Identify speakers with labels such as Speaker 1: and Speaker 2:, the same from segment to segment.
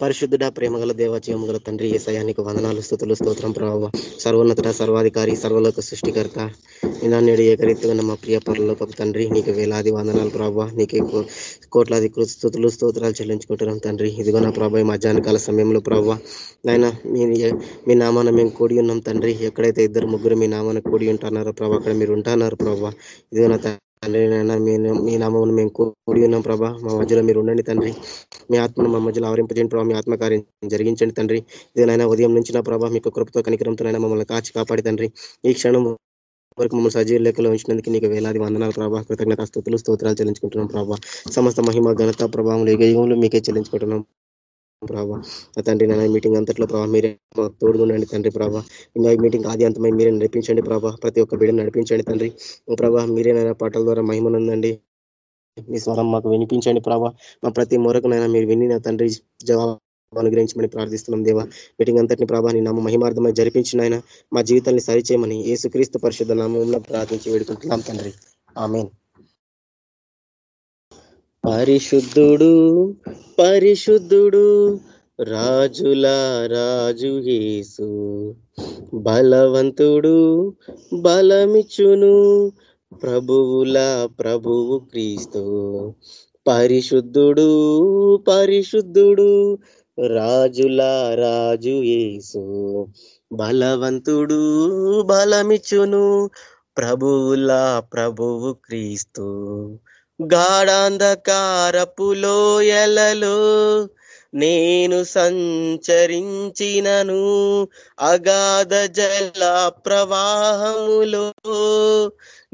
Speaker 1: పరిశుద్ధుడ ప్రేమగల దేవ గల తండ్రి ఏ సయానికి వందనాలు స్థుతులు స్తోత్రం ప్రభావ. సర్వోన్నతుడ సర్వాధికారి సర్వలోక సృష్టికర్త. నేడు ఏకరీతిగా మా ప్రియ పరలోకపు తండ్రి నీకు వేలాది వందనాలు ప్రభావ. నీకే కోట్లాది స్థుతులు స్తోత్రాలు చెల్లించుకుంటున్నాం తండ్రి. ఇదిగో నా ప్రభావ మధ్యాహ్న కాల సమయంలో ప్రభావ. నాయన మీ నామాన మేము కూడి ఉన్నాం తండ్రి. ఎక్కడైతే ఇద్దరు ముగ్గురు మీ నామాన కూడి ఉంటున్నారో ప్రభావ అక్కడ మీరు ఉంటున్నారు ప్రభావ. ఇదిగో నా తండ్రి మీ నామమును మేము కూడి ఉన్నాం ప్రభా. మా మధ్యలో మీరు ఉండండి తండ్రి. మీ ఆత్మను మా మధ్యలో ఆవరింపజేయండి ప్రభావ మీ ఆత్మకార్యం జరిగించండి తండ్రి. ఇదేనైనా ఉదయం నుంచి నా ప్రభావ మీకు కృపతో కనికరంతోనైనా మమ్మల్ని కాచి కాపాడి తండ్రి. ఈ క్షణం వరకు మమ్మల్ని సజీవ లెక్కలో ఉంచినందుకు నీకు వేలాది వందనాలు ప్రభావ కృతజ్ఞత స్థుతులు స్తోత్రాలు చెల్లించుకుంటున్నాం ప్రభావ సమస్త మహిమ ఘనత ప్రభావం యుగంలో మీకే చెల్లించుకుంటున్నాం ప్రభావ తండ్రి నేను మీటింగ్ అంతట్లో ప్రభావ మీరే తోడుగుండండి తండ్రి ప్రభావ ఇంకా ఈ మీటింగ్ ఆది అంతమై మీరే నడిపించండి ప్రభావ ప్రతి ఒక్క బిడ్డను నడిపించండి తండ్రి. ప్రభావ మీరేనైనా పాటల ద్వారా మహిమనుందండి. మీ స్వరం మాకు వినిపించండి ప్రభావ మా ప్రతి మొరకునైనా మీరు విని నా తండ్రి జవాబు అనుగ్రహించమని ప్రార్థిస్తున్నాం దేవా. మీటింగ్ అంతటిని ప్రభాని నమ్మ నామ మహిమార్థమై జరిపించిన ఆయన మా జీవితాన్ని సరిచేయమని ఏసుక్రీస్తు పరిశుద్ధ నామంలో ప్రార్థించి వేడుకుంటున్నాం తండ్రి. ఆమెన్. పరిశుద్ధుడు పరిశుద్ధుడు రాజుల రాజు యేసు. బలవంతుడు బలమిచ్చును ప్రభువుల ప్రభువు క్రీస్తు. పరిశుద్ధుడు పరిశుద్ధుడు రాజుల రాజు యేసు. బలవంతుడు బలమిచ్చును ప్రభువుల ప్రభువు క్రీస్తు. గాఢాంధకారపు లోయలలో నేను సంచరించినను. అగాధ జల ప్రవాహములో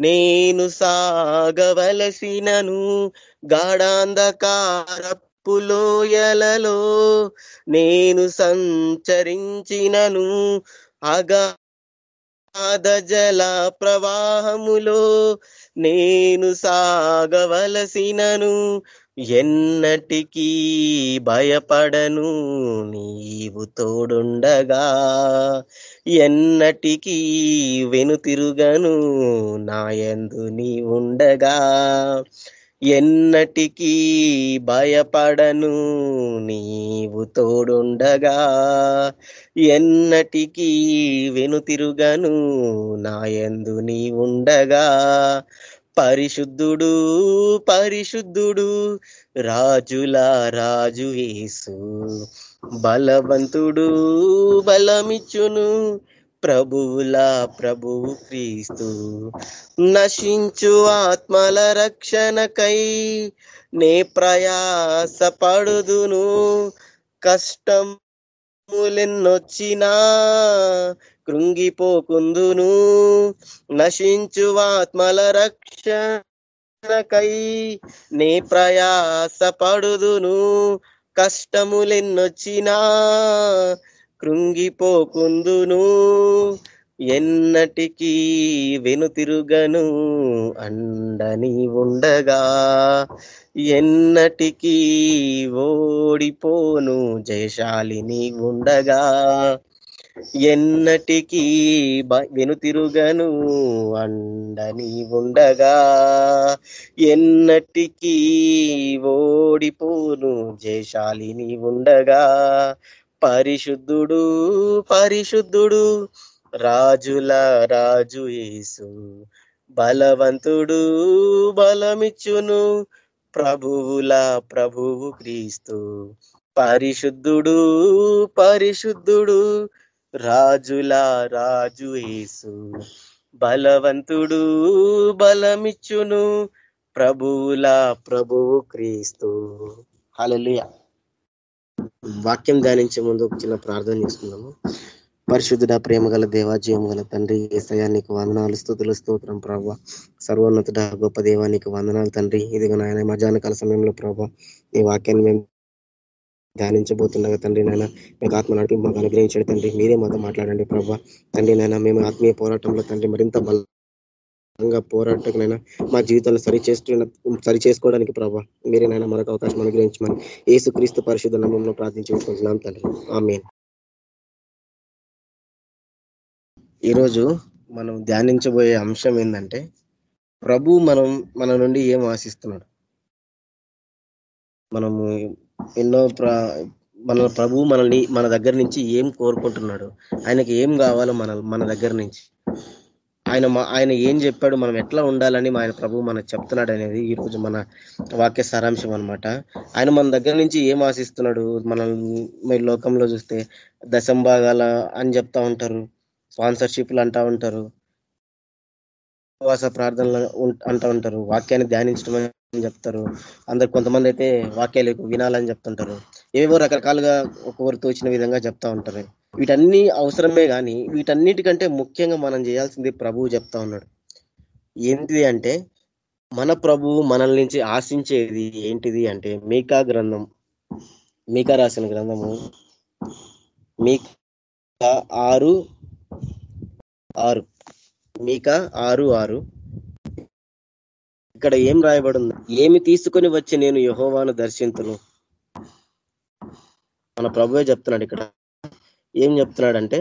Speaker 1: నేను సాగవలసినను. గాఢాంధకారపు లోయలలో నేను సంచరించినను. అగా జల ప్రవాహములో నేను సాగవలసినను. ఎన్నటికీ భయపడను నీవు తోడుండగా. ఎన్నటికీ వెనుతిరుగను నాయందు నీ ఉండగా ఎన్నటికీ భయపడను నీవు తోడుండగా. ఎన్నటికీ వెనుతిరుగను నాయందు నీవుండగా. ఉండగా పరిశుద్ధుడు పరిశుద్ధుడు రాజుల రాజు యేసు. బలవంతుడు బలమిచ్చును. ప్రభువుల ప్రభువు క్రీస్తు. నశించు ఆత్మల రక్షణకై నే ప్రయాస పడుదును కష్టములెన్నొచ్చినా కృంగిపోకుందును. నశించు ఆత్మల రక్షణకై నే ప్రయాస పడుదును కష్టములెన్నొచ్చినా కృంగిపోకుందును. ఎన్నటికీ వెనుతిరుగను అండని ఉండగా. ఎన్నటికీ ఓడిపోను జయశాలిని ఉండగా. ఎన్నటికీ వెనుతిరుగను అండని ఉండగా. ఎన్నటికీ ఓడిపోను జయశాలిని ఉండగా. పరిశుద్ధుడు పరిశుద్ధుడు రాజుల రాజు యేసు. బలవంతుడు బలమిచ్చును ప్రభువుల ప్రభువు క్రీస్తు. పరిశుద్ధుడు పరిశుద్ధుడు రాజుల రాజు యేసు. బలవంతుడు బలమిచ్చును ప్రభువుల ప్రభువు క్రీస్తు. హలలుయా వాక్యం ధ్యానించే ముందు ఒక చిన్న ప్రార్థన చేసుకున్నాము పరిశుద్ధుడ ప్రేమ గల దేవాజీవం గల తండ్రి ఏసయానికి వందనాలు స్థుతులు స్తోత్రం ప్రభా. సర్వోన్నతుడ గొప్ప దేవానికి వందనాలు తండ్రి. ఇదిగో నాయన మజానకాల సమయంలో ప్రభా ఈ వాక్యాన్ని మేము ధ్యానించబోతుండగా తండ్రి నాయన మీకు ఆత్మ నడిపి మాకు అనుగ్రహించండి తండ్రి. మీరే మాతో మాట్లాడండి ప్రభావ తండ్రి నాయన మేము ఆత్మీయ పోరాటంలో తండ్రి మరింత పోరాటం పోరాటకునైనా మా జీవితాన్ని సరి చేస్తున్న సరి చేసుకోవడానికి ప్రభావ మీరేనైనా మరొక అవకాశం అనుగ్రహించమని ఏసుక్రీస్తు పరిశుద్ధ నామంలో ప్రార్థించుకుంటున్నాం తండ్రి. ఆమె ఈరోజు మనం ధ్యానించబోయే అంశం ఏంటంటే ప్రభు మనం మన నుండి ఏం ఆశిస్తున్నాడు? మనము ఎన్నో మన ప్రభు మనల్ని మన దగ్గర నుంచి ఏం కోరుకుంటున్నాడు? ఆయనకి ఏం కావాలో మన మన దగ్గర నుంచి. ఆయన ఆయన ఏం చెప్పాడు మనం ఎట్లా ఉండాలని ఆయన ప్రభు మనకు చెప్తున్నాడు అనేది ఈ రోజు మన వాక్య సారాంశం అనమాట ఆయన మన దగ్గర నుంచి ఏం ఆశిస్తున్నాడు? మనల్ని లోకంలో చూస్తే దశంభాగాల అని చెప్తా ఉంటారు స్పాన్సర్షిప్లు అంటా ఉంటారు ఉపవాస ప్రార్థనలు అంటూ ఉంటారు వాక్యాన్ని ధ్యానించడం అని చెప్తారు. అందరు కొంతమంది అయితే వాక్యాలు వినాలని చెప్తుంటారు. ఏవో రకరకాలుగా ఒక్కొక్కరు తోచిన విధంగా చెప్తా ఉంటారు. వీటన్ని అవసరమే కానీ వీటన్నిటికంటే ముఖ్యంగా మనం చేయాల్సింది ప్రభువు చెప్తా ఉన్నాడు. ఏంటిది అంటే మన ప్రభువు మనల్ నుంచి ఆశించేది ఏంటిది అంటే మీకా గ్రంథం మీకా రాసిన గ్రంథము మీకా ఆరు ఆరు మీకా ఆరు ఆరు. ఇక్కడ ఏం రాయబడింది? ఏమి తీసుకొని వచ్చి నేను యహోవాను దర్శింతును? మన ప్రభువే చెప్తున్నాడు ఇక్కడ. ఏం చెప్తున్నాడంటే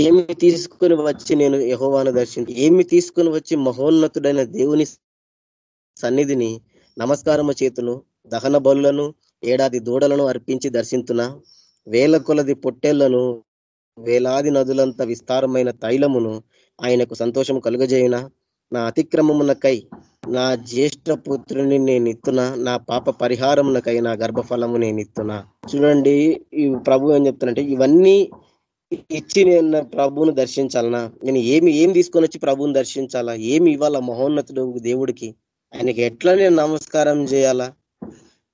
Speaker 1: ఏమి తీసుకుని వచ్చి నేను యహోవాను దర్శించి ఏమి తీసుకుని వచ్చి మహోన్నతుడైన దేవుని సన్నిధిని నమస్కారము చేతును దహన బలులను ఏడాది దూడలను అర్పించి దర్శించున వేల కొలది పొట్టేళ్ళను వేలాది నదులంత విస్తారమైన తైలమును ఆయనకు సంతోషం కలుగజేయున? నా అతిక్రమమునకై నా జ్యేష్ఠ పుత్రుని నేను ఇత్తున్నా నా పాప పరిహారమునకై నా గర్భఫలము నేను ఇత్తున్నా చూడండి ఈ ప్రభు ఏం చెప్తున్నంటే ఇవన్నీ ఇచ్చి నేను ప్రభువును దర్శించాలనా? నేను ఏమి ఏం తీసుకొని వచ్చి ప్రభువుని దర్శించాలా? ఏమి ఇవ్వాలా మహోన్నతుడు దేవుడికి? ఆయనకి ఎట్లా నేను నమస్కారం చేయాలా?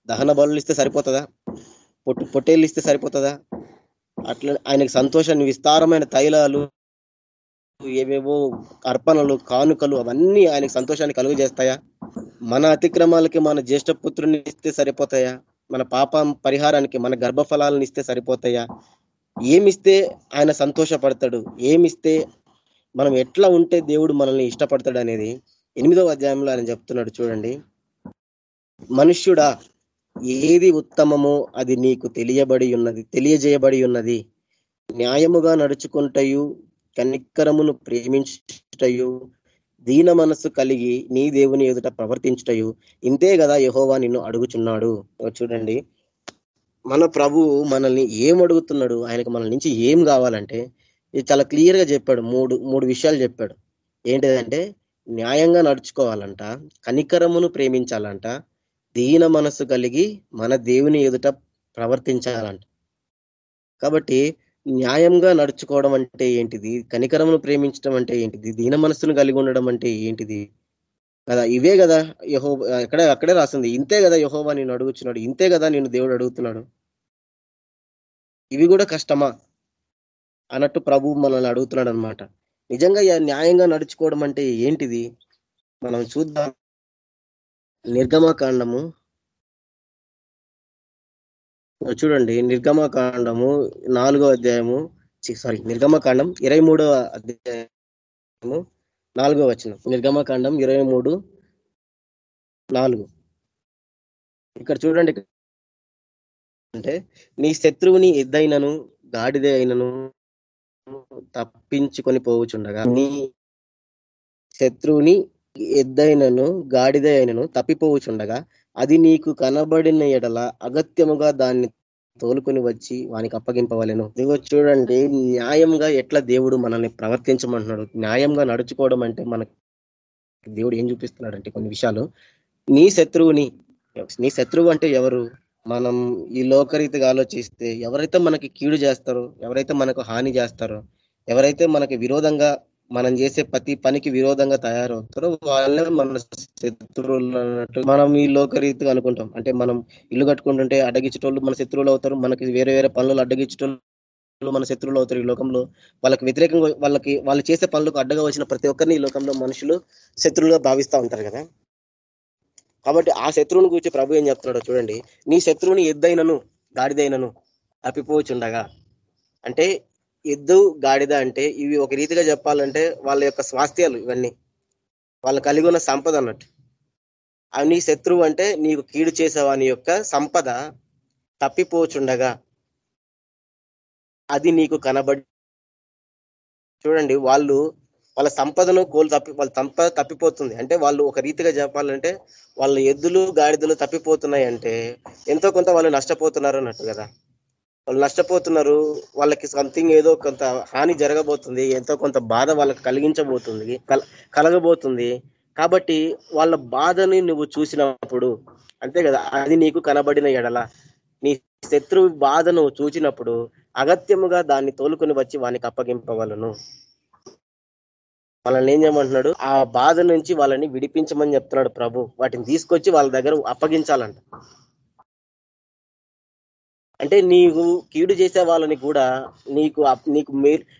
Speaker 1: దహన బలు ఇస్తే సరిపోతుందా? పొట్టు పొట్టేళ్ళు ఇస్తే సరిపోతుందా? అట్లా ఆయనకి సంతోషాన్ని విస్తారమైన తైలాలు ఏవేవో అర్పణలు కానుకలు అవన్నీ ఆయనకు సంతోషాన్ని కలుగు చేస్తాయా మన అతిక్రమాలకి మన జ్యేష్ఠ పుత్రుని ఇస్తే సరిపోతాయా? మన పాపం పరిహారానికి మన గర్భఫలాలను ఇస్తే సరిపోతాయా? ఏమిస్తే ఆయన సంతోషపడతాడు? ఏమిస్తే మనం ఎట్లా ఉంటే దేవుడు మనల్ని ఇష్టపడతాడు అనేది ఎనిమిదవ అధ్యాయంలో ఆయన చెప్తున్నాడు చూడండి. మనుష్యుడా ఏది ఉత్తమమో అది నీకు తెలియబడి ఉన్నది తెలియజేయబడి ఉన్నది. న్యాయముగా నడుచుకుంటయు కనిక్కరమును ప్రేమించుటయు దీన మనస్సు కలిగి నీ దేవుని ఎదుట ప్రవర్తించుటయు. ఇంతే కదా యహోవా నిన్ను అడుగుచున్నాడు. చూడండి. మన ప్రభు మనల్ని ఏం అడుగుతున్నాడు? ఆయనకు మన నుంచి ఏం కావాలంటే ఇది చాలా క్లియర్గా చెప్పాడు. మూడు మూడు విషయాలు చెప్పాడు. ఏంటిదంటే న్యాయంగా నడుచుకోవాలంట కనికరమును ప్రేమించాలంట దీన మనస్సు కలిగి మన దేవుని ఎదుట ప్రవర్తించాలంట. కాబట్టి న్యాయంగా నడుచుకోవడం అంటే ఏంటిది? కనికరమును ప్రేమించడం అంటే ఏంటిది? దీన మనస్సును కలిగి ఉండడం అంటే ఏంటిది? కదా ఇవే కదా యహో అక్కడే అక్కడే రాసింది. ఇంతే కదా యహోవా నేను అడుగుతున్నాడు ఇంతే కదా నేను దేవుడు అడుగుతున్నాడు. ఇవి కూడా కష్టమా? అన్నట్టు ప్రభు మనల్ని అడుగుతున్నాడు అనమాట నిజంగా న్యాయంగా నడుచుకోవడం అంటే ఏంటిది? మనం చూద్దాం. నిర్గమకాండము చూడండి నిర్గమకాండము నాలుగో అధ్యాయము సారీ నిర్గమకాండం ఇరవై మూడో అధ్యాయము నాలుగో వచ్చిన నిర్గమకాండం ఇరవై మూడు నాలుగు. ఇక్కడ చూడండి అంటే నీ శత్రువుని ఎద్దైనను గాడిదే అయినను తప్పించుకొని పోవచ్చుండగా నీ శత్రువుని ఎద్దైనను గాడిదే అయినను తప్పిపోవచ్చుండగా అది నీకు కనబడిన ఎడల అగత్యముగా దాన్ని తోలుకొని వచ్చి వానికి అప్పగింపవలేను. ఇదిగో చూడండి న్యాయంగా ఎట్లా దేవుడు మనల్ని ప్రవర్తించమంటున్నాడు. న్యాయంగా నడుచుకోవడం అంటే మనకి దేవుడు ఏం చూపిస్తున్నాడు అంటే కొన్ని విషయాలు. నీ శత్రువుని నీ శత్రువు అంటే ఎవరు? మనం ఈ లోకరీతిగా ఆలోచిస్తే ఎవరైతే మనకి కీడు చేస్తారో ఎవరైతే మనకు హాని చేస్తారో ఎవరైతే మనకి విరోధంగా మనం చేసే ప్రతి పనికి విరోధంగా తయారవుతారో వాళ్ళే మన శత్రువులు అన్నట్టు మనం ఈ లోకరీతిగా అనుకుంటాం. అంటే మనం ఇల్లు కట్టుకుంటుంటే అడ్డగించేటోళ్ళు మన శత్రువులు అవుతారు. మనకి వేరే వేరే పనులు అడ్డగించేటోళ్ళు మన శత్రువులు అవుతారు ఈ లోకంలో. వాళ్ళకి వ్యతిరేకంగా వాళ్ళకి వాళ్ళు చేసే పనులకు అడ్డగా వచ్చిన ప్రతి ఒక్కరిని ఈ లోకంలో మనుషులు శత్రువులుగా భావిస్తూ ఉంటారు కదా. కాబట్టి ఆ శత్రువుని గురించి ప్రభు ఏం చెప్తున్నాడో చూడండి. నీ శత్రువుని ఎద్దైనను గాడిదైనను తప్పిపోవచ్చుండగా అంటే ఎద్దు గాడిద అంటే ఇవి ఒక రీతిగా చెప్పాలంటే వాళ్ళ యొక్క స్వాస్థ్యాలు ఇవన్నీ. వాళ్ళు కలిగి ఉన్న సంపద అన్నట్టు. అవి నీ శత్రువు అంటే నీకు కీడు చేసేవాని యొక్క సంపద తప్పిపోచుండగా అది నీకు కనబడి చూడండి వాళ్ళు వాళ్ళ సంపదను కోలు తప్పి వాళ్ళ సంపద తప్పిపోతుంది. అంటే వాళ్ళు ఒక రీతిగా చెప్పాలంటే వాళ్ళ ఎద్దులు గాడిదలు తప్పిపోతున్నాయి అంటే ఎంతో కొంత వాళ్ళు నష్టపోతున్నారు అన్నట్టు కదా. వాళ్ళు నష్టపోతున్నారు వాళ్ళకి సంథింగ్ ఏదో కొంత హాని జరగబోతుంది ఎంతో కొంత బాధ వాళ్ళకి కలిగించబోతుంది కలగబోతుంది. కాబట్టి వాళ్ళ బాధని నువ్వు చూసినప్పుడు అంతే కదా అది నీకు కనబడిన ఎడల నీ శత్రువు బాధను చూచినప్పుడు అగత్యముగా దాన్ని తోలుకొని వచ్చి వానికి అప్పగింపవలను. వాళ్ళని ఏం చేయమంటున్నాడు? ఆ బాధ నుంచి వాళ్ళని విడిపించమని చెప్తున్నాడు ప్రభు. వాటిని తీసుకొచ్చి వాళ్ళ దగ్గర అప్పగించాలంట. అంటే నీవు కీడు చేసే వాళ్ళని కూడా నీకు నీకు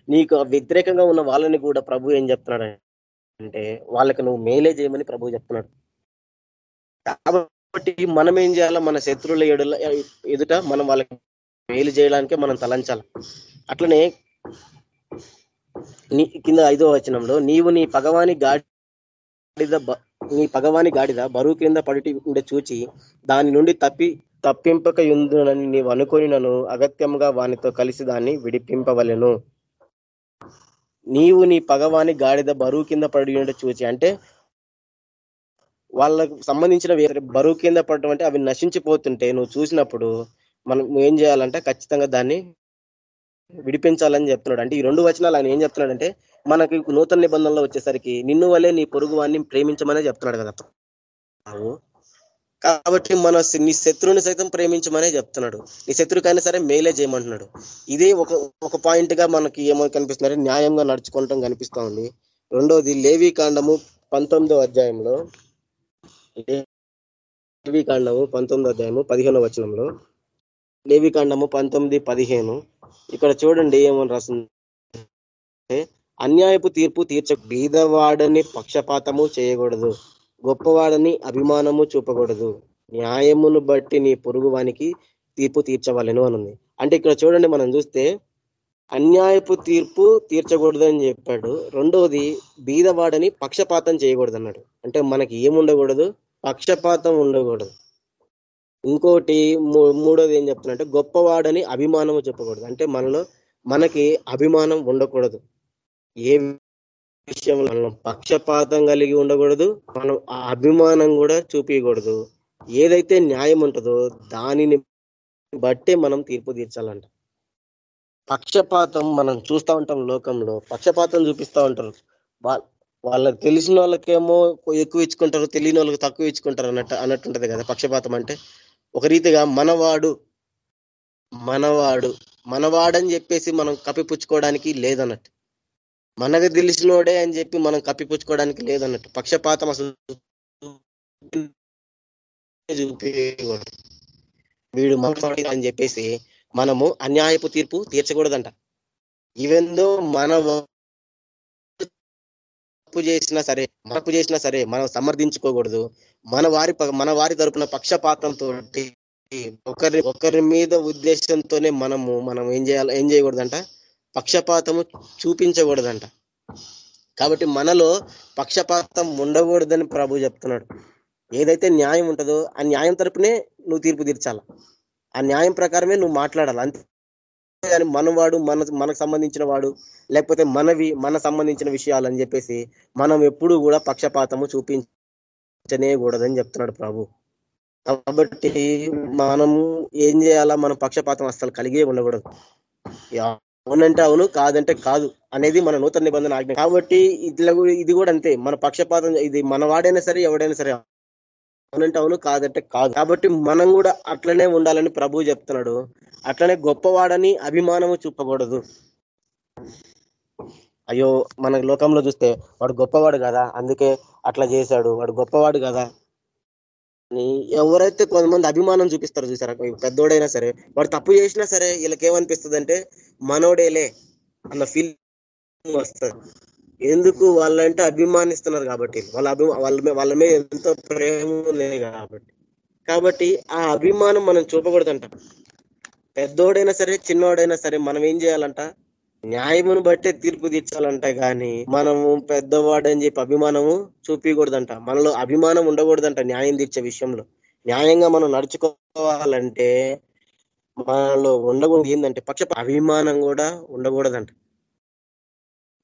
Speaker 1: నీకు వ్యతిరేకంగా ఉన్న వాళ్ళని కూడా ప్రభు ఏం చెప్తున్నాడు అంటే వాళ్ళకి నువ్వు మేలే చేయమని ప్రభు చెప్తున్నాడు. కాబట్టి మనం ఏం చేయాలా? మన శత్రువుల ఎడుల ఎదుట మనం వాళ్ళకి మేలు చేయడానికే మనం తలంచాలి. అట్లనే నీ కింద ఐదో వచనంలో నీవు నీ పగవాని గాడిద నీ పగవాని గాడిద బరువు కింద పడి ఉండే చూచి దాని నుండి తప్పి తప్పింపక యుందునని నీవు అనుకొని నన్ను అగత్యముగా వానితో కలిసి దాన్ని విడిపింపవలను. నీవు నీ పగవాని గాడిద బరువు కింద పడి చూచి అంటే వాళ్ళకు సంబంధించిన బరువు కింద పడటం అంటే అవి నశించిపోతుంటే నువ్వు చూసినప్పుడు మనం ఏం చేయాలంటే ఖచ్చితంగా దాన్ని విడిపించాలని చెప్తున్నాడు. అంటే ఈ రెండు వచనాలు ఆయన ఏం చెప్తున్నాడంటే మనకి నూతన నిబంధనలో వచ్చేసరికి నిన్ను వల్లే నీ పొరుగు వాడిని ప్రేమించమనే చెప్తున్నాడు కదా. కాబట్టి మన నీ శత్రువుని సైతం ప్రేమించమనే చెప్తున్నాడు. నీ శత్రుకైనా సరే మేలే చేయమంటున్నాడు. ఇదే ఒక ఒక పాయింట్గా మనకి ఏమో కనిపిస్తున్నారు న్యాయంగా నడుచుకోవటం కనిపిస్తా ఉంది. రెండోది లేవి కాండము పంతొమ్మిదో అధ్యాయంలో లేవి కాండము పంతొమ్మిదో అధ్యాయము పదిహేనో వచనంలో లేవి కాండము పంతొమ్మిది పదిహేను. ఇక్కడ చూడండి ఏమని రాసింది. అన్యాయపు తీర్పు తీర్చ బీదవాడని పక్షపాతము చేయకూడదు. గొప్పవాడని అభిమానము చూపకూడదు. న్యాయమును బట్టి నీ పొరుగు వానికి తీర్పు తీర్చవలను అనుంది. అంటే ఇక్కడ చూడండి మనం చూస్తే అన్యాయపు తీర్పు తీర్చకూడదు అని చెప్పాడు. రెండవది బీదవాడని పక్షపాతం చేయకూడదు అన్నాడు అంటే మనకి ఏముండకూడదు? పక్షపాతం ఉండకూడదు. ఇంకోటి మూడోది ఏం చెప్తున్నా గొప్పవాడని అభిమానము చెప్పకూడదు. అంటే మనలో మనకి అభిమానం ఉండకూడదు. ఏ విషయంలో మనం పక్షపాతం కలిగి ఉండకూడదు. మనం ఆ అభిమానం కూడా చూపించకూడదు ఏదైతే న్యాయం ఉంటుందో దానిని బట్టే మనం తీర్పు తీర్చాలంట. పక్షపాతం మనం చూస్తూ ఉంటాం లోకంలో. పక్షపాతం చూపిస్తూ ఉంటారు. వాళ్ళకి తెలిసిన వాళ్ళకేమో ఎక్కువ ఇచ్చుకుంటారు తెలియని వాళ్ళకి తక్కువ ఇచ్చుకుంటారు అన్నట్టు అన్నట్టుంటది కదా పక్షపాతం అంటే. ఒక రీతిగా మనవాడు మనవాడు మనవాడని చెప్పేసి మనం కప్పిపుచ్చుకోవడానికి లేదన్నట్టు. మనకు తెలిసినోడే అని చెప్పి మనం కప్పిపుచ్చుకోవడానికి లేదన్నట్టు. పక్షపాతం అసలు వీడు మనవాడి అని చెప్పేసి మనము అన్యాయపు తీర్పు తీర్చకూడదంట. ఈవెందో మన తప్పు చేసినా సరే మనపు చేసినా సరే మనం సమర్థించుకోకూడదు. మన వారి మన వారి తరపున పక్షపాతంతో ఒకరి ఒకరి మీద ఉద్దేశంతోనే మనము మనం ఏం చేయాలి ఏం చేయకూడదంట? పక్షపాతము చూపించకూడదంట. కాబట్టి మనలో పక్షపాతం ఉండకూడదని ప్రభు చెప్తున్నాడు. ఏదైతే న్యాయం ఉంటుందో ఆ న్యాయం తరపునే నువ్వు తీర్పు తీర్చాల? ఆ న్యాయం ప్రకారమే నువ్వు మాట్లాడాలి? అంతే కానీ మనవాడు మన మనకు సంబంధించిన వాడు లేకపోతే మనవి మన సంబంధించిన విషయాలు అని చెప్పేసి మనం ఎప్పుడూ కూడా పక్షపాతము చూపించనే కూడదని చెప్తున్నాడు ప్రభు. కాబట్టి మనము ఏం చేయాలా? మనం పక్షపాతం అస్సలు కలిగే ఉండకూడదు. అవునంటే అవును కాదంటే కాదు అనేది మన నూతన నిబంధన ఆజ్ఞ. కాబట్టి ఇట్లా ఇది కూడా అంతే. మన పక్షపాతం ఇది మన వాడైనా సరే ఎవడైనా సరే అవునంటే అవును కాదంటే కాదు. కాబట్టి మనం కూడా అట్లనే ఉండాలని ప్రభు చెప్తున్నాడు. అట్లనే గొప్పవాడని అభిమానము చూపకూడదు. అయ్యో మన లోకంలో చూస్తే వాడు గొప్పవాడు కదా అందుకే అట్లా చేశాడు. వాడు గొప్పవాడు కదా ఎవరైతే కొంతమంది అభిమానం చూపిస్తారు చూసారా? పెద్దోడైనా సరే వాడు తప్పు చేసినా సరే వీళ్ళకేమనిపిస్తుంది అంటే మనోడేలే అన్న ఫీల్ వస్తుంది. ఎందుకు వాళ్ళంటే అభిమానిస్తున్నారు కాబట్టి. వాళ్ళ అభి వాళ్ళ వాళ్ళ మీద ఎంతో ప్రేమ ఉంది కాబట్టి. కాబట్టి ఆ అభిమానం మనం చూపకూడదంట. పెద్దోడైనా సరే చిన్నోడైనా సరే మనం ఏం చేయాలంట? న్యాయమును బట్టే తీర్పు తీర్చాలంట కానీ మనము పెద్దవాడని చెప్పి అభిమానము చూపించకూడదంట మనలో అభిమానం ఉండకూడదంట న్యాయం తీర్చే విషయంలో. న్యాయంగా మనం నడుచుకోవాలంటే మనలో ఉండకూడదు ఏంటంటే పక్ష అభిమానం కూడా ఉండకూడదంట.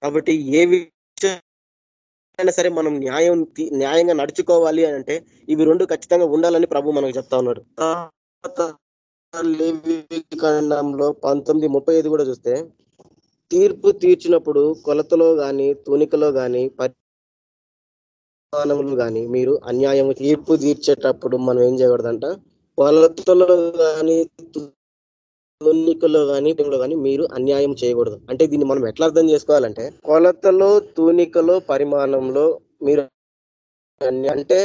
Speaker 1: కాబట్టి ఏ విషయం అయినా సరే మనం న్యాయం న్యాయంగా నడుచుకోవాలి అని అంటే ఇవి రెండు ఖచ్చితంగా ఉండాలని ప్రభు మనకు చెప్తా ఉన్నాడు. ఖండంలో పంతొమ్మిది ముప్పై ఐదు కూడా చూస్తే తీర్పు తీర్చినప్పుడు కొలతలో గాని తూనికలో గాని పరిమాణములు గాని మీరు అన్యాయం తీర్పు తీర్చేటప్పుడు మనం ఏం చేయకూడదంట? కొలతలో గాని తూనికలో కానీ టైంలో కానీ మీరు అన్యాయం చేయకూడదు. అంటే దీన్ని మనం ఎట్లా అర్థం చేసుకోవాలంటే కొలతలో తూనికలో పరిమాణంలో మీరు అంటే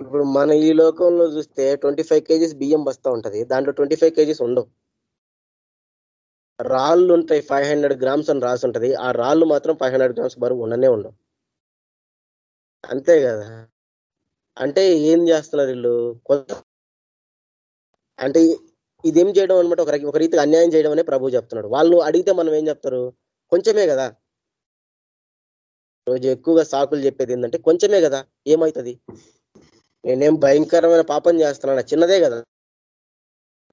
Speaker 1: ఇప్పుడు మన ఈ లోకంలో చూస్తే ట్వంటీ ఫైవ్ కేజీస్ బియ్యం బస్తా ఉంటది. దాంట్లో ట్వంటీ ఫైవ్ కేజీస్ ఉండవు. రాళ్ళు ఉంటాయి ఫైవ్ హండ్రెడ్ గ్రామ్స్ అని రాసి ఉంటది. ఆ రాళ్ళు మాత్రం ఫైవ్ హండ్రెడ్ గ్రామ్స్ బరువు ఉండనే ఉండవు. అంతే కదా? అంటే ఏం చేస్తున్నారు వీళ్ళు? అంటే ఇదేం చేయడం అనమాట ఒక ఒక రీతిగా అన్యాయం చేయడం అనే ప్రభు చెప్తున్నాడు. వాళ్ళు అడిగితే మనం ఏం చెప్తారు? కొంచెమే కదా. రోజు ఎక్కువగా సాకులు చెప్పేది ఏంటంటే కొంచెమే కదా. ఏమవుతుంది? నేనేం భయంకరమైన పాపం చేస్తున్నాను? చిన్నదే కదా.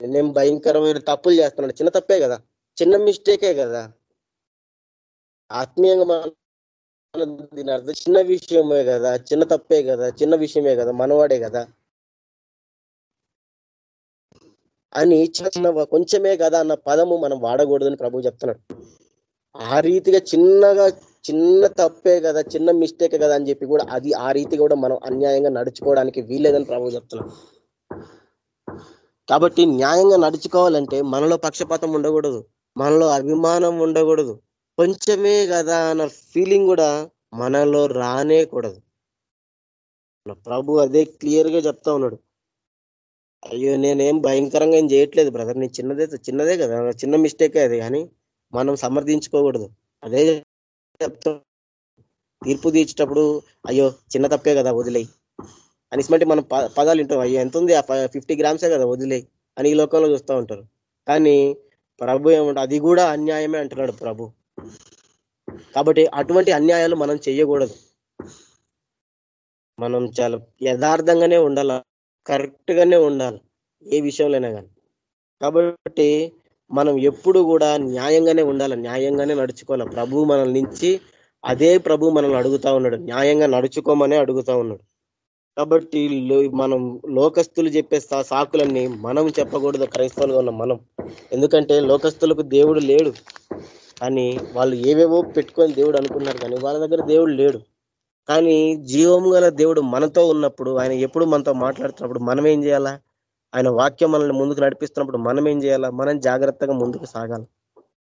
Speaker 1: నేనేం భయంకరమైన తప్పులు చేస్తున్నాను? చిన్న తప్పే కదా. చిన్న మిస్టేకే కదా. ఆత్మీయంగా మన దీని అర్థం చిన్న విషయమే కదా. చిన్న తప్పే కదా. చిన్న విషయమే కదా. మనవాడే కదా. అని చిన్న చిన్న కొంచెమే కదా అన్న పదము మనం వాడకూడదని ప్రభు చెప్తున్నాడు. ఆ రీతిగా చిన్నగా చిన్న తప్పే కదా చిన్న మిస్టేక్ కదా అని చెప్పి కూడా అది ఆ రీతి కూడా మనం అన్యాయంగా నడుచుకోవడానికి వీల్లేదని ప్రభు చెప్తున్నాం కాబట్టి న్యాయంగా నడుచుకోవాలంటే మనలో పక్షపాతం ఉండకూడదు మనలో అభిమానం ఉండకూడదు కొంచెమే కదా అన్న ఫీలింగ్ కూడా మనలో రానే కూడదు. ప్రభు అదే క్లియర్గా చెప్తా ఉన్నాడు. అయ్యో నేనేం భయంకరంగా ఏం చేయట్లేదు బ్రదర్ నీ చిన్నదే చిన్నదే కదా. చిన్న మిస్టేకే అది. కానీ మనం సమర్థించుకోకూడదు. అదే చెప్తా. తీర్పు తీర్చేటప్పుడు అయ్యో చిన్న తప్పే కదా వదిలేయి. అనిస్మంటే మనం ప- పదాలు వింటాం. అయ్యో ఎంత ఉంది? ఆ ఫిఫ్టీ గ్రామ్సే కదా వదిలేయి. అని ఈ లోకంలో చూస్తూ ఉంటారు. కానీ ప్రభు ఏమంటే అది కూడా అన్యాయమే అంటున్నాడు ప్రభు. కాబట్టి అటువంటి అన్యాయాలు మనం చెయ్యకూడదు మనం చాలా యథార్థంగానే ఉండాలి? కరెక్ట్ గానే ఉండాలి ఏ విషయంలోనే కానీ కాబట్టి మనం ఎప్పుడు కూడా న్యాయంగానే ఉండాలి న్యాయంగానే నడుచుకోవాలి. ప్రభు మనల్ని నుంచి అదే ప్రభు మనల్ని అడుగుతా ఉన్నాడు. న్యాయంగా నడుచుకోమనే అడుగుతా ఉన్నాడు. కాబట్టి మనం లోకస్తులు చెప్పే సాకులన్నీ మనం చెప్పకూడదు క్రైస్తవులుగా ఉన్న మనం. ఎందుకంటే లోకస్తులకు దేవుడు లేడు. కానీ వాళ్ళు ఏవేవో పెట్టుకొని దేవుడు అనుకున్నారు. కానీ వాళ్ళ దగ్గర దేవుడు లేడు. కానీ జీవం గల దేవుడు మనతో ఉన్నప్పుడు ఆయన ఎప్పుడు మనతో మాట్లాడుతున్నప్పుడు మనం ఏం చేయాలా? ఆయన వాక్యం మనల్ని ముందుకు నడిపిస్తున్నప్పుడు మనం ఏం చేయాలా? మనం జాగ్రత్తగా ముందుకు సాగాలి.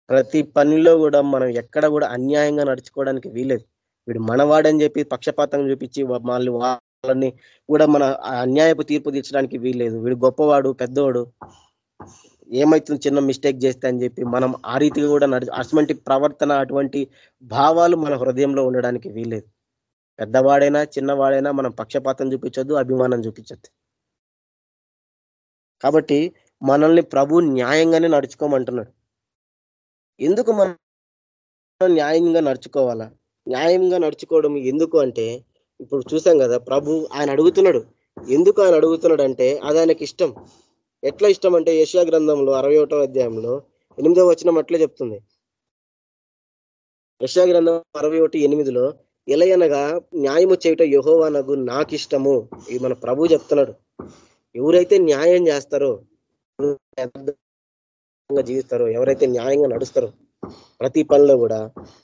Speaker 1: ప్రతి పనిలో కూడా మనం ఎక్కడ కూడా అన్యాయంగా నడుచుకోవడానికి వీలేదు వీడు మనవాడని చెప్పి పక్షపాతం చూపించి వా- మళ్ళీ వాళ్ళని కూడా మన అన్యాయపు తీర్పు తీర్చడానికి వీల్లేదు. వీడు గొప్పవాడు పెద్దవాడు ఏమైతుంది చిన్న మిస్టేక్ చేస్తే అని చెప్పి మనం ఆ రీతిగా కూడా నడిచి అటువంటి ప్రవర్తన అటువంటి భావాలు మన హృదయంలో ఉండడానికి వీల్లేదు. పెద్దవాడైనా చిన్నవాడైనా మనం పక్షపాతం చూపించొద్దు అభిమానం చూపించొద్దు. కాబట్టి మనల్ని ప్రభు న్యాయంగానే నడుచుకోమంటున్నాడు. ఎందుకు మనం న్యాయంగా నడుచుకోవాలా? న్యాయంగా నడుచుకోవడం ఎందుకు అంటే ఇప్పుడు చూసాం కదా ప్రభు ఆయన అడుగుతున్నాడు. ఎందుకు ఆయన అడుగుతున్నాడు అంటే అది ఆయనకి ఇష్టం. ఎట్లా ఇష్టం అంటే యశా గ్రంథంలో అరవై ఒకటో అధ్యాయంలో ఎనిమిదో వచనం అట్లే చెప్తుంది. యశా గ్రంథం అరవై ఒకటి ఎనిమిదిలో ఎలయనగా న్యాయము చేయట యహోవానగు నాకు ఇష్టము ఇది మన ప్రభు చెప్తున్నాడు. ఎవరైతే న్యాయం చేస్తారో జీవిస్తారో ఎవరైతే న్యాయంగా నడుస్తారో ప్రతి పనిలో కూడా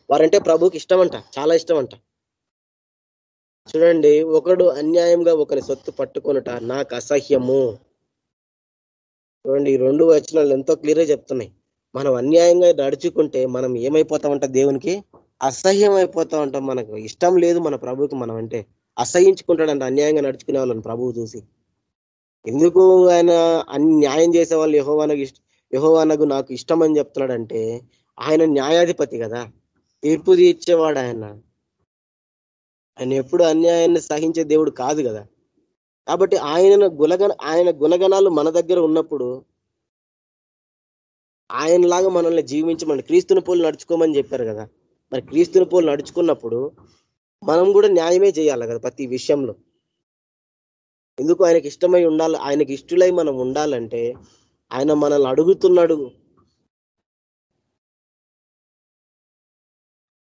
Speaker 1: వారంటే ప్రభుకి ఇష్టం అంట చాలా ఇష్టం అంట చూడండి ఒకడు అన్యాయంగా ఒకరి సొత్తు పట్టుకొనుట నాకు అసహ్యము. చూడండి ఈ రెండు వచనాలు ఎంతో క్లియర్గా చెప్తున్నాయి. మనం అన్యాయంగా నడుచుకుంటే మనం ఏమైపోతామంట దేవునికి? అసహ్యం అయిపోతా ఉంటాం మనకు. ఇష్టం లేదు మన ప్రభుకి మనం అంటే అసహించుకుంటాడంట అన్యాయంగా నడుచుకునే వాళ్ళని ప్రభువు చూసి. ఎందుకు ఆయన అన్ని న్యాయం చేసే వాళ్ళు యహోవానకు ఇష్ట యహోవానకు నాకు ఇష్టం అని చెప్తున్నాడంటే ఆయన న్యాయాధిపతి కదా. తీర్పు తీర్చేవాడు ఆయన. ఆయన ఎప్పుడు అన్యాయాన్ని సహించే దేవుడు కాదు కదా. కాబట్టి ఆయన గుణగణ ఆయన గుణగణాలు మన దగ్గర ఉన్నప్పుడు ఆయనలాగా మనల్ని జీవించమని క్రీస్తుని పోలు నడుచుకోమని చెప్పారు కదా. మరి క్రీస్తుని పోలు నడుచుకున్నప్పుడు మనం కూడా న్యాయమే చేయాలి కదా ప్రతి విషయంలో. ఎందుకు ఆయనకి ఇష్టమై ఉండాలి ఆయనకి ఇష్టలై మనం ఉండాలంటే ఆయన మనల్ని అడుగుతున్నాడు.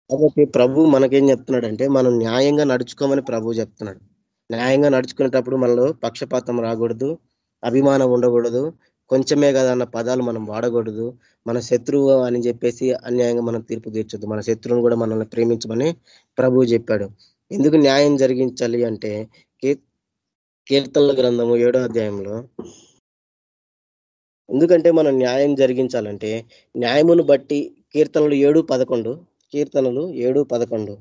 Speaker 1: కాబట్టి ప్రభు మనకేం చెప్తున్నాడంటే మనం న్యాయంగా నడుచుకోమని ప్రభు చెప్తున్నాడు. న్యాయంగా నడుచుకునేటప్పుడు మనలో పక్షపాతం రాకూడదు అభిమానం ఉండకూడదు కొంచెమే కదా అన్న పదాలు మనం వాడకూడదు. మన శత్రువు అని చెప్పేసి అన్యాయంగా మనం తీర్పు తీర్చొద్దు. మన శత్రువును కూడా మనల్ని ప్రేమించమని ప్రభువు చెప్పాడు. ఎందుకు న్యాయం జరిగించాలి అంటే కీర్తనల గ్రంథము ఏడో అధ్యాయంలో ఎందుకంటే మనం న్యాయం జరిగించాలంటే న్యాయమును బట్టి కీర్తనలు ఏడు పదకొండు కీర్తనలు ఏడు పదకొండు.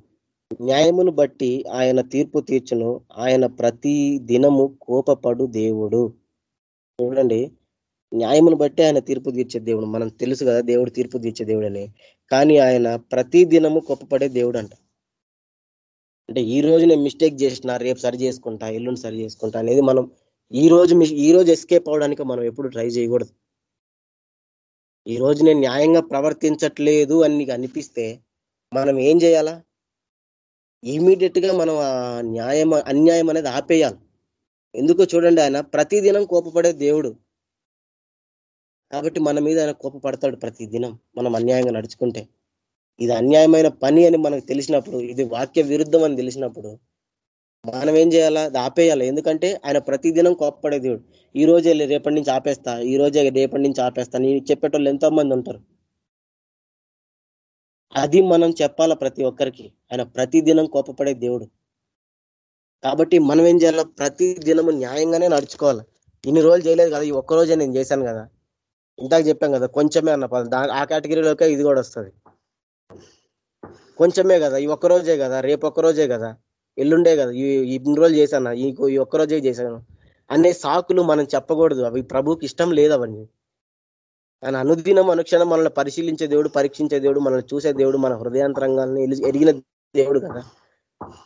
Speaker 1: న్యాయమును బట్టి ఆయన తీర్పు తీర్చును. ఆయన ప్రతి దినము కోపపడు దేవుడు. చూడండి. న్యాయమును బట్టి ఆయన తీర్పు తీర్చే దేవుడు. మనం తెలుసు కదా దేవుడు తీర్పు తీర్చే దేవుడు అని కానీ ఆయన ప్రతి దినము గొప్పపడే దేవుడు అంట అంటే ఈ రోజు నేను మిస్టేక్ చేసిన రేపు సరి చేసుకుంటా ఎల్లుండి సరి చేసుకుంటా అనేది మనం ఈ రోజు ఈ రోజు ఎస్కేప్ అవడానికి మనం ఎప్పుడు ట్రై చేయకూడదు. ఈ రోజు నేను న్యాయంగా ప్రవర్తించట్లేదు అని నీకు అనిపిస్తే మనం ఏం చేయాలా? ఇమీడియట్గా మనం ఆ న్యాయం అన్యాయం అనేది ఆపేయాలి. ఎందుకో చూడండి ఆయన ప్రతిదినం కోపపడే దేవుడు. కాబట్టి మన మీద ఆయన కోపపడతాడు ప్రతి దినం మనం అన్యాయంగా నడుచుకుంటే. ఇది అన్యాయమైన పని అని మనకు తెలిసినప్పుడు ఇది వాక్య విరుద్ధం అని తెలిసినప్పుడు మనం ఏం చేయాలా? అది ఆపేయాలి. ఎందుకంటే ఆయన ప్రతిదినం కోపపడే దేవుడు. ఈ రోజే రేపటి నుంచి ఆపేస్తా. ఈ రోజే రేపటి నుంచి ఆపేస్తా. నేను చెప్పేటోళ్ళు ఎంతో మంది ఉంటారు. అది మనం చెప్పాలా ప్రతి ఒక్కరికి? ఆయన ప్రతి దినం కోపపడే దేవుడు. కాబట్టి మనం ఏం చేయాలా? ప్రతి దినము న్యాయంగానే నడుచుకోవాలి. ఇన్ని రోజులు చేయలేదు కదా? ఈ ఒక్క రోజే నేను చేశాను కదా? ఇందాక చెప్పాం కదా కొంచెమే అన్న పదం. ఆ కేటగిరీలోకే ఇది కూడా వస్తుంది. కొంచెమే కదా ఈ ఒక్క రోజే కదా రేపు ఒక్క రోజే కదా. ఎల్లుండే కదా ఈ ఇన్ని రోజులు చేశాను ఈ ఈ ఒక్క రోజే చేశాను. అనే సాకులు మనం చెప్పకూడదు అవి ప్రభుకి ఇష్టం లేదు అవన్నీ. ఆయన అనుదినం అనుక్షణం మనల్ని పరిశీలించే దేవుడు పరీక్షించే దేవుడు మనల్ని చూసే దేవుడు మన హృదయాంతరంగాల్ని ఎరిగిన దేవుడు కదా.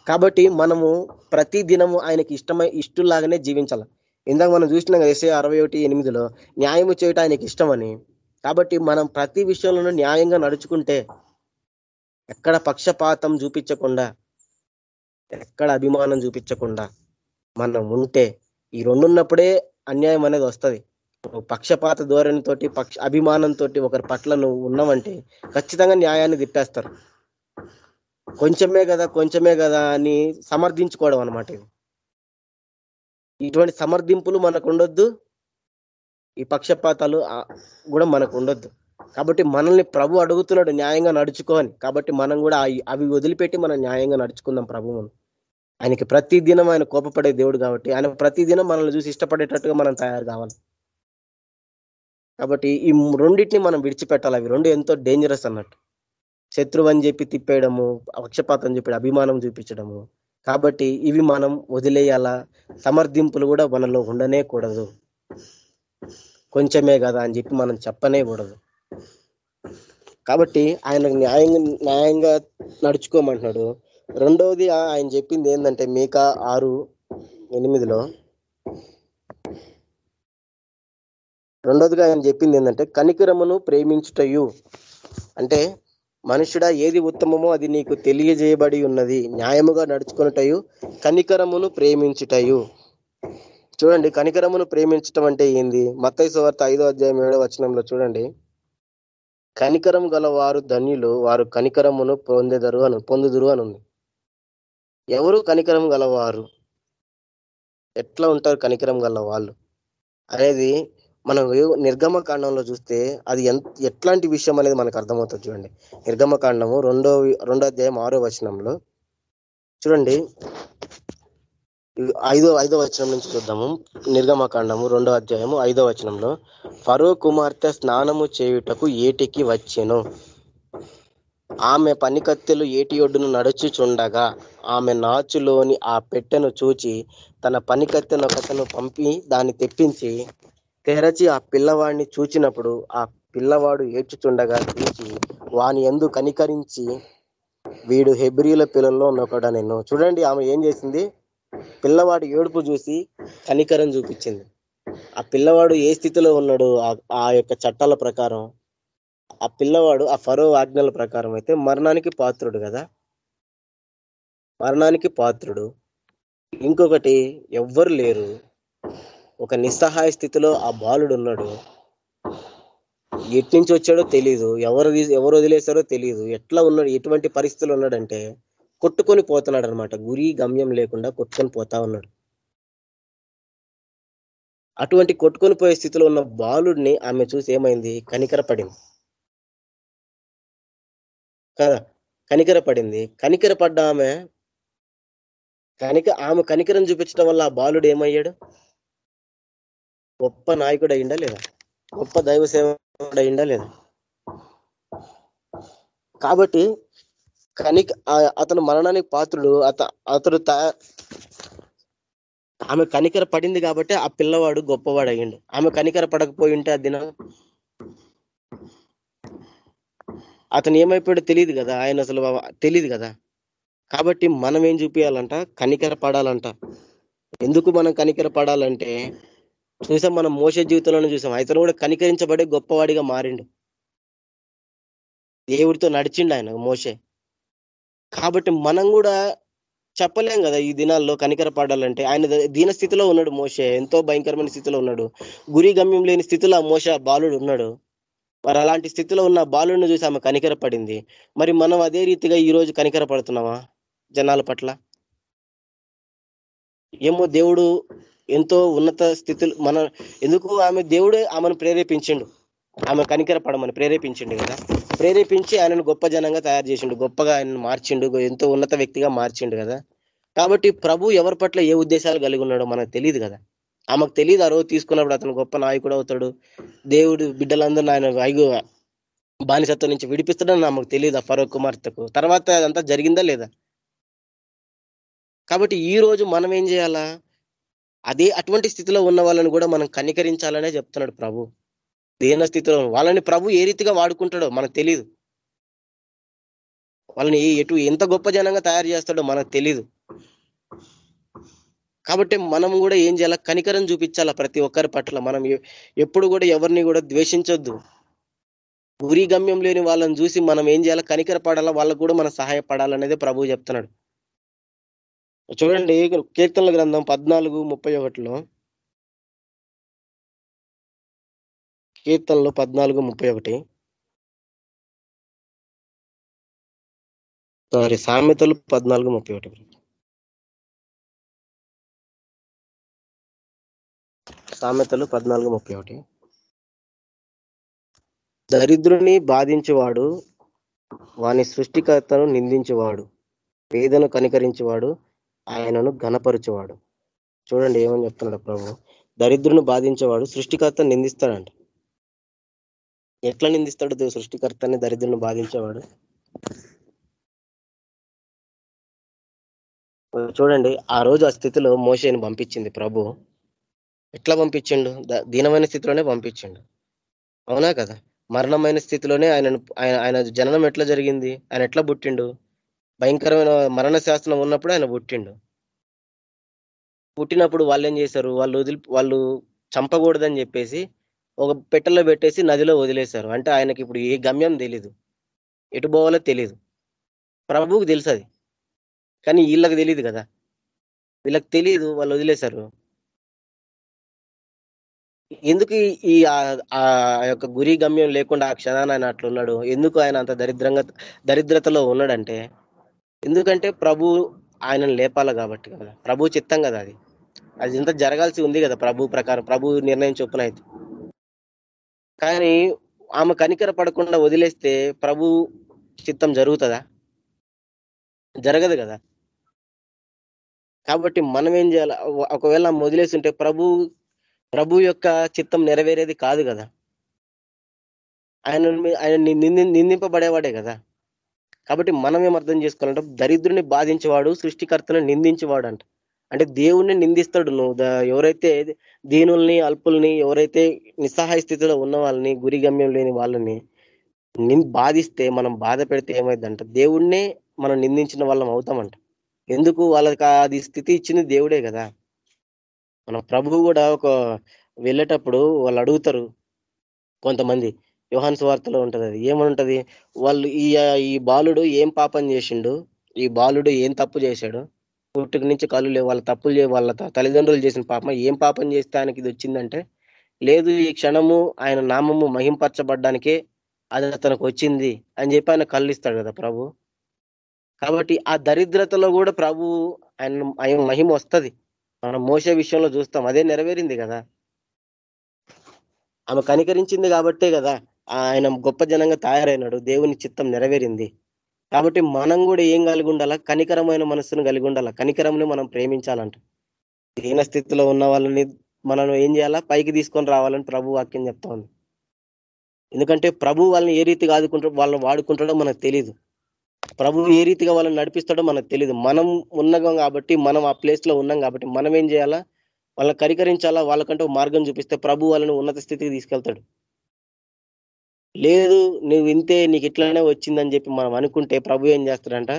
Speaker 1: కాబట్టి మనము ప్రతి దినము ఆయనకి ఇష్టమై ఇష్టలాగానే జీవించాలి. ఇందాక మనం చూసినాం కదా ఎస్ఏ అరవై ఒకటి ఎనిమిదిలో న్యాయము చేయటం ఆయనకి ఇష్టమని. కాబట్టి మనం ప్రతి విషయంలోనూ న్యాయంగా నడుచుకుంటే ఎక్కడ పక్షపాతం చూపించకుండా ఎక్కడ అభిమానం చూపించకుండా మనం ఉంటే ఈ రెండున్నప్పుడే అన్యాయం అనేది వస్తుంది. పక్షపాత ధోరణితోటి పక్ష అభిమానంతో ఒకరి పట్ల నువ్వు ఉన్నావంటే ఖచ్చితంగా న్యాయాన్ని తిట్టేస్తారు. కొంచెమే కదా కొంచెమే కదా అని సమర్థించుకోవడం అనమాట ఇది. ఇటువంటి సమర్థింపులు మనకు ఉండొద్దు ఈ పక్షపాతాలు కూడా మనకు ఉండొద్దు కాబట్టి మనల్ని ప్రభు అడుగుతున్నాడు న్యాయంగా నడుచుకోని కాబట్టి మనం కూడా అవి వదిలిపెట్టి మనం న్యాయంగా నడుచుకుందాం ప్రభువును. ఆయనకి ప్రతి దినం ఆయన కోపపడే దేవుడు కాబట్టి ఆయన ప్రతి దినం మనల్ని చూసి ఇష్టపడేటట్టుగా మనం తయారు కావాలి. కాబట్టి ఈ రెండింటిని మనం విడిచిపెట్టాలి. అవి రెండు ఎంతో డేంజరస్ అన్నట్టు. శత్రువు అని చెప్పి తిప్పేయడము పక్షపాతం చెప్పి అభిమానం చూపించడము కాబట్టి ఇవి మనం వదిలేయాలా? సమర్థింపులు కూడా మనలో ఉండనే కూడదు. కొంచెమే కదా అని చెప్పి మనం చెప్పనే కూడదు. కాబట్టి ఆయన న్యాయంగా న్యాయంగా నడుచుకోమంటున్నాడు. రెండవది ఆయన చెప్పింది ఏంటంటే మీకా ఆరు ఎనిమిదిలో రెండోదిగా ఆయన చెప్పింది ఏంటంటే కనికరమును ప్రేమించుటయు. అంటే మనుషుడా ఏది ఉత్తమమో అది నీకు తెలియజేయబడి ఉన్నది. న్యాయముగా నడుచుకున్నటయు కనికరమును ప్రేమించుటయు. చూడండి కనికరమును ప్రేమించటం అంటే ఏంది? మత్తైసు వార్త ఐదో అధ్యాయం ఏడో వచనంలో చూడండి. కనికరం గల వారు ధన్యులు వారు కనికరమును పొందెదరు అను పొందుదురు అని ఉంది ఎవరు కనికరం గలవారు? ఎట్లా ఉంటారు కనికరం గల వాళ్ళు? అనేది మనం నిర్గమ కాండంలో చూస్తే అది ఎంత ఎట్లాంటి విషయం అనేది మనకు అర్థమవుతుంది చూడండి. నిర్గమకాండము రెండో రెండో అధ్యాయం ఆరో వచనంలో. చూడండి. ఐదో ఐదో వచనం నుంచి చూద్దాము. నిర్గమకాండము రెండో అధ్యాయము ఐదో వచనంలో. ఫరో కుమార్తె స్నానము చేయుటకు ఏటికి వచ్చెను? ఆమె పనికత్తెలు ఏటి ఒడ్డును నడుచుచుండగా ఆమె నాచులోని ఆ పెట్టెను చూచి తన పనికత్తెను ఒకతను పంపి దాన్ని తెప్పించి తెరచి ఆ పిల్లవాడిని చూచినప్పుడు ఆ పిల్లవాడు ఏడ్చుచుండగా చూచి వాని ఎందు కనికరించి వీడు హెబ్రియుల పిల్లల్లో నేను చూడండి ఆమె ఏం చేసింది? పిల్లవాడు ఏడుపు చూసి కనికరం చూపించింది. ఆ పిల్లవాడు ఏ స్థితిలో ఉన్నాడు ఆ యొక్క చట్టాల ప్రకారం ఆ పిల్లవాడు ఆ ఫరో ఆజ్ఞల ప్రకారం అయితే మరణానికి పాత్రుడు కదా. మరణానికి పాత్రుడు. ఇంకొకటి ఎవ్వరు లేరు. ఒక నిస్సహాయ స్థితిలో ఆ బాలుడు ఉన్నాడు. ఎట్నుంచి వచ్చాడో తెలియదు ఎవరు ఎవరు వదిలేశారో తెలియదు ఎట్లా ఉన్నాడు ఎటువంటి పరిస్థితులు ఉన్నాడంటే కొట్టుకొని పోతున్నాడు అనమాట గురి గమ్యం లేకుండా కొట్టుకొని పోతా ఉన్నాడు. అటువంటి కొట్టుకొని పోయే స్థితిలో ఉన్న బాలుడిని ఆమె చూసి ఏమైంది? కనికర పడింది. కదా? కనికర పడింది. కనికర పడ్డ ఆమె కనిక ఆమె కనికరం చూపించడం వల్ల ఆ బాలుడు ఏమయ్యాడు? గొప్ప నాయకుడు అయిందా లేదా? గొప్ప దైవ సేవకుడు అయిందా లేదా? కాబట్టి కనిక అతను మరణానికి పాత్రుడు అత అతడు ఆమె కనికర పడింది కాబట్టి ఆ పిల్లవాడు గొప్పవాడు అయ్యిండు. ఆమె కనికర పడకపోయి ఉంటే ఆ దినం అతను ఏమైపోయాడో తెలియదు కదా. ఆయన అసలు తెలియదు కదా. కాబట్టి మనం ఏం చూపించాలంట కనికర పడాలంట. ఎందుకు మనం కనికర పడాలంటే చూసాం మనం మోస జీవితంలోనే చూసాం. ఇతను కూడా కనికరించబడే గొప్పవాడిగా మారిండు. దేవుడితో నడిచిండు ఆయన మోసే కాబట్టి మనం కూడా చెప్పలేం కదా ఈ దినాల్లో కనికర పడాలంటే. ఆయన దీన స్థితిలో ఉన్నాడు మోసే ఎంతో భయంకరమైన స్థితిలో ఉన్నాడు. గురి గమ్యం లేని స్థితిలో మోస బాలుడు ఉన్నాడు. మరి అలాంటి స్థితిలో ఉన్న బాలుడిని చూసి ఆమె కనికర పడింది. మరి మనం అదే రీతిగా ఈ రోజు కనికర పడుతున్నామా జనాల పట్ల? ఏమో దేవుడు ఎంతో ఉన్నత స్థితులు మన ఎందుకు ఆమె దేవుడే ఆమెను ప్రేరేపించిండు? ఆమె కనికర పడమని ప్రేరేపించిండు కదా. ప్రేరేపించి ఆయనను గొప్ప జనంగా తయారు చేసిండు గొప్పగా ఆయనను మార్చిండు ఎంతో ఉన్నత వ్యక్తిగా మార్చిండు కదా. కాబట్టి ప్రభు ఎవరి పట్ల ఏ ఉద్దేశాలు కలిగి ఉన్నాడో మనకు తెలియదు కదా. ఆమెకు తెలియదు ఆ రోజు తీసుకున్నప్పుడు అతను గొప్ప నాయకుడు అవుతాడు. దేవుడు బిడ్డలందరూ ఆయన ఐగు బానిసత్వం నుంచి విడిపిస్తాడని ఆమెకు తెలియదు ఆ ఫరూక్ కుమార్తెకు. తర్వాత అదంతా జరిగిందా లేదా? కాబట్టి ఈ రోజు మనం ఏం చేయాలా? అదే అటువంటి స్థితిలో ఉన్న వాళ్ళని కూడా మనం కనికరించాలనే చెప్తున్నాడు ప్రభు. దీన స్థితిలో వాళ్ళని ప్రభు ఏ రీతిగా వాడుకుంటాడో మనకు తెలియదు వాళ్ళని ఎటు ఎంత గొప్ప జనంగా తయారు చేస్తాడో మనకు తెలియదు కాబట్టి మనం కూడా ఏం చేయాలా? కనికరం చూపించాలా ప్రతి ఒక్కరి పట్ల. మనం ఎప్పుడు కూడా ఎవరిని కూడా ద్వేషించొద్దు. గురి గమ్యం లేని వాళ్ళని చూసి మనం ఏం చేయాలా? కనికర పడాలా? వాళ్ళకు కూడా మనం సహాయపడాలనేది ప్రభు చెప్తున్నాడు. చూడండి కీర్తనల గ్రంథం పద్నాలుగు ముప్పై ఒకటిలో. కీర్తనలు పద్నాలుగు ముప్పై ఒకటి. సారీ సామెతలు పద్నాలుగు ముప్పై ఒకటి. సామెతలు పద్నాలుగు ముప్పై ఒకటి. దరిద్రుని బాధించేవాడు వాని సృష్టికర్తను నిందించేవాడు వేదను కనికరించేవాడు ఆయనను ఘనపరచువాడు. చూడండి ఏమని చెప్తున్నాడు ప్రభు? దరిద్రును బాధించేవాడు సృష్టికర్తను నిందిస్తాడంట. ఎట్లా నిందిస్తాడు దేవు సృష్టికర్తని దరిద్రుని బాధించేవాడు? చూడండి ఆ రోజు ఆ స్థితిలో మోసేని పంపించింది ప్రభు. ఎట్లా పంపించిండు? దీనమైన స్థితిలోనే పంపించిండు. అవునా కదా? మరణమైన స్థితిలోనే ఆయన ఆయన ఆయన జననం ఎట్లా జరిగింది? ఆయన ఎట్లా పుట్టిండు? భయంకరమైన మరణ శాసనం ఉన్నప్పుడు ఆయన పుట్టిండు. పుట్టినప్పుడు వాళ్ళు ఏం చేశారు? వాళ్ళు వదిలి వాళ్ళు చంపకూడదని చెప్పేసి ఒక పెట్టెలో పెట్టేసి నదిలో వదిలేశారు. అంటే ఆయనకి ఇప్పుడు ఏ గమ్యం తెలీదు. ఎటు పోవాలో తెలీదు. ప్రభువుకు తెలుసు అది కానీ వీళ్ళకి తెలియదు కదా. వీళ్ళకి తెలియదు వాళ్ళు వదిలేశారు. ఎందుకు ఈ- ఆ- ఆ యొక్క గురి గమ్యం లేకుండా ఆ క్షణాన్ని ఆయన అట్లున్నాడు? ఎందుకు ఆయన అంత దరిద్రంగా దరిద్రతలో ఉన్నాడంటే ఎందుకంటే ప్రభు ఆయనను లేపాల కాబట్టి కదా. ప్రభు చిత్తం కదా అది. అది ఇంత జరగాల్సి ఉంది కదా ప్రభు ప్రకారం. ప్రభు నిర్ణయం చొప్పున అయితే. కానీ ఆమె కనికర పడకుండా వదిలేస్తే ప్రభు చిత్తం జరుగుతుందా? జరగదు కదా. కాబట్టి మనం ఏం చేయాలి? ఒకవేళ ఆమె వదిలేసి ఉంటే ప్రభు ప్రభు యొక్క చిత్తం నెరవేరేది కాదు కదా. ఆయన ఆయన నిందింపబడేవాడే కదా. కాబట్టి మనం ఏం అర్థం చేసుకోవాలంటే దరిద్రుని బాధించేవాడు సృష్టికర్తను నిందించేవాడు అంట అంటే దేవుణ్ణి నిందిస్తాడు. నువ్వు ఎవరైతే దీనుల్ని అల్పుల్ని ఎవరైతే నిస్సహాయ స్థితిలో ఉన్న వాళ్ళని గురి గమ్యం లేని వాళ్ళని నిన్ బాధిస్తే మనం బాధ పెడితే ఏమైందంట దేవుణ్ణే మనం నిందించిన వాళ్ళం అవుతామంట. ఎందుకు వాళ్ళకి అది స్థితి ఇచ్చింది దేవుడే కదా. మన ప్రభు కూడా ఒక వెళ్ళేటప్పుడు వాళ్ళు అడుగుతారు కొంతమంది యోహాన్ వార్తలో ఉంటుంది అది ఏమనుంటది? వాళ్ళు ఈ ఈ బాలుడు ఏం పాపం చేసిండు? ఈ బాలుడు ఏం తప్పు చేశాడు? పుట్టుక నుంచి కళ్ళు లేవు. వాళ్ళ తప్పులు చే వాళ్ళ తల్లిదండ్రులు చేసిన పాపం ఏం పాపం చేస్తే ఆయనకి ఇది వచ్చిందంటే లేదు ఈ క్షణము ఆయన నామము మహింపరచబడ్డానికే అది అతనికి వచ్చింది అని చెప్పి ఆయన కళ్ళు ఇస్తాడు కదా ప్రభు. కాబట్టి ఆ దరిద్రతలో కూడా ప్రభు ఆయన ఆయన మహిమ వస్తుంది. మనం మోసే విషయంలో చూస్తాం. అదే నెరవేరింది కదా. ఆమె కనికరించింది కాబట్టే కదా. ఆయన గొప్ప జనంగా తయారైనాడు. దేవుని చిత్తం నెరవేరింది. కాబట్టి మనం కూడా ఏం కలిగి ఉండాలా కనికరమైన మనస్సును కలిగి ఉండాలా కనికరంని మనం ప్రేమించాలంట. దీన స్థితిలో ఉన్న వాళ్ళని మనం ఏం చేయాలా? పైకి తీసుకొని రావాలని ప్రభు వాక్యం చెప్తా ఉంది. ఎందుకంటే ప్రభు వాళ్ళని ఏ రీతిగా ఆదుకుంటాడో వాళ్ళని వాడుకుంటాడో మనకు తెలియదు ప్రభు ఏ రీతిగా వాళ్ళని నడిపిస్తాడో మనకు తెలియదు మనం ఉన్నాం కాబట్టి మనం ఆ ప్లేస్లో ఉన్నాం కాబట్టి మనం ఏం చేయాలా? వాళ్ళని కరికరించాలా వాళ్ళకంటే ఒక మార్గం చూపిస్తే ప్రభు వాళ్ళని ఉన్నత స్థితికి తీసుకెళ్తాడు. లేదు నువ్వు ఇంతే నీకు ఇట్లానే వచ్చిందని చెప్పి మనం అనుకుంటే ప్రభు ఏం చేస్తాడంట?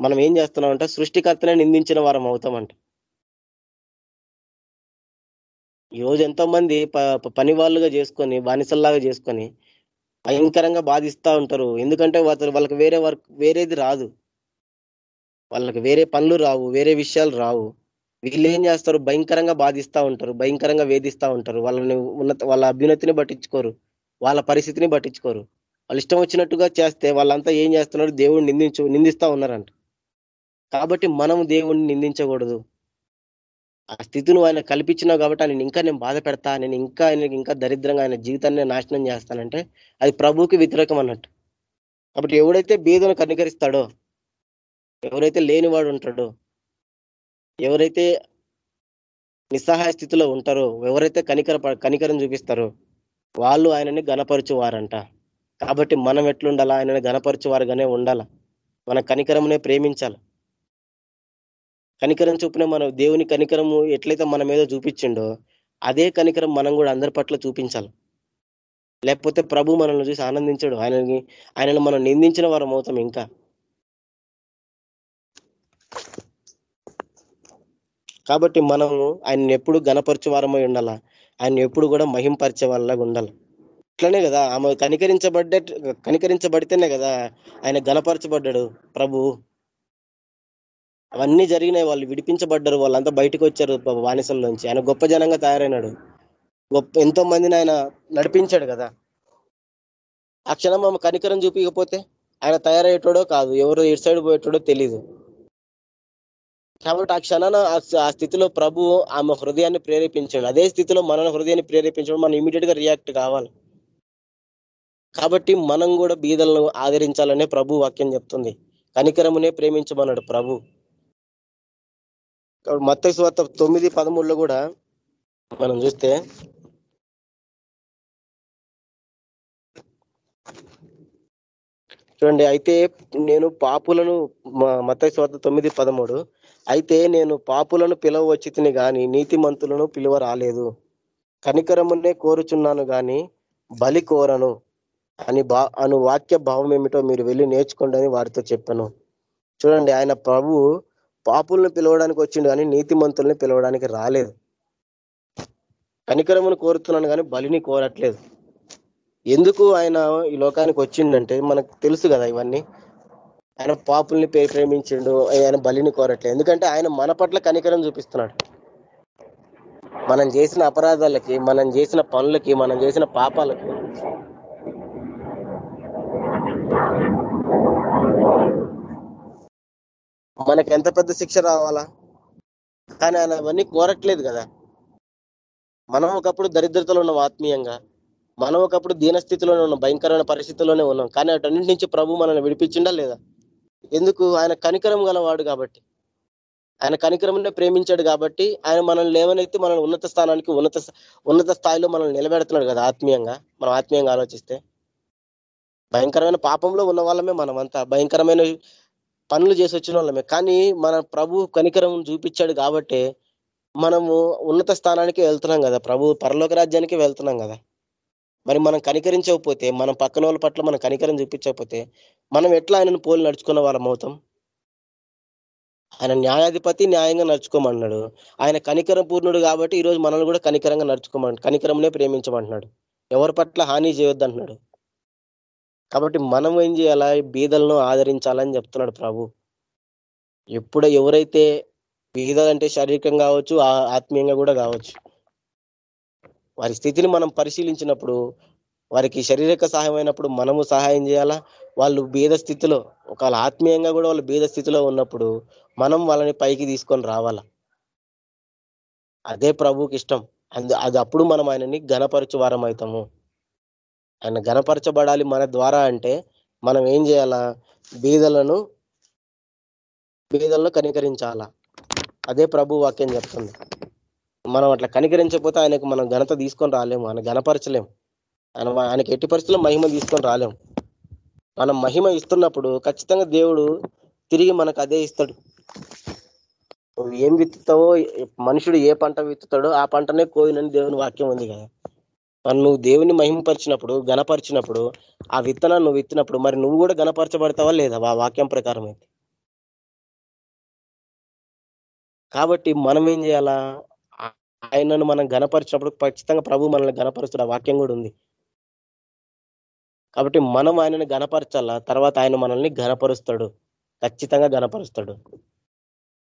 Speaker 1: మనం ఏం చేస్తున్నామంట? సృష్టికర్తనే నిందించిన వారం అవుతామంట. ఈ ఎంతో మంది పని వాళ్ళుగా చేసుకొని బానిసల్లాగా చేసుకొని భయంకరంగా బాధిస్తూ ఉంటారు. ఎందుకంటే వాళ్ళకి వేరే వర్క్ వేరేది రాదు. వాళ్ళకి వేరే పనులు రావు వేరే విషయాలు రావు. వీళ్ళు ఏం చేస్తారు? భయంకరంగా బాధిస్తూ ఉంటారు భయంకరంగా వేధిస్తూ ఉంటారు. వాళ్ళని ఉన్నత వాళ్ళ అభ్యున్నతిని పట్టించుకోరు. వాళ్ళ పరిస్థితిని పట్టించుకోరు. వాళ్ళు ఇష్టం వచ్చినట్టుగా చేస్తే వాళ్ళంతా ఏం చేస్తున్నారు? దేవుడిని నిందించు నిందిస్తా ఉన్నారంట. కాబట్టి మనం దేవుణ్ణి నిందించకూడదు. ఆ స్థితిని ఆయన కల్పించినావు కాబట్టి ఆయన ఇంకా నేను బాధ పెడతా నేను ఇంకా ఆయనకి ఇంకా దరిద్రంగా ఆయన జీవితాన్ని నాశనం చేస్తానంటే అది ప్రభుకి వ్యతిరేకం అన్నట్టు. కాబట్టి ఎవడైతే బీదను కనికరిస్తాడో ఎవరైతే లేనివాడు ఉంటాడో ఎవరైతే నిస్సహాయ స్థితిలో ఉంటారో ఎవరైతే కనికర కనికరం చూపిస్తారో వాళ్ళు ఆయనని గనపరచువారంట కాబట్టి మనం ఎట్లుండాలా? ఆయనని గనపరచువారుగానే ఉండాల? మన కనికరమునే ప్రేమించాలి? కనికరం చూపిన మన దేవుని కనికరము ఎట్లయితే మన మీద చూపించిండో అదే కనికరం మనం కూడా అందరి పట్ల చూపించాలి. లేకపోతే ప్రభు మనల్ని చూసి ఆనందించాడు. ఆయనని ఆయనను మనం నిందించిన వారం అవుతాం ఇంకా. కాబట్టి మనము ఆయన ఎప్పుడు గణపరచు వారమై ఆయన ఎప్పుడు కూడా మహింపరిచే వాళ్ళగా ఉండాలి. ఇట్లనే కదా ఆమె కనికరించబడ్డ కనికరించబడితేనే కదా ఆయన గణపరచబడ్డాడు ప్రభు. అవన్నీ జరిగినాయి వాళ్ళు విడిపించబడ్డారు వాళ్ళంతా బయటకు వచ్చారు బానిసల్లోంచి ఆయన గొప్ప జనంగా తయారైనాడు. గొప్ప ఎంతో మందిని ఆయన నడిపించాడు కదా. ఆ క్షణం ఆమె కనికరం చూపించకపోతే ఆయన తయారయ్యేటోడో కాదు ఎవరు ఇటు సైడ్ పోయేటోడో తెలీదు. కాబట్టి ఆ క్షణాన ఆ స్థితిలో ప్రభు ఆమె హృదయాన్ని ప్రేరేపించండి. అదే స్థితిలో మన హృదయాన్ని ప్రేరేపించడం మనం ఇమీడియట్గా రియాక్ట్ కావాలి. కాబట్టి మనం కూడా బీదలను ఆదరించాలనే ప్రభు వాక్యం చెప్తుంది. కనికరమునే ప్రేమించమన్నాడు ప్రభు. మత్త స్వార్థ తొమ్మిది పదమూడులో కూడా మనం చూస్తే చూడండి అయితే నేను పాపులను మత స్వార్థ తొమ్మిది పదమూడు అయితే నేను పాపులను పిలవచ్చి తిని గాని నీతిమంతులను పిలువ రాలేదు కనికరమునే కోరుచున్నాను గాని బలి కోరను. అని బా అను వాక్య భావం ఏమిటో మీరు వెళ్ళి నేర్చుకోండి అని వారితో చెప్పాను. చూడండి ఆయన ప్రభు పాపులను పిలవడానికి వచ్చిండు కానీ నీతిమంతుల్ని పిలవడానికి రాలేదు. కనికరమును కోరుతున్నాను కానీ బలిని కోరట్లేదు. ఎందుకు ఆయన ఈ లోకానికి వచ్చిండంటే మనకు తెలుసు కదా ఇవన్నీ. ఆయన పాపుల్ని ప్రేమించిండు ఆయన బలిని కోరట్లేదు. ఎందుకంటే ఆయన మన పట్ల కనికరం చూపిస్తున్నాడు. మనం చేసిన అపరాధాలకి మనం చేసిన పనులకి మనం చేసిన పాపాలకి. మనకి ఎంత పెద్ద శిక్ష రావాలా? కానీ ఆయన అవన్నీ కోరట్లేదు కదా. మనం ఒకప్పుడు దరిద్రతలో ఉన్నాం ఆత్మీయంగా. మనం ఒకప్పుడు దీనస్థితిలోనే ఉన్నాం భయంకరమైన పరిస్థితుల్లోనే ఉన్నాం. కానీ అటన్నింటి నుంచి ప్రభు మనల్ని విడిపించిండా లేదా? ఎందుకు? ఆయన కనికరం గలవాడు కాబట్టి. ఆయన కనికరంనే ప్రేమించాడు కాబట్టి ఆయన మనల్ని లేవనైతే మనల్ని ఉన్నత స్థానానికి ఉన్నత ఉన్నత స్థాయిలో మనల్ని నిలబెడుతున్నాడు కదా ఆత్మీయంగా? మనం ఆత్మీయంగా ఆలోచిస్తే. భయంకరమైన పాపంలో ఉన్న వాళ్ళమే మనమంతా. భయంకరమైన పనులు చేసి వచ్చిన వాళ్ళమే. కానీ మన ప్రభు కనికరం చూపించాడు కాబట్టి మనము ఉన్నత స్థానానికి వెళ్తున్నాం కదా ప్రభు. పరలోక రాజ్యానికి వెళ్తున్నాం కదా. మరి మనం కనికరించకపోతే మనం పక్కన వాళ్ళ పట్ల మనం కనికరం చూపించకపోతే మనం ఎట్లా ఆయనను పోలి నడుచుకున్న వాళ్ళం అవుతాం? ఆయన న్యాయాధిపతి న్యాయంగా నడుచుకోమన్నాడు ఆయన కనికర పూర్ణుడు కాబట్టి ఈరోజు మనల్ని కూడా కనికరంగా నడుచుకోమని కనికరంనే ప్రేమించమంటున్నాడు. ఎవరి పట్ల హాని చేయొద్దు అంటున్నాడు కాబట్టి మనం ఏం చేయాలా? బీదలను ఆదరించాలని చెప్తున్నాడు ప్రభు. ఎప్పుడు ఎవరైతే బీదలంటే శారీరకంగా కావచ్చు ఆత్మీయంగా కూడా కావచ్చు. వారి స్థితిని మనం పరిశీలించినప్పుడు వారికి శారీరక సహాయం అయినప్పుడు మనము సహాయం చేయాలా? వాళ్ళు భేద స్థితిలో ఒకవేళ ఆత్మీయంగా కూడా వాళ్ళు భేద స్థితిలో ఉన్నప్పుడు మనం వాళ్ళని పైకి తీసుకొని రావాలా? అదే ప్రభుకి ఇష్టం. అది అది అప్పుడు మనం ఆయనని ఘనపరచు వారం అవుతాము. ఆయన ఘనపరచబడాలి మన ద్వారా అంటే మనం ఏం చేయాలా? బీదలను బీదలను కనికరించాలా? అదే ప్రభు వాక్యం చెప్తుంది. మనం అట్లా కనికరించకపోతే ఆయనకు మనం ఘనత తీసుకొని రాలేము. ఆయన ఘనపరచలేము. ఆయన ఆయనకి ఎట్టి పరిస్థితుల్లో మహిమ తీసుకొని రాలేము. మనం మహిమ ఇస్తున్నప్పుడు ఖచ్చితంగా దేవుడు తిరిగి మనకు అదే ఇస్తాడు. నువ్వు ఏం విత్తుతావో మనుషుడు ఏ పంట విత్తుతాడో ఆ పంటనే కోయినని దేవుని వాక్యం ఉంది కదా. మరి నువ్వు దేవుని మహిమపరిచినప్పుడు గణపరిచినప్పుడు ఆ విత్తనాన్ని నువ్వు విత్తినప్పుడు మరి నువ్వు కూడా గణపరచబడతావా లేదా? ఆ వాక్యం ప్రకారం అయితే. కాబట్టి మనం ఏం చేయాలా? ఆయనను మనం గణపరిచినప్పుడు ఖచ్చితంగా ప్రభు మనల్ని గణపరుస్తాడు వాక్యం కూడా ఉంది. కాబట్టి మనం ఆయనను గనపరచాలా తర్వాత ఆయన మనల్ని గణపరుస్తాడు ఖచ్చితంగా గణపరుస్తాడు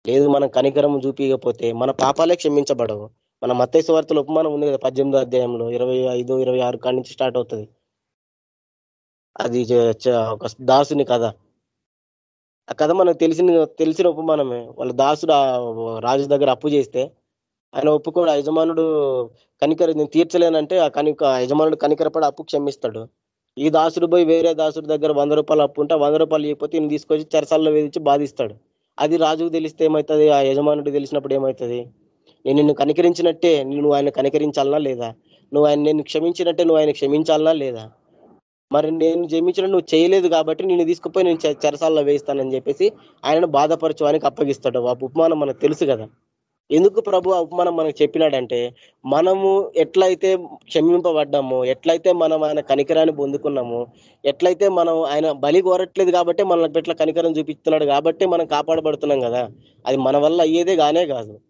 Speaker 1: లేదు మనం కనికరం చూపించకపోతే మన పాపాలే క్షమించబడవు. మన మత్తైసు వార్తల ఉపమానం ఉంది కదా పద్దెనిమిదో అధ్యాయంలో ఇరవై ఐదు ఇరవై ఆరు కాడి నుంచి స్టార్ట్ అవుతుంది. అది ఒక దాసుని కథ. ఆ కథ మనకు తెలిసిన తెలిసిన ఉపమానమే. వాళ్ళ దాసుడు రాజు దగ్గర అప్పు చేస్తే ఆయన ఒప్పుకోడు. యజమానుడు కనికర నేను తీర్చలేనంటే ఆ కనిక యజమానుడు కనికరపడి అప్పు క్షమిస్తాడు. ఈ దాసుడు పోయి వేరే దాసుడి దగ్గర వంద రూపాయలు అప్పు ఉంటే వంద రూపాయలు ఇవ్వకపోతే ఈయన తీసుకొచ్చి చెరసాల్లో వేధించి బాధిస్తాడు. అది రాజుకు తెలిస్తే ఏమవుతుంది ఆ యజమానుడు తెలిసినప్పుడు ఏమవుతుంది నేను నిన్ను కనికరించినట్టే నువ్వు ఆయన కనికరించాలనా లేదా? నువ్వు ఆయన నేను క్షమించినట్టే నువ్వు ఆయన క్షమించాలనా లేదా? మరి నేను క్షమించిన నువ్వు చేయలేదు కాబట్టి నేను తీసుకుపోయి నేను చెరసాల్లో వేయిస్తానని చెప్పేసి ఆయనను బాధపరచడానికి అప్పగిస్తాడు. ఆ ఉపమానం మనకు తెలుసు కదా. ఎందుకు ప్రభు ఆ ఉపమానం మనకు చెప్పినాడంటే మనము ఎట్లయితే క్షమింపబడ్డామో ఎట్లయితే మనం ఆయన కనికరాన్ని పొందుకున్నామో ఎట్లయితే మనం ఆయన బలి కోరట్లేదు కాబట్టి మన పెట్ల కనికరం చూపిస్తున్నాడు కాబట్టి మనం కాపాడబడుతున్నాం కదా అది మన వల్ల అయ్యేదే కానే కాదు.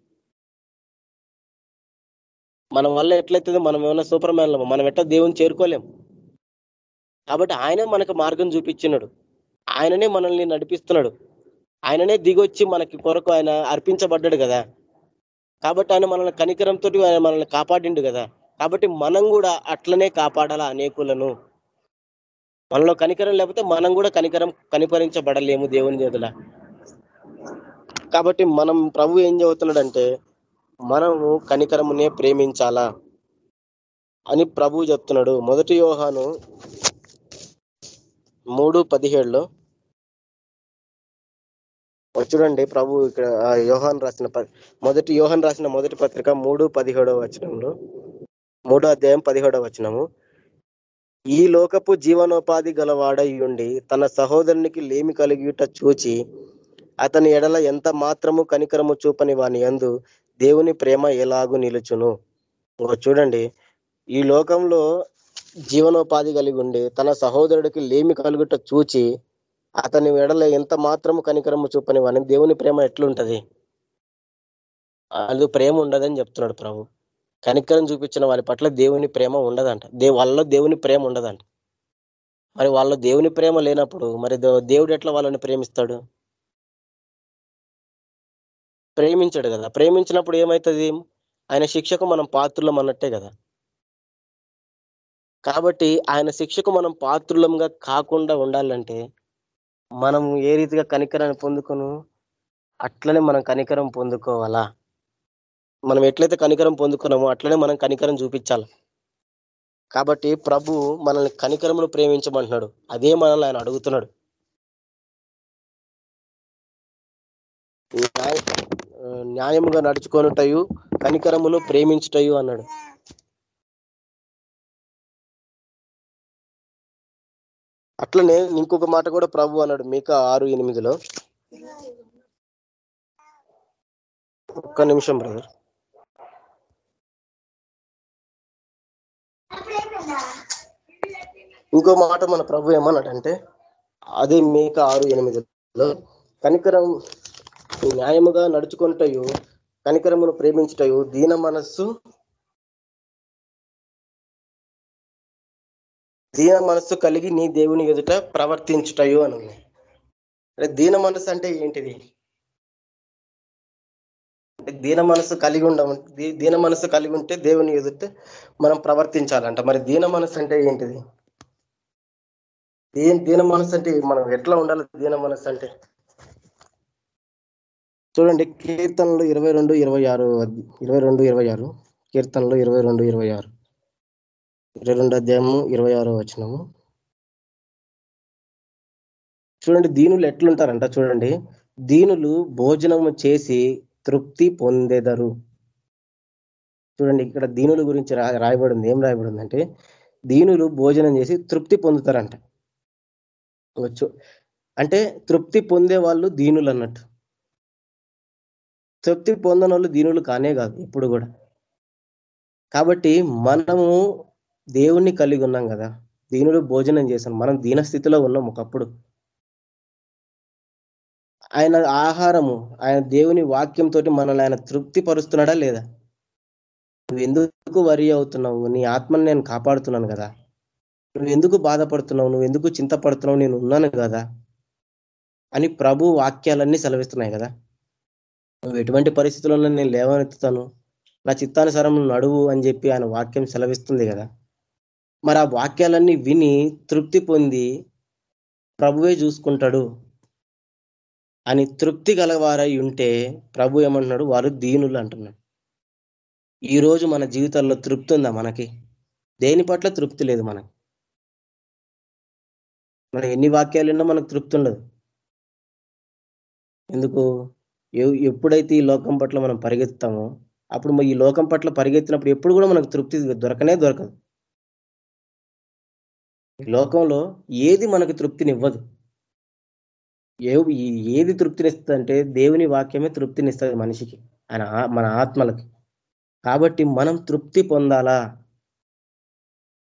Speaker 1: మన వల్ల ఎట్లయితే మనం ఏమైనా సూపర్ మ్యాన్లము మనం ఎట్లా దేవుని చేరుకోలేం. కాబట్టి ఆయనే మనకు మార్గం చూపించినాడు. ఆయననే మనల్ని నడిపిస్తున్నాడు. ఆయననే దిగొచ్చి మనకి కొరకు ఆయన అర్పించబడ్డాడు కదా. కాబట్టి ఆయన మనల్ని కనికరంతో ఆయన మనల్ని కాపాడిండు కదా. కాబట్టి మనం కూడా అట్లనే కాపాడాలా అనేకులను? మనలో కనికరం లేకపోతే మనం కూడా కనికరం కనికరించబడలేము దేవుని చేతుల. కాబట్టి మనం ప్రభు ఏం చెబుతున్నాడంటే మనము కనికరమునే ప్రేమించాలా అని ప్రభు చెప్తున్నాడు. మొదటి యోహాను మూడు పదిహేడులో చూడండి ప్రభు ఇక్కడ యోహాన్ రాసిన మొదటి యోహాన్ రాసిన మొదటి పత్రిక మూడు పదిహేడవ వచనంలో. మూడో అధ్యాయం పదిహేడవ వచనము. ఈ లోకపు జీవనోపాధి గలవాడై ఉండి తన సహోదరునికి లేమి కలిగిట చూచి అతని ఎడల ఎంత మాత్రము కనికరము చూపని వాని యందు దేవుని ప్రేమ ఎలాగు నిలుచును? చూడండి. ఈ లోకంలో జీవనోపాధి కలిగి ఉండి తన సహోదరుడికి లేమి కలుగుట చూచి అతని ఎడల ఎంత మాత్రము కనికరము చూపని వాడిని దేవుని ప్రేమ ఎట్లుంటది? అది ప్రేమ ఉండదని చెప్తున్నాడు ప్రభు. కనికరం చూపించిన వారి పట్ల దేవుని ప్రేమ ఉండదంట. దే వాళ్ళలో దేవుని ప్రేమ ఉండదంట. మరి వాళ్ళ దేవుని ప్రేమ లేనప్పుడు మరి దేవుడు ఎట్లా వాళ్ళని ప్రేమిస్తాడు? ప్రేమించాడు కదా. ప్రేమించినప్పుడు ఏమవుతుంది ఆయన శిక్షకు మనం పాత్రులం అన్నట్టే కదా. కాబట్టి ఆయన శిక్షకు మనం పాత్రులంగా కాకుండా ఉండాలంటే మనం ఏ రీతిగా కనికరాన్ని పొందుకును? అట్లనే మనం కనికరం పొందుకోవాలా? మనం ఎట్లయితే కనికరం పొందుకున్నామో అట్లనే మనం కనికరం చూపించాలి. కాబట్టి ప్రభు మనల్ని కనికరమును ప్రేమించమంటున్నాడు. అదే మనల్ని ఆయన అడుగుతున్నాడు. న్యాయముగా నడుచుకొనుటయు కనికరమును ప్రేమించుటయు అన్నాడు. అట్లనే ఇంకొక మాట కూడా ప్రభు అన్నాడు మీక ఆరు ఎనిమిదిలో. ఒక్క నిమిషం బ్రదర్. ఇంకో మాట మన ప్రభు ఏమన్నాడంటే అదే మీక ఆరు ఎనిమిదిలో కనికరం న్యాయముగా నడుచుకుంటయు కనికరమును ప్రేమించుటయు దీన మనస్సు దీన మనస్సు కలిగి నీ దేవుని ఎదుట ప్రవర్తించుటయు అని ఉంది అంటే దీన మనస్సు అంటే ఏంటిది? అంటే దీన మనసు కలిగి ఉండ దీ- దీన మనసు కలిగి ఉంటే దేవుని ఎదుట మనం ప్రవర్తించాలంట. మరి దీన మనసు అంటే ఏంటిది? దీన దీన మనసు అంటే మనం ఎట్లా ఉండాలి దీన మనసు అంటే? చూడండి కీర్తనలు ఇరవై రెండు ఇరవై ఆరు ఇరవై రెండు ఇరవై ఆరు. కీర్తనలు ఇరవై రెండు ఇరవై ఆరు. ఇరవై రెండు అధ్యాయము ఇరవై ఆరో వచనము. చూడండి దీనులు ఎట్లుంటారంట చూడండి. దీనులు భోజనము చేసి తృప్తి పొందెదరు. చూడండి ఇక్కడ దీనుల గురించి రాయబడింది. ఏం రాయబడిందంటే దీనులు భోజనం చేసి తృప్తి పొందుతారంట. అంటే తృప్తి పొందే వాళ్ళు దీనులు అన్నట్టు. తృప్తి పొందని వాళ్ళు దీనులు కానే కాదు ఇప్పుడు కూడా. కాబట్టి మనము దేవుణ్ణి కలిగి ఉన్నాం కదా. దీనుడు భోజనం చేశాను మనం దీన స్థితిలో ఉన్నాం ఒకప్పుడు. ఆయన ఆహారము ఆయన దేవుని వాక్యంతో మనల్ని ఆయన తృప్తి పరుస్తున్నాడా లేదా? నువ్వు ఎందుకు వరి అవుతున్నావు? నీ ఆత్మను నేను కాపాడుతున్నాను కదా. నువ్వు ఎందుకు బాధపడుతున్నావు? నువ్వు ఎందుకు చింతపడుతున్నావు? నేను ఉన్నాను కదా. అని ప్రభు వాక్యాలన్నీ సెలవిస్తున్నాయి కదా. నువ్వు ఎటువంటి పరిస్థితుల్లో నేను లేవనెత్తుతాను. నా చిత్తానుసారం నువ్వు నడువు అని చెప్పి ఆయన వాక్యం సెలవిస్తుంది కదా. మరి ఆ వాక్యాలన్నీ విని తృప్తి పొంది ప్రభువే చూసుకుంటాడు. అని తృప్తి గలవారై ఉంటే ప్రభు ఏమంటున్నాడు? వారు దీనులు అంటున్నాడు. ఈ రోజు మన జీవితాల్లో తృప్తి ఉందా మనకి? దేని పట్ల తృప్తి లేదు మనకి? మనం ఎన్ని వాక్యాలు ఉన్నా మనకు తృప్తి ఉండదు. ఎందుకు? ఎప్పుడైతే ఈ లోకం పట్ల మనం పరిగెత్తామో అప్పుడు ఈ లోకం పట్ల పరిగెత్తినప్పుడు ఎప్పుడు కూడా మనకు తృప్తి దొరకనే దొరకదు. లోకంలో ఏది మనకు తృప్తినివ్వదు. ఏ ఏది తృప్తినిస్తుంది అంటే దేవుని వాక్యమే తృప్తినిస్తుంది మనిషికి ఆయన ఆ- మన ఆత్మలకి. కాబట్టి మనం తృప్తి పొందాలా?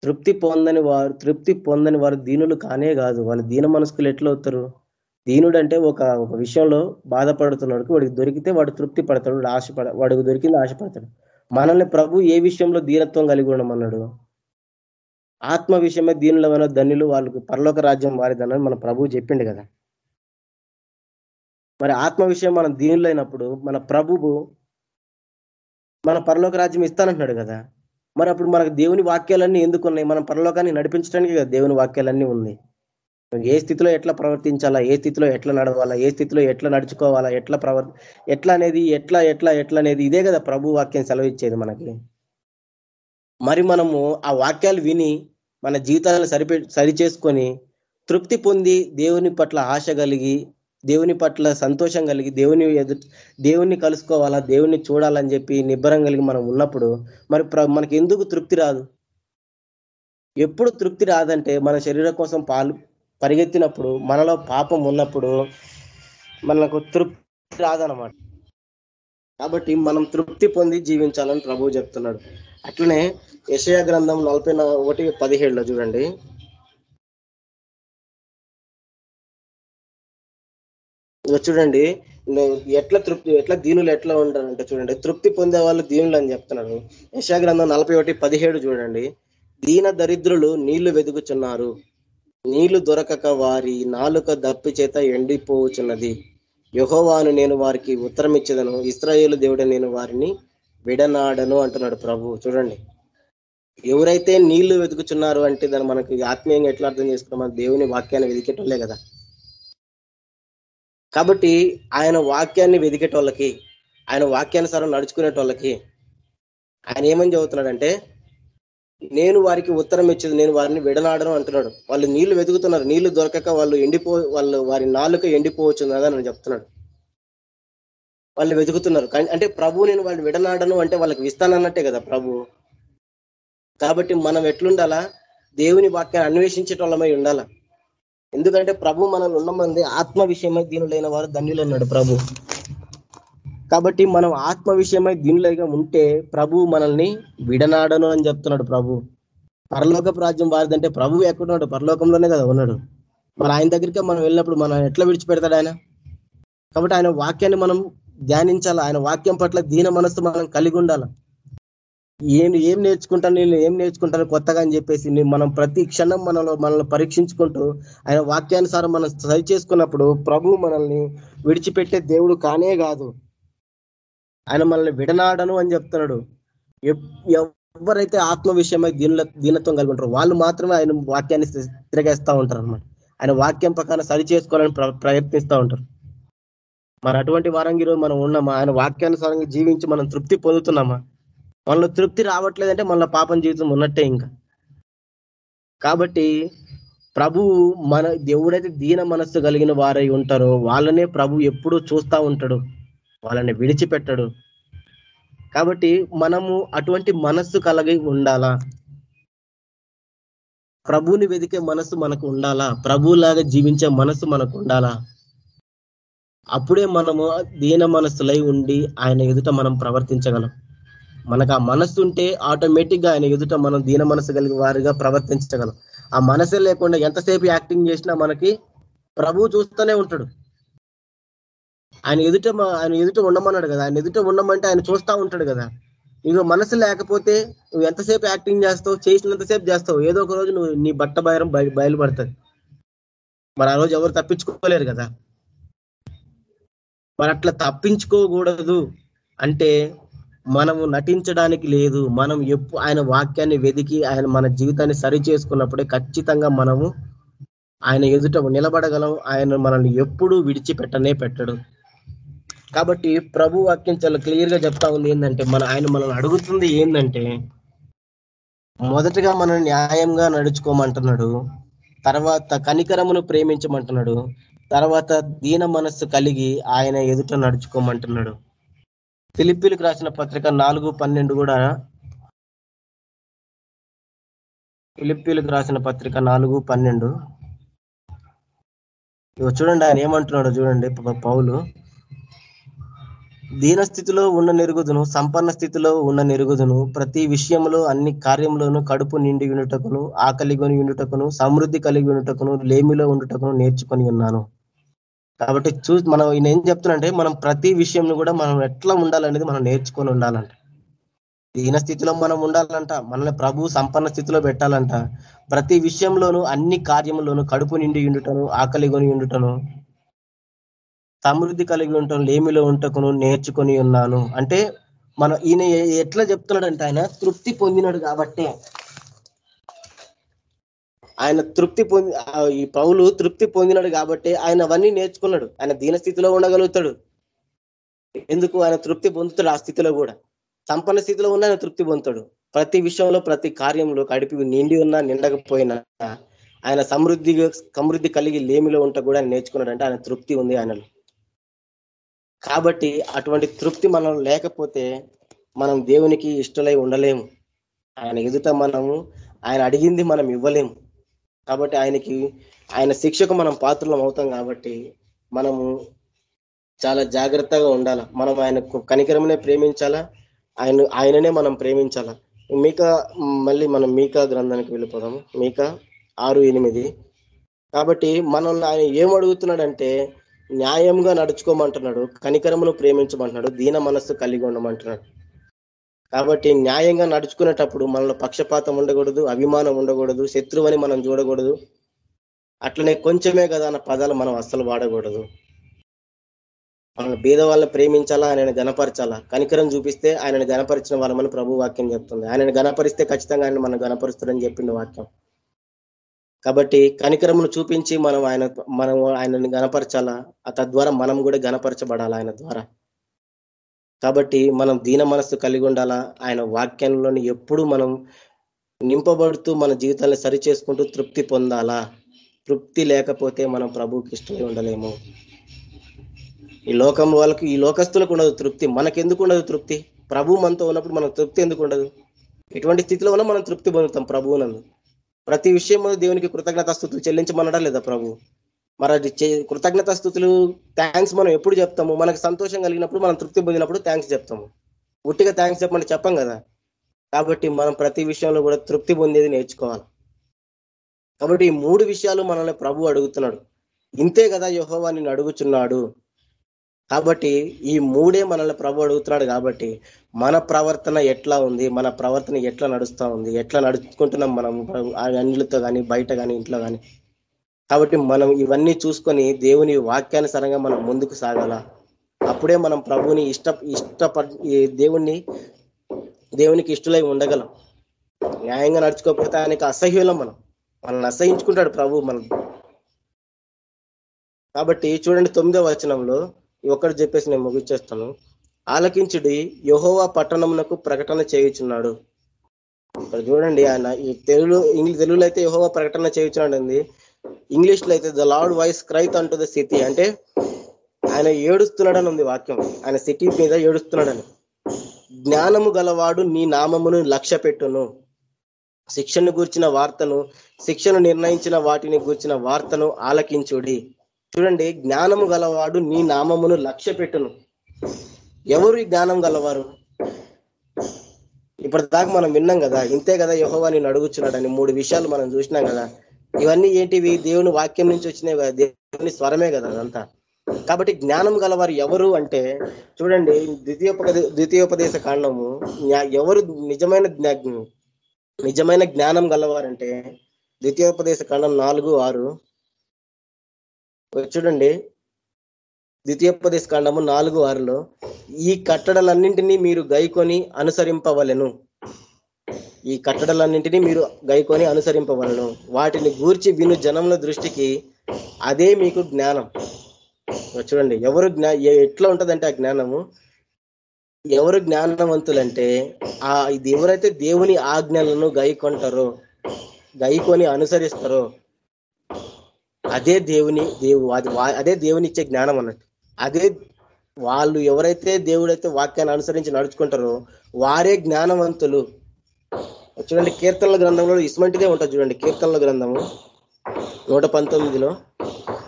Speaker 1: తృప్తి పొందని వారు తృప్తి పొందని వారు దీనులు కానే కాదు. వాళ్ళు దీన మనసుకులు ఎట్లా అవుతారు? దీనుడు అంటే ఒక ఒక విషయంలో బాధపడుతున్నాడు వాడికి దొరికితే వాడు తృప్తి పడతాడు ఆశపడ వాడికి దొరికింది ఆశపడతాడు. మనల్ని ప్రభు ఏ విషయంలో దీనత్వం కలిగి ఉండమన్నాడు? ఆత్మ విషయమే దీనిలో ధన్యులు వాళ్ళకి పరలోక రాజ్యం వారిదనని మన ప్రభువు చెప్పిండు కదా. మరి ఆత్మ విషయం మనం దీనులైనప్పుడు మన ప్రభువు మన పరలోక రాజ్యం ఇస్తానంటున్నాడు కదా. మరి అప్పుడు మనకు దేవుని వాక్యాలన్నీ ఎందుకు ఉన్నాయి? మనం పరలోకాన్ని నడిపించడానికి కదా దేవుని వాక్యాలన్నీ ఉంది ఏ స్థితిలో ఎట్లా ప్రవర్తించాలా? ఏ స్థితిలో ఎట్లా నడవాలా? ఏ స్థితిలో ఎట్లా నడుచుకోవాలా? ఎట్లా ప్రవర్ ఎట్లా అనేది ఎట్లా ఎట్లా ఎట్లా అనేది ఇదే కదా ప్రభు వాక్యం సెలవిచ్చేది మనకి. మరి మనము ఆ వాక్యాలు విని మన జీవితాలను సరిపే సరి చేసుకొని తృప్తి పొంది దేవుని పట్ల ఆశ కలిగి దేవుని పట్ల సంతోషం కలిగి దేవుని ఎదు దేవుణ్ణి కలుసుకోవాలా దేవుణ్ణి చూడాలని చెప్పి నిబ్బరం కలిగి మనం ఉన్నప్పుడు మరి ప్ర- మనకి ఎందుకు తృప్తి రాదు? ఎప్పుడు తృప్తి రాదంటే మన శరీరం కోసం పాలు పరిగెత్తినప్పుడు మనలో పాపం ఉన్నప్పుడు మనకు తృప్తి రాదనమాట కాబట్టి మనం తృప్తి పొంది జీవించాలని ప్రభువు చెప్తున్నాడు. అట్లనే యశయ గ్రంథం నలభై ఒకటి పదిహేడులో చూడండి. చూడండి ఎట్లా తృప్తి ఎట్లా దీనులు ఎట్లా ఉంటారంటే చూడండి తృప్తి పొందే వాళ్ళు దీనులు అని చెప్తున్నారు యశా గ్రంథం నలభై ఒకటి పదిహేడు చూడండి. దీన దరిద్రులు నీళ్ళు వెతుకుచున్నారు నీళ్ళు దొరకక వారి నాలుక దప్పి చేత ఎండిపోవచున్నది యహోవాను నేను వారికి ఉత్తరం ఇచ్చేదను ఇస్రాయేలు దేవుడు నేను వారిని విడనాడను అంటున్నాడు ప్రభు. చూడండి. ఎవరైతే నీళ్ళు వెతుకుచున్నారు అంటే దాన్ని మనకి ఆత్మీయంగా ఎట్లా అర్థం చేసుకున్నాం? దేవుని వాక్యాన్ని వెతికేటోళ్ళే కదా. కాబట్టి ఆయన వాక్యాన్ని వెతికేటోళ్ళకి ఆయన వాక్యానుసారం నడుచుకునేటోళ్ళకి ఆయన ఏమని చదువుతున్నాడంటే నేను వారికి ఉత్తరం ఇచ్చేది నేను వారిని విడనాడను అంటున్నాడు. వాళ్ళు నీళ్ళు వెతుకుతున్నారు. నీళ్ళు దొరకక వాళ్ళు ఎండిపో వాళ్ళు వారి నాలుక ఎండిపోవచ్చు అని చెప్తున్నాడు. వాళ్ళు వెతుకుతున్నారు. కానీ అంటే ప్రభు నేను వాళ్ళు విడనాడను అంటే వాళ్ళకి విస్తానన్నట్టే కదా ప్రభు. కాబట్టి మనం ఎట్లుండాలా? దేవుని వాక్యాన్ని అన్వేషించేటోళ్ళమై ఉండాలా? ఎందుకంటే ప్రభు మనల్ని ఉన్నమంది ఆత్మ విషయమై దీనులైన వారు ధన్యులు అన్నాడు ప్రభు. కాబట్టి మనం ఆత్మ విషయమై దీనిలోగా ఉంటే ప్రభు మనల్ని విడనాడను అని చెప్తున్నాడు ప్రభు. పరలోక రాజ్యం వారిదంటే ప్రభు ఎక్కడున్నాడు పరలోకంలోనే కదా ఉన్నాడు. మరి ఆయన దగ్గరికి మనం వెళ్ళినప్పుడు మనం ఎట్లా విడిచిపెడతాడు ఆయన? కాబట్టి ఆయన వాక్యాన్ని మనం ధ్యానించాలి? ఆయన వాక్యం పట్ల దీన మనస్సు మనం కలిగి ఉండాలి? ఏం ఏం నేర్చుకుంటాను నేను? ఏం నేర్చుకుంటాను కొత్తగా అని చెప్పేసి మనం ప్రతి క్షణం మనలో మనల్ని పరీక్షించుకుంటూ ఆయన వాక్యానుసారం మనం సరి చేసుకున్నప్పుడు ప్రభు మనల్ని విడిచిపెట్టే దేవుడు కానే కాదు. ఆయన మనల్ని విడనాడను అని చెప్తున్నాడు. ఎవరైతే ఆత్మ విషయమై దీనిలో దీనత్వం కలిగి ఉంటారు వాళ్ళు మాత్రమే ఆయన వాక్యాన్ని తిరగేస్తూ ఉంటారు అనమాట ఆయన వాక్యం ప్రకారం సరి చేసుకోవాలని ప్రయత్నిస్తూ ఉంటారు. మరి అటువంటి వారం ఈరోజు మనం ఉన్నామా? ఆయన వాక్యానుసారంగా జీవించి మనం తృప్తి పొందుతున్నామా? మనలో తృప్తి రావట్లేదంటే మన పాపం జీవితం ఉన్నట్టే ఇంకా. కాబట్టి ప్రభు మన ఎవడైతే దీన మనస్సు కలిగిన వారై ఉంటారో వాళ్ళనే ప్రభు ఎప్పుడూ చూస్తూ ఉంటాడు. వాళ్ళని విడిచిపెట్టడు. కాబట్టి మనము అటువంటి మనస్సు కలిగి ఉండాలా? ప్రభువుని వెదికే మనసు మనకు ఉండాలా? ప్రభువులాగా జీవించే మనసు మనకు ఉండాలా? అప్పుడే మనము దీన మనస్సులై ఉండి ఆయన ఎదుట మనం ప్రవర్తించగలం. మనకు ఆ మనస్సు ఉంటే ఆటోమేటిక్గా ఆయన ఎదుట మనం దీన మనసు కలిగి వారిగా ప్రవర్తించగలం. ఆ మనసే లేకుండా ఎంతసేపు యాక్టింగ్ చేసినా మనకి ప్రభు చూస్తూనే ఉంటాడు. ఆయన ఎదుట ఆయన ఎదుట ఉండమన్నాడు కదా. ఆయన ఎదుట ఉండమంటే ఆయన చూస్తూ ఉంటాడు కదా. నీకు మనసు లేకపోతే నువ్వు ఎంతసేపు యాక్టింగ్ చేస్తావు చేసినంతసేపు చేస్తావు. ఏదో ఒక రోజు నువ్వు నీ బట్ట బయరం బయలుపడుతుంది మరి ఆ రోజు ఎవరు తప్పించుకోలేరు కదా. మరి అట్లా తప్పించుకోకూడదు అంటే మనము నటించడానికి లేదు. మనం ఎప్పుడు ఆయన వాక్యాన్ని వెదికి ఆయన మన జీవితాన్ని సరి చేసుకున్నప్పుడే ఖచ్చితంగా మనము ఆయన ఎదుట నిలబడగలం. ఆయన మనల్ని ఎప్పుడూ విడిచిపెట్టనే పెట్టడు. కాబట్టి ప్రభు వాక్యం చాలా క్లియర్గా చెప్తా ఉంది ఏంటంటే మన ఆయన మనల్ని అడుగుతుంది ఏంటంటే మొదటగా మనం న్యాయంగా నడుచుకోమంటున్నాడు తర్వాత కనికరమును ప్రేమించమంటున్నాడు తర్వాత దీన మనస్సు కలిగి ఆయన ఎదుట నడుచుకోమంటున్నాడు. ఫిలిప్పీలకు రాసిన పత్రిక నాలుగు పన్నెండు కూడా ఫిలిప్పీలకు రాసిన పత్రిక నాలుగు పన్నెండు. చూడండి ఆయన ఏమంటున్నాడు చూడండి పౌలు. దీన స్థితిలో ఉన్న నెరుగుదును సంపన్న స్థితిలో ఉన్న నెరుగుదును ప్రతి విషయంలో అన్ని కార్యంలోనూ కడుపు నిండి ఉండుటకును ఆకలి కొని ఉండుటకును సమృద్ధి కలిగి ఉండుటకును లేమిలో ఉండుటకును నేర్చుకొని ఉన్నాను. కాబట్టి చూ మనం ఈయన ఏం చెప్తున్నంటే మనం ప్రతి విషయంలో కూడా మనం ఎట్లా ఉండాలనేది మనం నేర్చుకొని ఉండాలంట. దీన స్థితిలో మనం ఉండాలంట మనల్ని ప్రభు సంపన్న స్థితిలో పెట్టాలంట. ప్రతి విషయంలోనూ అన్ని కార్యంలోనూ కడుపు నిండి ఉండుటను ఆకలిగొని ఉండుటను సమృద్ధి కలిగి ఉంటాను లేమిలో ఉంటకును నేర్చుకొని ఉన్నాను. అంటే మన ఈయన ఎట్లా చెప్తున్నాడంటే ఆయన తృప్తి పొందినాడు కాబట్టే. ఆయన తృప్తి పొంది ఈ పౌలు తృప్తి పొందినాడు కాబట్టి ఆయన అవన్నీ నేర్చుకున్నాడు. ఆయన దీన స్థితిలో ఉండగలుగుతాడు. ఎందుకు? ఆయన తృప్తి పొందుతాడు ఆ స్థితిలో కూడా. సంపన్న స్థితిలో ఉన్న ఆయన తృప్తి పొందుతాడు. ప్రతి విషయంలో ప్రతి కార్యంలో కడిపి నిండి ఉన్నా నిండకపోయినా ఆయన సమృద్ధి సమృద్ధి కలిగి లేమిలో ఉంట కూడా నేర్చుకున్నాడంటే నేర్చుకున్నాడు అంటే ఆయన తృప్తి ఉంది ఆయనలో. కాబట్టి అటువంటి తృప్తి మనం లేకపోతే మనం దేవునికి ఇష్టలై ఉండలేము. ఆయన ఎదుట మనము ఆయన అడిగింది మనం ఇవ్వలేము. కాబట్టి ఆయనకి ఆయన శిక్షకు మనం పాత్రలం అవుతాం కాబట్టి మనము చాలా జాగ్రత్తగా ఉండాలా. మనం ఆయన కనికరమనే ప్రేమించాలా? ఆయన ఆయననే మనం ప్రేమించాలా? మీకా మళ్ళీ మనం మీకా గ్రంథానికి వెళ్ళిపోదాము. మీకా ఆరు ఎనిమిది. కాబట్టి మనల్ని ఆయన ఏం అడుగుతున్నాడంటే న్యాయంగా నడుచుకోమంటున్నాడు కనికరమును ప్రేమించమంటున్నాడు దీన మనస్సు కలిగి ఉండమంటున్నాడు. కాబట్టి న్యాయంగా నడుచుకునేటప్పుడు మనలో పక్షపాతం ఉండకూడదు అభిమానం ఉండకూడదు శత్రువని మనం చూడకూడదు. అట్లనే కొంచెమే కదా అన్న పదాలు మనం అస్సలు వాడకూడదు. మనం బీద వాళ్ళని ప్రేమించాలా ఆయనను గనపరచాలా కనికరం చూపిస్తే ఆయనను గనపరిచిన వాళ్ళమని ప్రభు వాక్యం చెప్తుంది. ఆయనను గనపరిస్తే ఖచ్చితంగా ఆయన మనం గనపరుస్తారని చెప్పింది వాక్యం. కాబట్టి కనికరమును చూపించి మనం ఆయన మనం ఆయనని గనపరచాలా తద్వారా మనం కూడా గనపరచబడాలా ఆయన ద్వారా? కాబట్టి మనం దీన మనస్సు కలిగి ఉండాలా? ఆయన వాక్యంలోని ఎప్పుడు మనం నింపబడుతూ మన జీవితాన్ని సరి చేసుకుంటూ తృప్తి పొందాలా? తృప్తి లేకపోతే మనం ప్రభుకి ఇష్టమై ఉండలేము. ఈ లోకం వాళ్ళకి ఈ లోకస్తులకు ఉండదు తృప్తి. మనకెందుకు ఉండదు తృప్తి? ప్రభు మనతో ఉన్నప్పుడు మనకు తృప్తి ఎందుకు ఉండదు? ఎటువంటి స్థితిలో ఉన్నా మనం తృప్తి పొందుతాం ప్రభువునందు ప్రతి విషయంలో దేవునికి కృతజ్ఞత స్థుతులు చెల్లించమనడా లేదా ప్రభు? మరి కృతజ్ఞత స్థుతులు థ్యాంక్స్ మనం ఎప్పుడు చెప్తాము? మనకు సంతోషం కలిగినప్పుడు మనం తృప్తి పొందినప్పుడు థ్యాంక్స్ చెప్తాము. ఉట్టిగా థ్యాంక్స్ చెప్పమని చెప్పం కదా? కాబట్టి మనం ప్రతి విషయంలో కూడా తృప్తి పొందేది నేర్చుకోవాలి. కాబట్టి ఈ మూడు విషయాలు మనల్ని ప్రభు అడుగుతున్నాడు. ఇంతే కదా యహోవా నిన్ను అడుగుచున్నాడు. కాబట్టి ఈ మూడే మనల్ని ప్రభు అడుగుతున్నాడు కాబట్టి మన ప్రవర్తన ఎట్లా ఉంది మన ప్రవర్తన ఎట్లా నడుస్తూ ఉంది ఎట్లా నడుచుకుంటున్నాం మనం అన్నిలతో కానీ బయట కానీ ఇంట్లో కానీ కాబట్టి మనం ఇవన్నీ చూసుకొని దేవుని వాక్యానుసారంగా మనం ముందుకు సాగాల? అప్పుడే మనం ప్రభుని ఇష్ట ఇష్టప దేవుణ్ణి దేవునికి ఇష్టలై ఉండగలం. న్యాయంగా నడుచుకోకపోతే ఆయనకి అసహ్యులం మనం. మనల్ని అసహించుకుంటాడు ప్రభు మనం కాబట్టి చూడండి తొమ్మిదో వచనంలో ఒక్కటి చెప్పేసి నేను ముగించేస్తాను ఆలకించుడి యహోవా పట్టణమునకు ప్రకటన చేయుచున్నాడు. ఇక్కడ చూడండి ఆయన ఈ తెలుగు ఇంగ్లీష్ తెలుగులో అయితే యహోవా ప్రకటన చేయుచున్నాడు అండి ఇంగ్లీష్లో అయితే the Lord voice crieth unto the city అంటే ఆయన ఏడుస్తున్నాడని ఉంది వాక్యం. ఆయన సిటీ మీద ఏడుస్తున్నాడని. జ్ఞానము గలవాడు నీ నామమును లక్ష్య పెట్టును శిక్షను గూర్చిన వార్తను శిక్షను నిర్ణయించిన వాటిని గూర్చిన వార్తను ఆలకించుడి. చూడండి జ్ఞానము గలవాడు నీ నామమును లక్ష్య పెట్టును. ఎవరు ఈ జ్ఞానం గలవారు? ఇప్పటిదాకా మనం విన్నాం కదా ఇంతే కదా యహోవా నేను అడుగుచున్నాడని మూడు విషయాలు మనం చూసినాం కదా. ఇవన్నీ ఏంటివి? దేవుని వాక్యం నుంచి వచ్చినాయి కదా దేవుని స్వరమే కదా అదంతా. కాబట్టి జ్ఞానం గలవారు ఎవరు అంటే చూడండి ద్వితీయోపదే ద్వితీయోపదేశ కాండము ఎవరు నిజమైన నిజమైన జ్ఞానం గలవారంటే ద్వితీయోపదేశ కాండం నాలుగు ఆరు చూడండి. ద్వితీయోపదేశ కాండము నాలుగు ఆరులో ఈ కట్టడలన్నింటినీ మీరు గైకొని అనుసరింపవలెను. ఈ కట్టడలన్నింటినీ మీరు గైకొని అనుసరింపవలను. వాటిని గూర్చి విను జనముల దృష్టికి అదే మీకు జ్ఞానం. చూడండి. ఎవరు జ్ఞా ఎట్లా ఉంటుందంటే ఆ జ్ఞానము? ఎవరు జ్ఞానవంతులంటే ఆ ఇది ఎవరైతే దేవుని ఆజ్ఞలను గైకొంటారో గైకొని అనుసరిస్తారో అదే దేవుని దేవు అది అదే దేవుని ఇచ్చే జ్ఞానం అన్నట్టు. అదే వాళ్ళు ఎవరైతే దేవుడైతే వాక్యాన్ని అనుసరించి నడుచుకుంటారో వారే జ్ఞానవంతులు. చూడండి కీర్తనల గ్రంథంలో ఇసుమంటిదే ఉంటుంది చూడండి కీర్తనల గ్రంథము. నూట పంతొమ్మిదిలో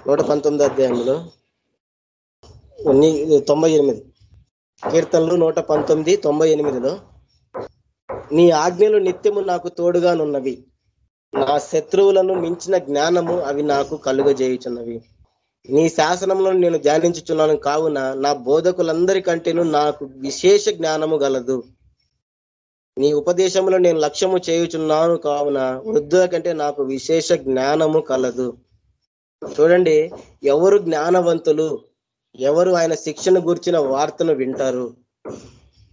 Speaker 1: నూట పంతొమ్మిది అధ్యాయంలో నీ- తొంభై ఎనిమిది. కీర్తనలు నూట పంతొమ్మిది తొంభై ఎనిమిదిలో నీ ఆజ్ఞలు నిత్యము నాకు తోడుగానున్నవి. నా శత్రువులను మించిన జ్ఞానము అవి నాకు కలుగజేయుచున్నవి. నీ శాసనంలో నేను ధ్యానించుచున్నాను కావున నా బోధకులందరికంటేను నాకు విశేష జ్ఞానము గలదు. నీ ఉపదేశంలో నేను లక్ష్యము చేయుచున్నాను కావున వృద్ధుల కంటే నాకు విశేష జ్ఞానము కలదు. చూడండి ఎవరు జ్ఞానవంతులు? ఎవరు ఆయన శిక్షణ గూర్చిన వార్తను వింటారు?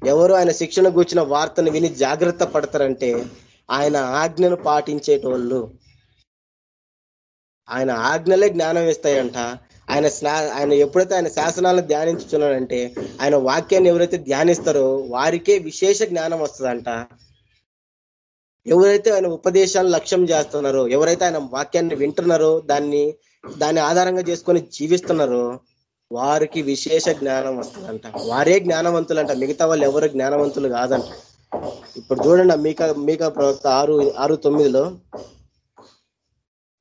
Speaker 1: ఎవరు ఆయన శిక్షణ గూర్చిన వార్తను విని జాగ్రత్త పడతారంటే ఆయన ఆజ్ఞను పాటించేటోళ్ళు. ఆయన ఆజ్ఞలే జ్ఞానం ఇస్తాయంట. ఆయన స్నా- ఆయన ఎప్పుడైతే ఆయన శాసనాలను ధ్యానించుతున్నాడంటే ఆయన వాక్యాన్ని ఎవరైతే ధ్యానిస్తారో వారికే విశేష జ్ఞానం వస్తుందంట. ఎవరైతే ఆయన ఉపదేశాలను లక్ష్యం చేస్తున్నారో ఎవరైతే ఆయన వాక్యాన్ని వింటున్నారో దాన్ని దాన్ని ఆధారంగా చేసుకొని జీవిస్తున్నారో వారికి విశేష జ్ఞానం వస్తుందంట. వారే జ్ఞానవంతులంట. మిగతా వాళ్ళు ఎవరు జ్ఞానవంతులు కాదంట. ఇప్పుడు చూడండి మీక మీక ప్రవక్త ఆరు ఆరు తొమ్మిదిలో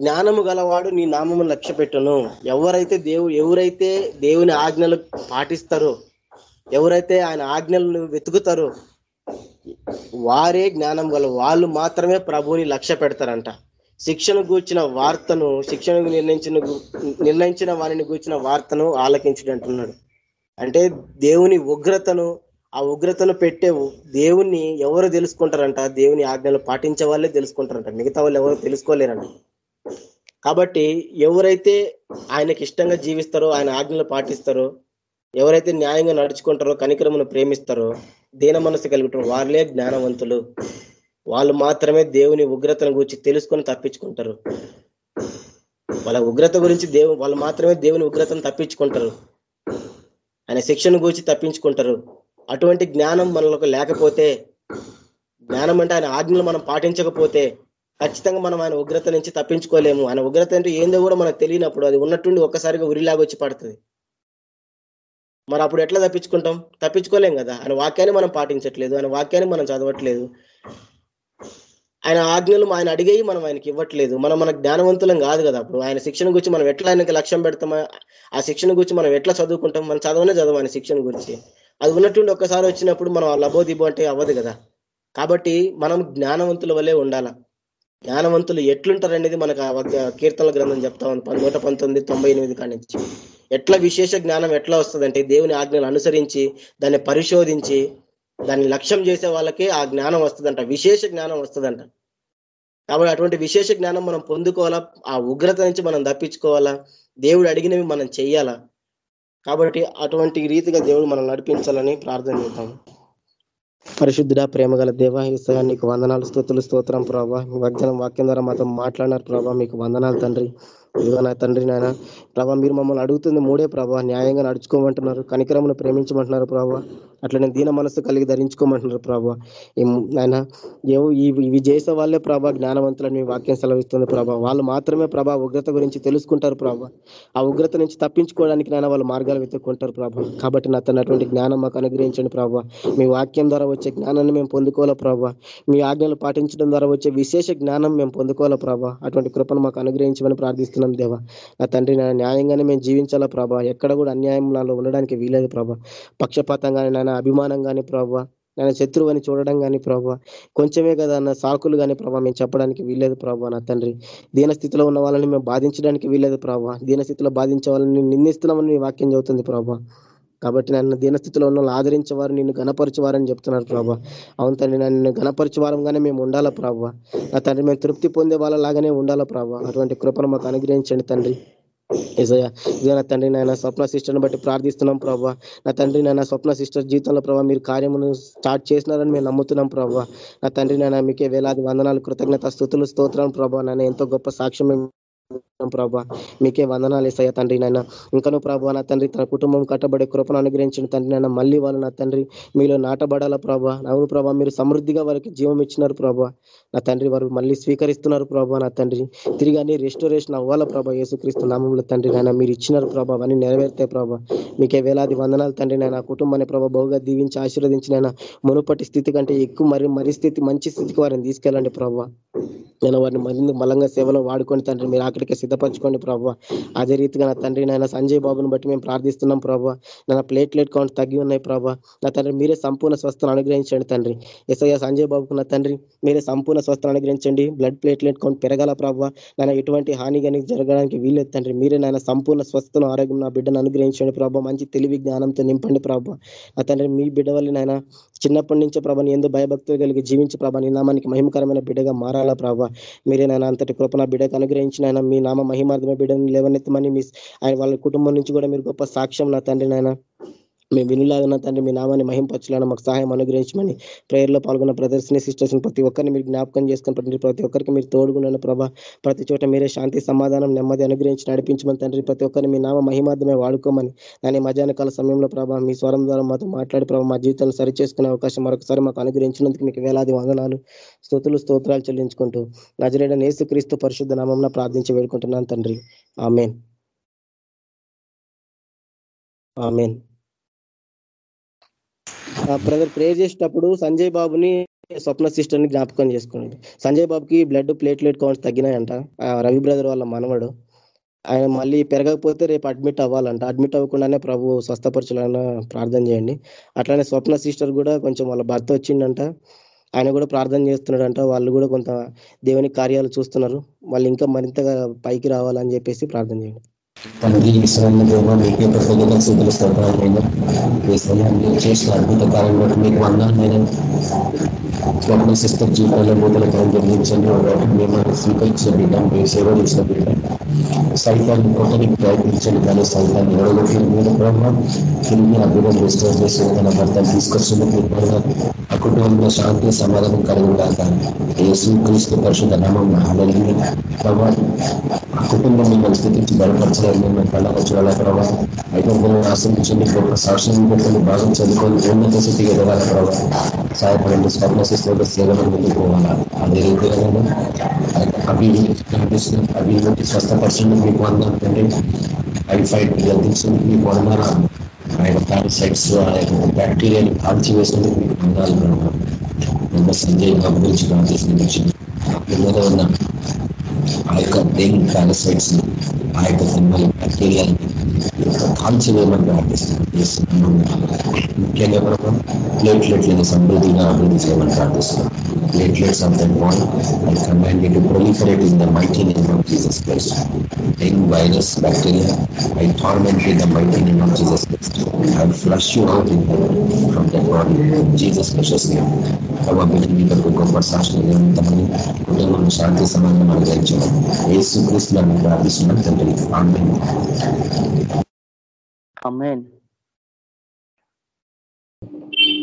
Speaker 1: జ్ఞానము గలవాడు నీ నామము లక్ష్య పెట్టును. ఎవరైతే దేవు ఎవరైతే దేవుని ఆజ్ఞలు పాటిస్తారో ఎవరైతే ఆయన ఆజ్ఞలను వెతుకుతారో వారే జ్ఞానం గల వాళ్ళు మాత్రమే ప్రభువుని లక్ష్య పెడతారంట. శిక్షను గూర్చిన వార్తను శిక్షణకు నిర్ణయించిన నిర్ణయించిన వారిని గూర్చిన వార్తను ఆలకించడంటున్నాడు. అంటే దేవుని ఉగ్రతను ఆ ఉగ్రతను పెట్టే దేవుణ్ణి ఎవరు తెలుసుకుంటారంట? దేవుని ఆజ్ఞలు పాటించే వాళ్ళే తెలుసుకుంటారంట. మిగతా వాళ్ళు ఎవరు తెలుసుకోలేరంట. కాబట్టి ఎవరైతే ఆయనకి ఇష్టంగా జీవిస్తారో ఆయన ఆజ్ఞలు పాటిస్తారో ఎవరైతే న్యాయంగా నడుచుకుంటారో కనికరమును ప్రేమిస్తారో దీన మనసు కలుగుతారో వాళ్ళే జ్ఞానవంతులు. వాళ్ళు మాత్రమే దేవుని ఉగ్రతను గురించి తెలుసుకొని తప్పించుకుంటారు. వాళ్ళ ఉగ్రత గురించి దేవు వాళ్ళు మాత్రమే దేవుని ఉగ్రతను తప్పించుకుంటారు. ఆయన శిక్షను గురించి తప్పించుకుంటారు. అటువంటి జ్ఞానం మనకు లేకపోతే జ్ఞానం అంటే ఆయన ఆజ్ఞలు మనం పాటించకపోతే ఖచ్చితంగా మనం ఆయన ఉగ్రత నుంచి తప్పించుకోలేము. ఆయన ఉగ్రత అంటే ఏందో కూడా మనకు తెలియనప్పుడు అది ఉన్నట్టుండి ఒక్కసారిగా ఉరిలాగా వచ్చి పడుతుంది. మరి అప్పుడు ఎట్లా తప్పించుకుంటాం? తప్పించుకోలేం కదా. ఆయన వాక్యాన్ని మనం పాటించట్లేదు. ఆయన వాక్యాన్ని మనం చదవట్లేదు. ఆయన ఆజ్ఞలు ఆయన అడిగేవి మనం ఆయనకి ఇవ్వట్లేదు. మనం మన జ్ఞానవంతులం కాదు కదా అప్పుడు. ఆయన శిక్షణ గురించి మనం ఎట్లా ఆయనకి లక్ష్యం పెడతామా? ఆ శిక్షణ గురించి మనం ఎట్లా చదువుకుంటాం? మనం చదవనే చదవం ఆయన శిక్షణ గురించి. అది ఉన్నట్టుండి ఒక్కసారి వచ్చినప్పుడు మనం లబోదిబో అంటే అవ్వదు కదా. కాబట్టి మనం జ్ఞానవంతుల వల్లే ఉండాల. జ్ఞానవంతులు ఎట్లుంటారు అనేది మనకు కీర్తనల గ్రంథం చెప్తా ఉంది. నూట పంతొమ్మిది తొంభై ఎనిమిది కాడి నుంచి. ఎట్లా విశేష జ్ఞానం ఎట్లా వస్తుందంటే దేవుని ఆజ్ఞలు అనుసరించి దాన్ని పరిశోధించి దాన్ని లక్ష్యం చేసే వాళ్ళకే ఆ జ్ఞానం వస్తుందంట. విశేష జ్ఞానం వస్తుందంట. కాబట్టి అటువంటి విశేష జ్ఞానం మనం పొందుకోవాలా? ఆ ఉగ్రత నుంచి మనం తప్పించుకోవాలా? దేవుడు అడిగినవి మనం చెయ్యాలా? కాబట్టి అటువంటి రీతిగా దేవుడు మనం నడిపించాలని ప్రార్థన చేద్దాం. పరిశుద్ధుడ ప్రేమ గల దేవ ఈసయా నీకు వందనాలు స్థుతులు స్తోత్రం ప్రభావ మీ వగ్జనం వాక్యం ద్వారా మాతో మాట్లాడినారు ప్రభావ మీకు వందనాలు తండ్రి. ఇదిగో నా తండ్రి నాయన ప్రభా మీరు మమ్మల్ని అడుగుతుంది మూడే ప్రభా న్యాయంగా నడుచుకోమంటున్నారు కనికరమును ప్రేమించమంటున్నారు ప్రభా అట్లనే దీన మనస్సు కలిగి ధరించుకోమంటున్నారు ప్రభా. నాయన ఏవో ఇవి చేసే వాళ్ళే ప్రభా జ్ఞానవంతులని మీ వాక్యం సెలవిస్తుంది ప్రభా. వాళ్ళు మాత్రమే ప్రభా ఉగ్రత గురించి తెలుసుకుంటారు ప్రభా. ఆ ఉగ్రత నుంచి తప్పించుకోవడానికి నాయన వాళ్ళు మార్గాలు వెతుక్కుంటారు ప్రభా. కాబట్టి నా అటువంటి జ్ఞానం మాకు అనుగ్రహించండి ప్రభా. మీ వాక్యం ద్వారా వచ్చే జ్ఞానాన్ని మేము పొందుకోవాలా ప్రభా. మీ ఆజ్ఞలు పాటించడం ద్వారా వచ్చే విశేష జ్ఞానం మేము పొందుకోవాలా ప్రభా. అటువంటి కృపను మాకు అనుగ్రహించమని ప్రార్థిస్తున్నాం దేవా. నా తండ్రి నాయన న్యాయంగానే మేము జీవించాలా ప్రభా? ఎక్కడ కూడా అన్యాయం నాలో ఉండడానికి వీలేదు ప్రభా. పక్షపాతంగానే నాయన అభిమానం కానీ ప్రభా. నేను శత్రువు అని చూడడం కానీ ప్రభావ కొంచెమే కదా అన్న సాకులు కానీ ప్రభావ మేము చెప్పడానికి వీల్లేదు ప్రభావ నా తండ్రి. దీన స్థితిలో ఉన్న వాళ్ళని మేము బాధించడానికి వీల్లేదు ప్రభావ దీన స్థితిలో బాధించే వాళ్ళని నిందిస్తున్నామని వాక్యం చెబుతుంది ప్రభావ కాబట్టి నన్ను దీనస్థితిలో ఉన్న వాళ్ళు ఆదరించేవారు నిన్ను గణపరిచేవారని చెప్తున్నారు ప్రభా. అవును తండ్రి నన్ను గణపరిచేవారంగానే మేము ఉండాలా ప్రభావ నా తండ్రి మేము తృప్తి పొందే వాళ్ళలాగానే ఉండాలా ప్రభావ అటువంటి కృపను మాకు అనుగ్రహించండి తండ్రి. ఇజయ నా తండ్రి నాయన స్వప్న సిస్టర్ని బట్టి ప్రార్థిస్తున్నాం ప్రభావ నా తండ్రి నాయన స్వప్న సిస్టర్ జీవితంలో ప్రభావ మీరు కార్యమును స్టార్ట్ చేసినారని మేము నమ్ముతున్నాం ప్రభావ నా తండ్రి నాయన మీకే వేలాది వందనాలు కృతజ్ఞత స్థుతులు స్తోత్రం ప్రభావ నన్ను ఎంతో గొప్ప సాక్ష్యం ప్రభా. మీకే వందనాలు ఇస్తాయా తండ్రి నాయన. ఇంకను ప్రభా నా తండ్రి తన కుటుంబం కట్టబడే కృపను అనుగ్రహించిన తండ్రి నాయన. మళ్ళీ వాళ్ళు నా తండ్రి మీలో నాటబడాల ప్రభా. అవును ప్రభా మీరు సమృద్ధిగా వారికి జీవం ఇచ్చినారు ప్రభా. నా తండ్రి వారు మళ్ళీ స్వీకరిస్తున్నారు ప్రభా నా తండ్రి. తిరిగి అన్ని రెస్టోరేషన్ అవ్వాల ప్రభా యేసుక్రీస్తు నామంలో తండ్రి నాయన. మీరు ఇచ్చినారు ప్రభా అవన్నీ నెరవేర్తాయి ప్రభా. మీకే వేలాది వందనాలు తండ్రి నాయన. కుటుంబాన్ని ప్రభా బహుగా దీవించి ఆశీర్వదించిన మునుపటి స్థితి కంటే ఎక్కువ మరి మరి స్థితి మంచి స్థితికి వారిని తీసుకెళ్ళండి ప్రభా. నేను వారిని మరింత బలంగా సేవలో వాడుకొని తండ్రి మీరు అక్కడికి సిద్ధపరచుకోండి ప్రభావ అదే రీతిగా నా తండ్రి నాయన సంజయ్ బాబుని బట్టి మేము ప్రార్థిస్తున్నాం ప్రభావ నా ప్లేట్లెట్ కౌంట్ తగ్గి ఉన్నాయి ప్రభావ నా తండ్రి మీరే సంపూర్ణ స్వస్థను అనుగ్రహించండి తండ్రి. ఎస్ఐ సంజయ్ బాబుకు నా తండ్రి మీరే సంపూర్ణ స్వస్థను అనుగ్రహించండి. బ్లడ్ ప్లేట్లెట్ కౌంట్ పెరగాల ప్రభావ నాయన ఎటువంటి హాని కానీ జరగడానికి వీలేదు తండ్రి. మీరే నాయన సంపూర్ణ స్వస్థను ఆరోగ్యం నా బిడ్డను అనుగ్రహించండి ప్రభావ మంచి తెలివి జ్ఞానంతో నింపండి ప్రభావ నా తండ్రి మీ బిడ్డ వల్ల నాయన చిన్నప్పటి నుంచే ప్రభాని ఎందు భయభక్తులు కలిగి జీవించి ప్రభాని నామానికి మహిమకరమైన బిడ్డగా మారాలి. ప్రభావ మీరే నాయన అంతటి కృపణ బిడ్డకు అనుగ్రహించిన ఆయన మీ నామ మహిమార్థమే బిడ్డను లేవనెత్తమని మీ ఆయన వాళ్ళ కుటుంబం నుంచి కూడా మీరు గొప్ప సాక్ష్యం నా తండ్రి నాయన. మేము వినులాగా తండ్రి మీ నామాన్ని మహింపరచాలని మాకు సహాయం అనుగ్రహించమని ప్రేయర్లో పాల్గొన్న ప్రదర్శన సిస్టర్స్ ప్రతి ఒక్కరిని మీరు జ్ఞాపకం చేసుకుని ప్రతి ఒక్కరికి మీరు తోడుగున్న ప్రభా. ప్రతి చోట మీరే శాంతి సమాధానం నెమ్మది అనుగ్రహించి నడిపించమని తండ్రి ప్రతి ఒక్కరిని మీ నామ మహిమార్థమే వాడుకోమని దాని మధ్యాహ్న కాల సమయంలో ప్రభా మీ స్వరం ద్వారా మాతో మాట్లాడి ప్రభావ మా జీవితాన్ని సరి చేసుకునే అవకాశం మరొకసారి మాకు అనుగ్రహించినందుకు మీకు వేలాది వందనాలు స్తోతులు స్తోత్రాలు చెల్లించుకుంటూ నజరేడ నేసుక్రీస్తు పరిశుద్ధ నామం ప్రార్థించి వేడుకుంటున్నాను తండ్రి. ఆమెన్. ఆమెన్. బ్రదర్ ప్రే చేసేటప్పుడు సంజయ్ బాబుని స్వప్న సిస్టర్ని జ్ఞాపకం చేసుకోండి. సంజయ్ బాబుకి బ్లడ్ ప్లేట్లెట్ కౌంట్స్ తగ్గినాయంట. రవి బ్రదర్ వాళ్ళ మనవడు. ఆయన మళ్ళీ పెరగకపోతే రేపు అడ్మిట్ అవ్వాలంట. అడ్మిట్ అవ్వకుండానే ప్రభు స్వస్థపరచాలని ప్రార్థన చేయండి. అట్లానే స్వప్న సిస్టర్ కూడా కొంచెం వాళ్ళ భర్త వచ్చిండంట. ఆయన కూడా ప్రార్థన చేస్తున్నాడంట. వాళ్ళు కూడా కొంత దేవుని కార్యాలు చూస్తున్నారు. వాళ్ళు ఇంకా మరింతగా పైకి రావాలని చెప్పేసి ప్రార్థన చేయండి.
Speaker 2: తండ్రి ఈశ్వరాన్ని దేవ మీకే ప్రసంగం సిద్ధులు చేసిన అద్భుత కాలం బట్టి మీకు వందాలు స్వప్న సిస్టర్ జీవితంలో నూతన కాలం జరిగించండి మిమ్మల్ని స్వీకరించిన బిడ్డ మీరు సేవ చేసిన బిడ్డ సైతాన్ని కొట్టడానికి ప్రయత్నించండి కానీ సైతాన్ని ఎడగొట్టిన మీద ప్రభావం తిరిగి అద్భుతం రెస్టోర్ చేసి తన భర్తను తీసుకొచ్చినందుకు ఆ కుటుంబంలో శాంతి సమాధానం కలిగినాక యేసు క్రీస్తు పరిశుద్ధ నామం కలిగింది ప్రభావం ఆ కుటుంబం మిమ్మల్ని స్థితించి బలపరచలేదు అయితే మిమ్మల్ని ఆశ్రమించండి గొప్ప సాక్ష్యం పెట్టండి బాగా చదువుకొని ఉన్నత స్థితికి ఎదగాల ప్రభావం. సహాయపడండి స్వర్ణ శిస్తువుల సేవలు ముందుకు పోవాలా అదే రీతిగా అభివృద్ధి కనిపిస్తుంది. అభివృద్ధి స్వస్థపరచండి. మీకు అందండి టైఫాయిడ్ గర్దించండి మీకు వందన ఆయన పారాసైట్స్ ఆ యొక్క బ్యాక్టీరియాని కాల్చి వేసేందుకు మీకు వందాలు సంజయ్ బాబు గురించి ప్రార్థిస్తుంది పిల్లలు ఉన్నాను ఆ యొక్క డెంగ్ పారాసైట్స్ ఆ యొక్క సినిమాలు బ్యాక్టీరియాని కాల్చి వేయమని ప్రార్థిస్తున్నాం ముఖ్యంగా మనం ప్లేట్లెట్లను సమృద్ధిగా అభివృద్ధి చేయమని ప్రార్థిస్తున్నాం platelets of that ball. I command you to proliferate in the mighty name of Jesus Christ. Any virus, bacteria, I torment in the mighty name of Jesus Christ. I flush you out in from that body. In Jesus precious name. కాబట్టి మీకు గొప్ప శాస్త్రం తమని కుటుంబం శాంతి సమాధానం అనుగ్రహించడం ప్రార్థిస్తున్నాం తండ్రి.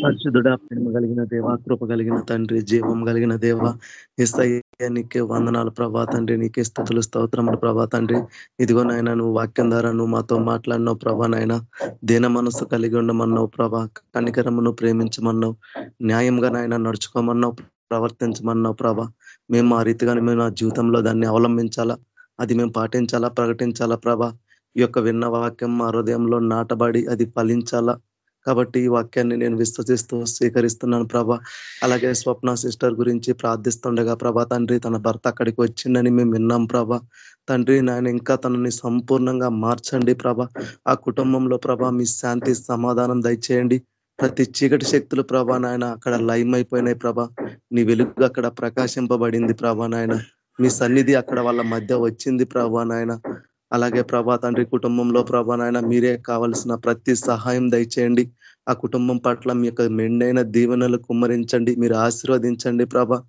Speaker 3: పరిశుద్ధుడా ప్రేమ కలిగిన దేవ కృప కలిగిన తండ్రి జీవం కలిగిన దేవ ఇస్తయ్య నీకే వందనాలు ప్రభా తండ్రి నీకే స్థుతులు స్తోత్రములు ప్రభా తండ్రి. ఇదిగో నాయన నువ్వు వాక్యం ద్వారా నువ్వు మాతో మాట్లాడినావు ప్రభా నాయన. దీన మనసు కలిగి ఉండమన్నావు ప్రభా. కనికరమును ప్రేమించమన్నావు. న్యాయంగా నాయన నడుచుకోమన్నావు ప్రవర్తించమన్నావు ప్రభా. మేము ఆ రీతిగానే మేము నా జీవితంలో దాన్ని అవలంబించాలా? అది మేము పాటించాలా? ప్రకటించాలా? ప్రభా ఈ యొక్క విన్న వాక్యం మా హృదయంలో నాటబడి అది ఫలించాలా? కాబట్టి ఈ వాక్యాన్ని నేను విశ్వసిస్తూ స్వీకరిస్తున్నాను ప్రభా. అలాగే స్వప్న సిస్టర్ గురించి ప్రార్థిస్తుండగా ప్రభా తండ్రి తన భర్త అక్కడికి వచ్చిందని మేము విన్నాం ప్రభా. తండ్రి నాయన ఇంకా తనని సంపూర్ణంగా మార్చండి ప్రభ. ఆ కుటుంబంలో ప్రభ మీ శాంతి సమాధానం దయచేయండి. ప్రతి చీకటి శక్తులు ప్రభా నాయన అక్కడ లైమ్ అయిపోయినాయి ప్రభ. నీ వెలుగు అక్కడ ప్రకాశింపబడింది ప్రభా నాయన. మీ సన్నిధి అక్కడ వాళ్ళ మధ్య వచ్చింది ప్రభా నాయన. అలాగే ప్రభా తండ్రి కుటుంబంలో ప్రభా నాయన మీరే కావలసిన ప్రతి సహాయం దయచేయండి. ఆ కుటుంబం పట్ల మీ యొక్క మెండైన దీవెనలు కుమ్మరించండి. మీరు ఆశీర్వదించండి ప్రభ.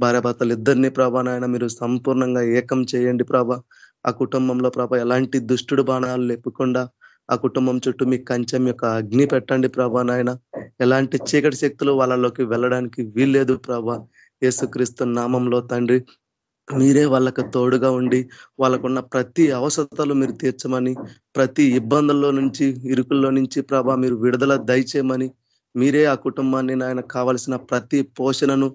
Speaker 3: భార్యాభర్తలు ఇద్దరిని ప్రభా నాయన మీరు సంపూర్ణంగా ఏకం చేయండి ప్రభ. ఆ కుటుంబంలో ప్రభ ఎలాంటి దుష్టుడు బాణాలు లేపకుండా ఆ కుటుంబం చుట్టూ మీ కంచెం యొక్క అగ్ని పెట్టండి ప్రభా నాయన. ఎలాంటి చీకటి శక్తులు వాళ్ళలోకి వెళ్ళడానికి వీల్లేదు ప్రభా. యేసుక్రీస్తు నామంలో తండ్రి మీరే వాళ్ళకు తోడుగా ఉండి వాళ్ళకున్న ప్రతి అవసరతలు మీరు తీర్చమని ప్రతి ఇబ్బందుల్లో నుంచి ఇరుకుల్లో నుంచి ప్రభా మీరు విడుదల దయచేయమని మీరే ఆ కుటుంబాన్ని నాయన కావలసిన ప్రతి పోషణను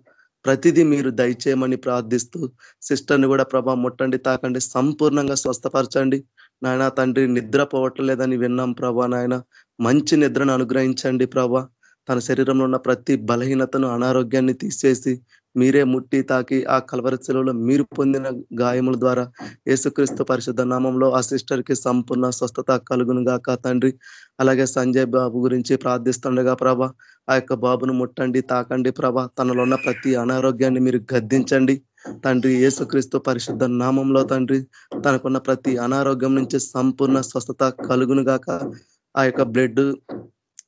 Speaker 3: ప్రతిదీ మీరు దయచేయమని ప్రార్థిస్తూ సిస్టర్ని కూడా ప్రభా ముట్టండి తాకండి సంపూర్ణంగా స్వస్థపరచండి. నాయన తండ్రి నిద్ర పోవట్లేదని విన్నాం ప్రభా నాయన. మంచి నిద్రను అనుగ్రహించండి ప్రభా. తన శరీరంలో ఉన్న ప్రతి బలహీనతను అనారోగ్యాన్ని తీసేసి మీరే ముట్టి తాకి ఆ కలవరి సెలవులో మీరు పొందిన గాయముల ద్వారా యేసుక్రీస్తు పరిశుద్ధ నామంలో ఆ సిస్టర్కి సంపూర్ణ స్వస్థత కలుగును గాక తండ్రి. అలాగే సంజయ్ బాబు గురించి ప్రార్థిస్తుండగా ప్రభ ఆ యొక్క బాబును ముట్టండి తాకండి ప్రభ. తనలో ఉన్న ప్రతి అనారోగ్యాన్ని మీరు గద్దించండి. తండ్రి యేసుక్రీస్తు పరిశుద్ధ నామంలో తండ్రి తనకున్న ప్రతి అనారోగ్యం నుంచి సంపూర్ణ స్వస్థత కలుగును గాక. ఆ యొక్క బ్లడ్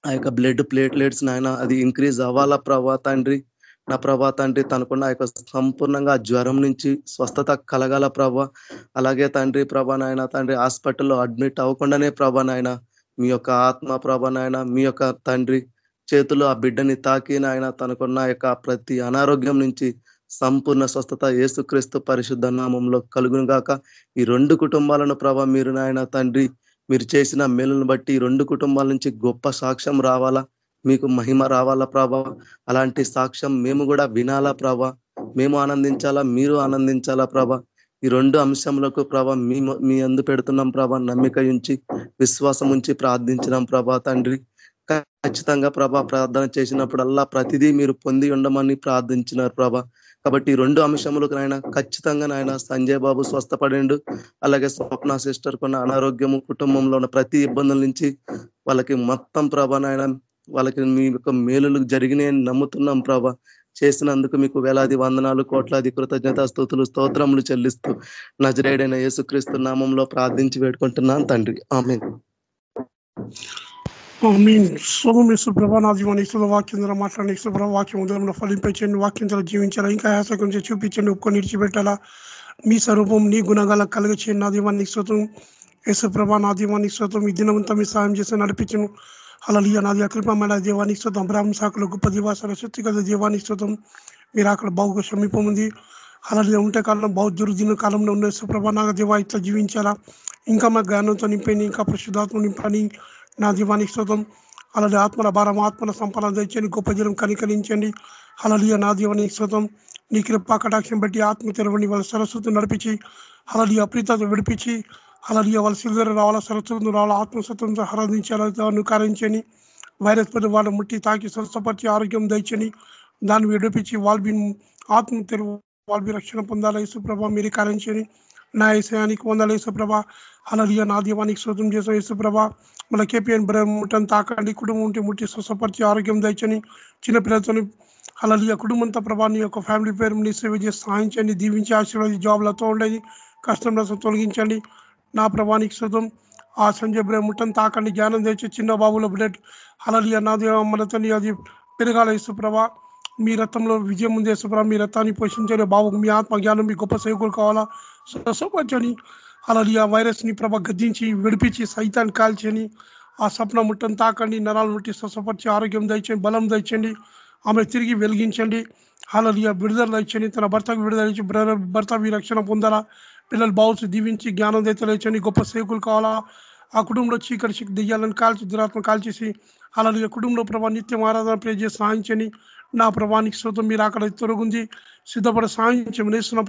Speaker 3: ఆ యొక్క బ్లడ్ ప్లేట్లెట్స్ నాయన అది ఇంక్రీజ్ అవ్వాలా ప్రభా తండ్రి? నా ప్రభా తండ్రి తనకున్న యొక్క సంపూర్ణంగా జ్వరం నుంచి స్వస్థత కలగాల ప్రభ. అలాగే తండ్రి ప్రభా నాయన తండ్రి హాస్పిటల్లో అడ్మిట్ అవ్వకుండానే ప్రభా నాయన మీ యొక్క ఆత్మ ప్రభా నాయన మీ యొక్క తండ్రి చేతులు ఆ బిడ్డని తాకి నాయన తనకున్న యొక్క ప్రతి అనారోగ్యం నుంచి సంపూర్ణ స్వస్థత ఏసుక్రీస్తు పరిశుద్ధ నామంలో కలుగును గాక ఈ రెండు కుటుంబాలను ప్రభ మీరు నాయన తండ్రి మీరు చేసిన మేలును బట్టి రెండు కుటుంబాల నుంచి గొప్ప సాక్ష్యం రావాలా? మీకు మహిమ రావాలా ప్రభా? అలాంటి సాక్ష్యం మేము కూడా వినాలా ప్రభా? మేము ఆనందించాలా? మీరు ఆనందించాలా ప్రభా? ఈ రెండు అంశములకు ప్రభా మీ మీ అందు పెడుతున్నాం ప్రభా నమ్మిక ఉంచి విశ్వాసం ఉంచి ప్రార్థించినాం ప్రభా తండ్రి. ఖచ్చితంగా ప్రభా ప్రార్థన చేసినప్పుడల్లా ప్రతిదీ మీరు పొంది ఉండమని ప్రార్థించినారు ప్రభా. కాబట్టి రెండు అంశములకు నాయన ఖచ్చితంగా నాయన సంజయ్ బాబు స్వస్థపడండు. అలాగే స్వప్న సిస్టర్ కొన్న అనారోగ్యము కుటుంబంలో ఉన్న ప్రతి ఇబ్బందుల నుంచి వాళ్ళకి మొత్తం ప్రభా నాయన వాళ్ళకి మీ యొక్క మేలులు జరిగినాయని నమ్ముతున్నాం ప్రభా. చేసినందుకు మీకు వేలాది వందనాలు కోట్లాది కృతజ్ఞత స్థుతులు స్తోత్రములు చెల్లిస్తూ నజరేడైన యేసుక్రీస్తు నామంలో ప్రార్థించి వేడుకుంటున్నాను తండ్రి. ఆమె
Speaker 4: మీన్ శుభం ప్రభా నా జీవన ఇస్తున్న వాక్యం ద్వారా మాట్లాడిన ఇస్తున్న వాక్యం ఉదయంలో ఫలింపచేయండి వాక్యం ద్వారా జీవించాలా ఇంకా ఆశ గురించి చూపించండి ఒప్పుకొని నిడిచిపెట్టాలా మీ స్వరూపం నీ గుణగాల కలుగ చేయండి నా దీవాన్ని స్తోత్రం యేసు నా దీవాన్ని స్తోత్రం ఈ దినమంతా మీ సాయం చేసి నడిపించను అలలియ నాది అకృపమైన దేవానికి స్తోత్రం బ్రాహ్మ శాఖలో గొప్ప దివా శక్తి కదా దేవానికి స్తోత్రం మీరు అక్కడ బాగుగా సమీపం ఉంది అలలియ ఉంటే కాలంలో బహు దుర్దిన కాలంలో ఉన్న సుప్రభ నాగ దేవా ఇట్లా జీవించాలా ఇంకా మా జ్ఞానంతో నింపని ఇంకా పరిశుద్ధాత్మ నింపని నా దీవానికి శ్రోతం అలాగే ఆత్మల భారం ఆత్మల సంపద తెచ్చండి గొప్ప జనం కనికరించండి. అలలియ నా దీవానికి శ్రోతం నీ కృపా కటాక్షం బట్టి ఆత్మ తెరవండి వాళ్ళ సరస్వతి నడిపించి అలలియ అప్రీత విడిపించి అలలియ వాళ్ళ సిల్వర్ రావాల సరస్వతం రావాలా ఆత్మస్వతంతో ఆరాధించాలని కారించని వైరస్ పడి వాళ్ళ ముట్టి తాకి స్వస్థపరిచి ఆరోగ్యం దంచని దాన్ని విడిపించి వాళ్ళ ఆత్మ తెరువు వాళ్ళ రక్షణ పొందాలి యేసుప్రభ మీరు కారించని నా ఏసయానికి పొందాలి యేసుప్రభ. అలలియ నా దీవానికి శోధం చేసాం యేసుప్రభ. మన కేపీఎన్ ముట్టని తాకండి. కుటుంబం ఉంటే ముట్టి స్వసపరిచి ఆరోగ్యం దంచని చిన్నపిల్లలతో అలా కుటుంబంతో ప్రభాని యొక్క ఫ్యామిలీ పేరు నీ సేవ చేసి సహాయించండి దీవించి ఆశీర్వాది జాబ్లతో ఉండేది కష్టం తొలగించండి. నా ప్రభానికి శుతం ఆ సంజయ్ బ్రహ్మ ముట్టని తాకండి. జ్ఞానం తెచ్చి చిన్న బాబుల బ్లడ్ అలలియ నా మనతని అది పెరగాల ఇసుప్రభ మీ రథంలో విజయం ఉంది ఇసుప్రభ మీ రథాన్ని పోషించండి బాబు. మీ ఆత్మ జ్ఞానం మీ గొప్ప సేవకులు కావాలా? స్వసపరచని అలలియ వైరస్ని ప్రభ గద్దించి విడిపించి సైతాన్ని కాల్చని ఆ స్వప్న ముట్టను తాకండి నరాలు ముట్టి స్వసపరిచి ఆరోగ్యం దయచండి బలం దయచండి ఆమె తిరిగి వెలిగించండి. హాలలియ విడుదల దయచండి తన భర్తకు విడుదల ఇచ్చి భర్త మీ రక్షణ పొందాలా? పిల్లలు బావుసు దీవించి జ్ఞానం దయచండి గొప్ప సేకులు కావాలా? ఆ కుటుంబంలో చీకటి చిక్కి దెయ్యాలను కాల్చి దురాత్మ కాల్చేసి అలాగే కుటుంబంలో ప్రభా నిత్యం ఆరాధన ప్రే చేసి సాధించని నా ప్రభానికి శ్రోతం మీరు అక్కడ తొలగుంది. సిద్ధపడ సాధించమని నేస్తున్న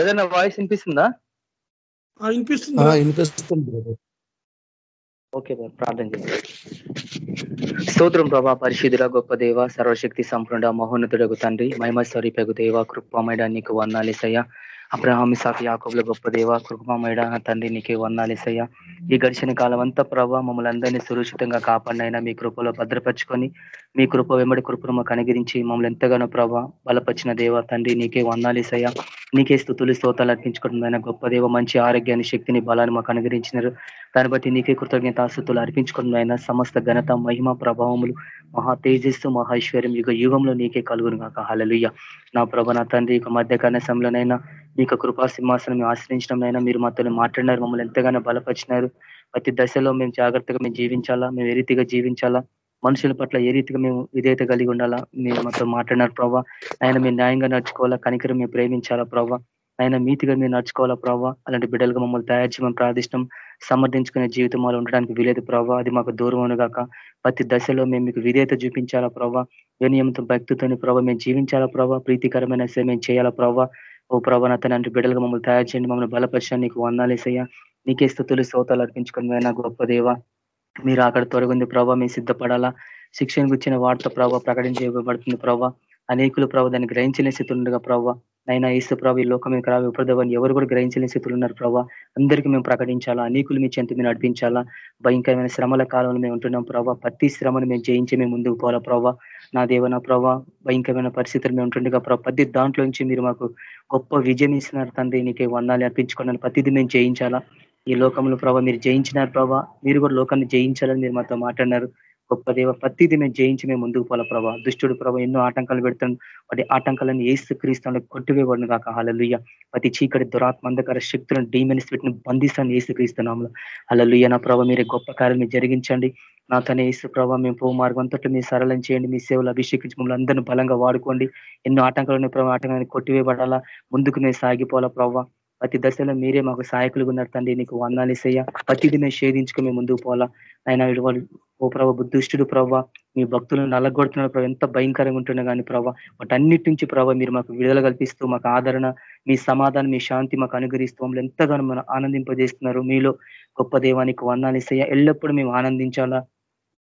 Speaker 5: ఏదైనా వాయిస్ వినిపిస్తుందా?
Speaker 4: వినిపిస్తుంది.
Speaker 3: వినిపిస్తుంది
Speaker 5: ఓకే ప్రార్థన చేయండి స్తోత్రం ప్రభా పరిశుద్ధుల గొప్ప దేవ సర్వశక్తి సంపూర్ణ మహోన్నతుడకు తండ్రి మహిమ స్వరూపకు దేవ కృపమేడ నీకు వందాలేసయ్యా అబ్రహామి సాకి యాకబుల గొప్ప దేవ కృపమేడ తండ్రి నీకే వందాలేసయ్యా ఈ గడిచిన కాలం అంతా ప్రభావ మమ్మల్ని అందరినీ సురక్షితంగా కాపాడినైనా మీ కృపలో భద్రపరుచుకొని మీ కృప వెంబడి కృపను మాకు అనుగరించి మమ్మల్ని ఎంతగానో ప్రభావ బలపరిచిన దేవ తండ్రి నీకే వందాలేసయ్యా నీకే స్థుతులు స్తోతాలు అర్పించుకుంటుందైనా గొప్ప దేవ మంచి ఆరోగ్యాన్ని శక్తిని బలాన్ని మాకు అనుగరించినారు దాన్ని బట్టి నీకే కృతజ్ఞతాస్తుతులు అర్పించుకున్న అయినా సమస్త ఘనత మహిమ ప్రభావములు మహా తేజస్సు మహేశ్వర్యం యుగ యుగంలో నీకే కలుగును కాక హలలుయ్య నా ప్రభ నా తండ్రి ఇక మధ్యకాల సమయంలోనైనా మీకు కృపా సింహాసనం ఆశ్రయించడం మీరు మాతో మాట్లాడినారు మమ్మల్ని ఎంతగానో బలపరిచినారు. ప్రతి దశలో మేము జాగ్రత్తగా మేము జీవించాలా మేము ఏ రీతిగా జీవించాలా మనుషుల పట్ల ఏ రీతిగా మేము విధేయత కలిగి ఉండాలా మీరు మాతో మాట్లాడినారు ప్రభావ ఆయన మీరు న్యాయంగా నడుచుకోవాలా కనికరం మేము ప్రేమించాలా ప్రభావ ఆయన మీతిగా మీరు నడుచుకోవాలా ప్రభావ అలాంటి బిడ్డలుగా మమ్మల్ని తయారు చేయమని ప్రార్థిష్టం సమర్థించుకునే జీవితం వాళ్ళు ఉండడానికి వీలేదు ప్రభావ అది మాకు దూరం అనుగాక ప్రతి దశలో మేము మీకు విధేయత చూపించాలా ప్రభావ వినయంతో భక్తితోని ప్రభావ మేము జీవించాలా ప్రభావ ప్రీతికరమైన సేవ మేము చేయాలా ప్రభావ ఓ ప్రభావ నా తండ్రి బిడ్డలుగా మమ్మల్ని తయారు చేయండి. మమ్మల్ని బలపరచండి. నీకు వందాలేసయ్యా నీకే స్థుతులు శ్రోతాలు అర్పించుకుని గొప్ప దేవ. మీరు అక్కడ తొలగింది ప్రభావ మేము సిద్ధపడాలా. శిక్షణ గుచ్చిన వార్త ప్రభావ ప్రకటించబడుతుంది ప్రభావ అనేకులు ప్రభావ దాన్ని గ్రహించలేని స్థితులు ఉండగా ప్రభావ నైనా ఈసు ప్రభు ఈ లోకం రావి ఉపద్రవాన్ని ఎవరు కూడా గ్రహించలేని స్థితులు ఉన్నారు ప్రభావ అందరికీ మేము ప్రకటించాలా అనేకులు మీ చెంత మీద నడిపించాలా. భయంకరమైన శ్రమల కాలంలో మేము ఉంటున్నాం ప్రభావ ప్రతి శ్రమను మేము జయించి మేము ముందుకు పోవాలా ప్రభావ నా దేవ నా ప్రభావ భయంకరమైన పరిస్థితులు మేము ఉంటుండగా ప్రభావ ప్రతి దాంట్లో నుంచి మీరు మాకు గొప్ప విజయం ఇస్తున్నారు తండ్రి. నీకే వందాలు అర్పించుకున్నాను. ప్రతిదీ మేము జయించాలా. ఈ లోకంలో ప్రభావ మీరు జయించినారు ప్రభావ మీరు కూడా లోకాన్ని జయించాలని మీరు మాతో మాట్లాడినారు. గొప్ప దేవ ప్రతిదీ మేము జయించి మేము ముందుకు పోల ప్రభావ దుష్టుడు ప్రభావ ఎన్నో ఆటంకాలు పెడుతాను వాటి ఆటంకాలను ఏసు క్రీస్తాను కొట్టివేయబడిన కాక హలలుయ్య ప్రతి చీకటి దురాత్మంధకర శక్తులను డీమెన్స్ పెట్టిన బంధిస్తాను ఏసు క్రీస్తున్నాము హలలుయ్య నా ప్రభావ మీరే గొప్ప కార్యం జరిగించండి. నా తన ఏసు ప్రభావ మేము పో మార్గం అంతటా మీ సరళం చేయండి. మీ సేవలు అభిషేకించి మమ్మల్ని అందరినీ బలంగా వాడుకోండి. ఎన్నో ఆటంకాలు ఆటంకాలను ప్రభావ ఆటంకాలను కొట్టివేయబడాలా? ముందుకు మేము సాగిపోవాలా ప్రభావ ప్రతి దశలో మీరే మాకు సహాయకులుగా ఉన్నారు తండ్రి. నీకు వందాలు ఇసయ్యా. ప్రతిది మేము షేధించుకుని మేము ముందుకు పోవాలా. ఆయన ఓ ప్రభావ బుద్ధిష్టుడు ప్రభావ మీ భక్తులను నల్లగొడుతున్నారు ప్రభావ ఎంత భయంకరంగా ఉంటున్నా కానీ ప్రభావ వాటన్నిటి నుంచి ప్రభావ మీరు మాకు విడుదల కల్పిస్తూ మాకు ఆదరణ మీ సమాధానం మీ శాంతి మాకు అనుగ్రహిస్తూ మమ్మల్ని ఎంతగానో మనం ఆనందింపజేస్తున్నారు. మీలో గొప్ప దేవానికి వందాలు ఇసయ్యా. ఎల్లప్పుడూ మేము ఆనందించాలా?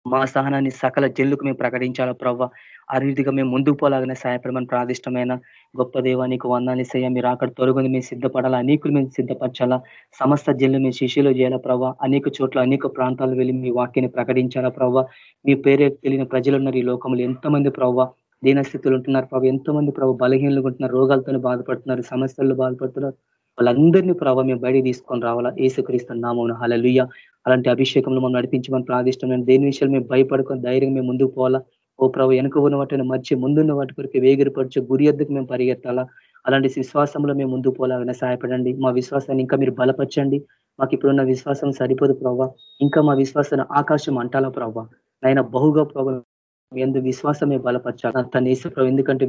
Speaker 5: మా సహనాన్ని సకల జన్లకు మేము ప్రకటించాలా ప్రవ్వ? ఆ రీతిగా మేము ముందుకు పోలాగానే సాయపడమని ప్రాదిష్టమైన గొప్ప దేవానికి వందానిసయ్య మీరు అక్కడ తొలగుని మేము సిద్ధపడాలా? అనేకులు మేము సిద్ధపరచాలా? సమస్త జన్లు మేము శిష్యులు చేయాలా ప్రభావ అనేక చోట్ల అనేక ప్రాంతాలు వెళ్ళి మీ వాక్యాన్ని ప్రకటించాలా ప్రభావ మీ పేరే తెలియని ప్రజలు ఉన్నారు ఈ లోకంలో. ఎంతమంది ప్రవ్వ దీనస్థితులు ఉంటున్నారు ప్రభు ఎంతమంది ప్రభు బలహీనలు ఉంటున్నారు? రోగాలతో బాధపడుతున్నారు సమస్యలు బాధపడుతున్నారు? వాళ్ళందరినీ ప్రభావ మేము బయట తీసుకొని రావాలా? ఏసుక్రీస్తు నామం హలలుయ్య అలాంటి అభిషేకంలో మనం నడిపించమని ప్రాదిష్టమైన దేని విషయాలు మేము భయపడుకొని ధైర్యం మేము ముందుకు పోవాలా? ఓ ప్రభు వెనుక ఉన్న వాటిని మర్చి ముందున్న వాటి కొరకు వేగిరపరిచే గురి ఎద్దుకు మేము పరిగెత్తాలా? అలాంటి విశ్వాసంలో మేము ముందుకు పోలాగానే సహాయపడండి. మా విశ్వాసాన్ని ఇంకా మీరు బలపరచండి. మాకు ఇప్పుడున్న విశ్వాసం సరిపోదు ప్రభావ ఇంకా మా విశ్వాసాన్ని ఆకాశం అంటాలా ప్రభావ నైనా బహుగా ప్రభావ ఎందు విశ్వాసమే బలపరచాలి? తన వేసే ప్రభు ఎందుకంటే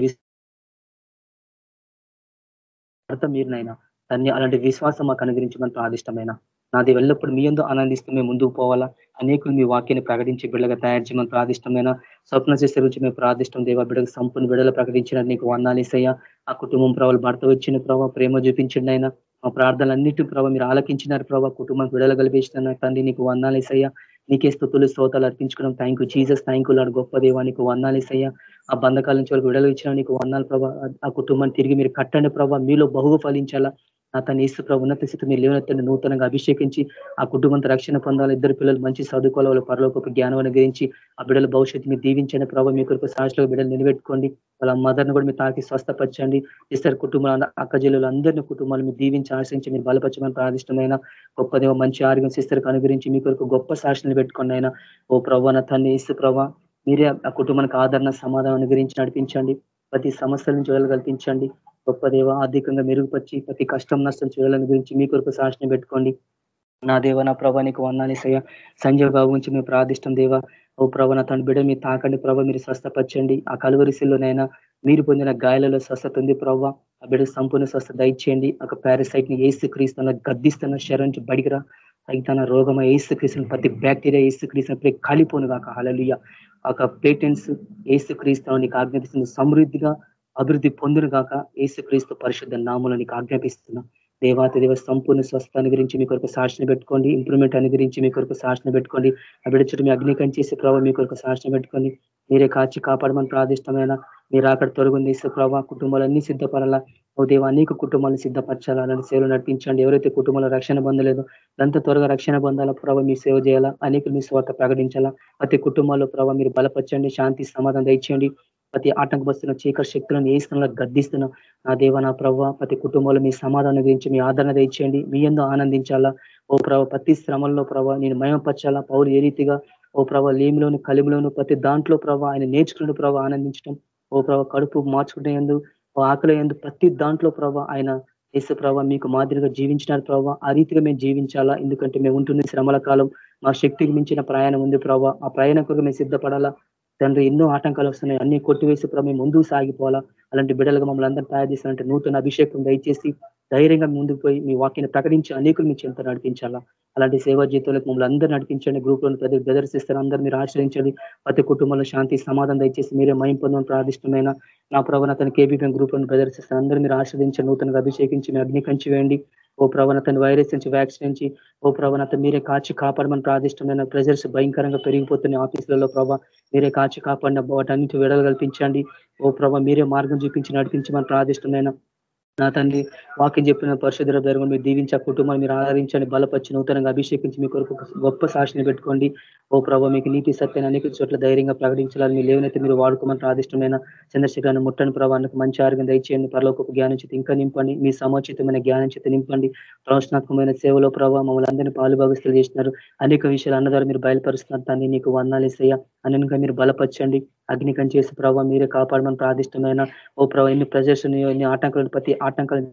Speaker 5: అర్థం మీరు నైనా దాన్ని అలాంటి విశ్వాసం మాకు అనుగ్రహించమని ప్రాదిష్టమైన నాది వెళ్ళప్పుడు మీ ఎందు ఆనందిస్తూ మేము ముందుకు పోవాలా? అనేకులు మీ వాక్యాన్ని ప్రకటించి బిడ్డగా తయారు చేయమని ప్రాదిష్టమైన స్వప్న చేసే రుచి మేము ప్రాదిష్టం దేవా బిడ్డకు సంపూర్ణ బిడ్డలు ప్రకటించిన నీకు వందాలేసయ్యా ఆ కుటుంబం ప్రభావ భర్త వచ్చిన ప్రభావ ప్రేమ చూపించండి అయినా. మా ప్రార్థనలన్నిటి ప్రభావ మీరు ఆలకించినారు ప్రభావ కుటుంబం విడుదల కల్పించిన తండ్రి నీకు వందాలేసయ్యా నీకే స్థుతులు శ్రోతలు అర్పించుకోవడం thank you Jesus thank you Lord గొప్ప దేవానికి వందాలేసయ్యా ఆ బంధకాల నుంచి వాళ్ళకి విడుదల ఇచ్చిన నీకు వందాలు ప్రభావ ఆ కుటుంబాన్ని తిరిగి మీరు కట్టండి ప్రభావ మీలో బహుగు ఫలించాలా? నా తన ఈసు ప్రభు ఉన్నత స్థితి మీరు లేవనెత్తండి నూతనంగా అభిషేకించి ఆ కుటుంబంతో రక్షణ పొందాలి ఇద్దరు పిల్లలు మంచి చదువుకోవాలి వాళ్ళ పరలోక జ్ఞానం అనుగ్రహించి ఆ బిడ్డల భవిష్యత్తు మీరు దీవించండి ప్రభావ మీ కొరకు సాక్షులు బిడ్డలు నిలబెట్టుకోండి. వాళ్ళ మదర్ని కూడా మీరు తాకి స్వస్థపరచండి. ఇస్తారు కుటుంబాలు అక్క జిల్లాలు అందరినీ కుటుంబాలు మీరు దీవించి ఆశ్రయించి మీరు బలపరచమని ప్రార్థిష్టమైన గొప్పదేవ మంచి ఆరోగ్యం సిస్తరికి అనుగ్రహించి మీ కొరకు గొప్ప సాక్షిని పెట్టుకోండి అయినా ఓ ప్రభా నా తన్ని ఇసు ప్రభావ మీరే ఆ కుటుంబానికి ఆదరణ సమాధానం అనుగ్రహించి నడిపించండి. ప్రతి సమస్యల నుంచి విడుదల కల్పించండి. గొప్ప దేవ ఆర్థికంగా మెరుగుపరిచి ప్రతి కష్టం నష్టం చేయాలని గురించి మీ కొరకు సాక్షిని పెట్టుకోండి. నా దేవ నా ప్రభా నీకు వందాలేసయ్య సంజయ్ బాబు నుంచి మేము ప్రార్థిష్టం దేవ. ఓ ప్రభ నా తన బిడ్డ మీరు తాకండి ప్రభ మీరు స్వస్థపరచండి. ఆ కలువరిశిల్లోనైనా మీరు పొందిన గాయాలలో స్వస్థత ఉంది ప్రభావ ఆ బిడ్డ సంపూర్ణ స్వస్థ దయచేయండి. ఒక పారాసైట్ని ఏసు క్రీస్తున్న గద్దిస్తున్న శరం నుంచి బడికిరా తన రోగమ ఏసు క్రీస్తున్న ప్రతి బ్యాక్టీరియా ఏసు క్రీస్తున్న కాలిపోను కాక హలలుయ ఒక పేటెంట్స్ ఏసు క్రీస్తు నీకు ఆజ్ఞాపిస్తున్న సమృద్ధిగా అభివృద్ధి పొందునుగాక ఏసు క్రీస్తు పరిశుద్ధ నామూలు నీకు ఆజ్ఞాపిస్తున్నా. దేవాత దేవ సంపూర్ణ స్వస్థాన్ని గురించి మీ కొరకు సాక్షణ పెట్టుకోండి. ఇంప్రూవ్మెంట్ అని గురించి మీ కొరకు సాక్షణ పెట్టుకోండి. ఆ మీ అగ్నికం చేసే ప్రభావ మీ కొరకు సాక్షణ పెట్టుకోండి. మీరే కాచి కాపాడమని ప్రార్థిష్టమైన మీరు అక్కడ తొలగింది. ప్రభావ కుటుంబాలన్నీ సిద్ధపడాలా? ఓ దేవ అనేక కుటుంబాలను సిద్ధపరచాలా సేవలు నడిపించండి. ఎవరైతే కుటుంబంలో రక్షణ పొందలేదో అంత త్వరగా రక్షణ పొందాలా? ప్రభావ మీ సేవ చేయాలా? అనేక మీ స్వార్థ ప్రకటించాలా? ప్రతి కుటుంబాల్లో ప్రభావ మీరు బలపరచండి శాంతి సమాధానం దయచేయండి. ప్రతి ఆటంకపస్తున్న చీకటి శక్తులను ఏ స్థలంలో గద్దిస్తున్నా నా దేవ నా ప్రభావ ప్రతి కుటుంబంలో మీ సమాధానం గురించి మీ ఆదరణ దయచేయండి. మీ ఎందు ఆనందించాలా? ఓ ప్రభావ ప్రతి శ్రమంలో ప్రభావ నేను మయమపరచాలా? పౌరు ఏ రీతిగా ఓ ప్రభా లేమిలోను కలిమిలోను ప్రతి దాంట్లో ప్రభావ ఆయన నేర్చుకున్న ప్రభా ఆనందించడం ఓ ప్రభా కడుపు మార్చుకునే ఎందు ఓ ఆకలి ఎందు ప్రతి దాంట్లో ప్రభావ ఆయన యేసు ప్రభా మీకు మాదిరిగా జీవించినారు ప్రభా. ఆ రీతిగా మేము జీవించాలా? ఎందుకంటే మేము ఉంటున్న శ్రమల కాలం మా శక్తికి మించిన ప్రయాణం ఉంది ప్రభా. ఆ ప్రయాణం కొరకు మేము సిద్ధపడాలా? తండ్రి ఎన్నో ఆటంకాలు వస్తున్నాయి. అన్ని కొట్టివేసి ప్రభు ముందుకు సాగిపోవాలా? అలాంటి బిడ్డలుగా మమ్మల్ని అందరూ తయారు చేసినట్టు నూతన అభిషేకం దయచేసి ధైర్యంగా ముందుకు పోయి మీ వాక్యాన్ని ప్రకటించి అనేకులు మీ చెంత నడిపించాలా? అలాంటి సేవా జీవితంలో మమ్మల్ని అందరూ నడిపించండి. గ్రూప్లో ప్రతి ప్రదర్శిస్తారు అందరూ మీరు ఆశ్రయించండి. ప్రతి కుటుంబంలో శాంతి సమాధానం దయచేసి మీరే మయం పొందడం ప్రాదిష్టమైన నా ప్రవణ అతని కేబీపీఎం గ్రూప్లో ప్రదర్శిస్తారు అందరూ మీరు ఆశ్రదించండి నూతనంగా అభిషేకించి మీ అగ్ని కంచి వేయండి. ఓ ప్రవణతను వైరస్ నుంచి వ్యాక్సిన్ నుంచి ఓ ప్రవణత మీరే కాచి కాపాడమని ప్రాదిష్టమైన ప్రెజర్స్ భయంకరంగా పెరిగిపోతున్న ఆఫీసులలో ప్రభావ మీరే కాచి కాపాడిన వాటన్నిటి విడలు కల్పించండి. ఓ ప్రభావ మీరే మార్గం చూపించి నడిపించమని ప్రాదిష్టమైన నా తండ్రి వాక్యం చెప్పిన పరిశుద్ధ జరగండి మీరు దీవించే కుటుంబాన్ని మీరు ఆదరించండి బలపరిచి నూతనంగా అభిషేకించి మీ కొరకు గొప్ప సాక్షిని పెట్టుకోండి. ఓ ప్రభావ మీకు నీతి సత్యాన్ని అనేక చోట్ల ధైర్యంగా ప్రకటించాలని మీరు లేవనైతే మీరు వాడుకోమని ప్రాదిష్టమైన చంద్రశేఖరాన్ని ముట్టని ప్రభావానికి మంచి ఆరోగ్యం దయచేయండి. పరలోక జ్ఞానం చేతి ఇంకా నింపండి. మీ సముచితమైన జ్ఞానం చేతి నింపండి. ప్రవచనాత్మకమైన సేవలో ప్రభావ మమ్మల్ని అందరినీ పాలుభావిస్తులు చేసినారు అనేక విషయాలు అన్నదారు మీరు బయలుపరుస్తున్నారు. దాన్ని నీకు వందాలేసయ్యా అనేక మీరు బలపరచండి. అగ్నికం చేసి ప్రభావ మీరే కాపాడమని ప్రాదిష్టమైన ఓ ప్రభావ ఎన్ని ప్రజెస్ ఎన్ని ఆటంకాలు ప్రతి ఆటంకాలు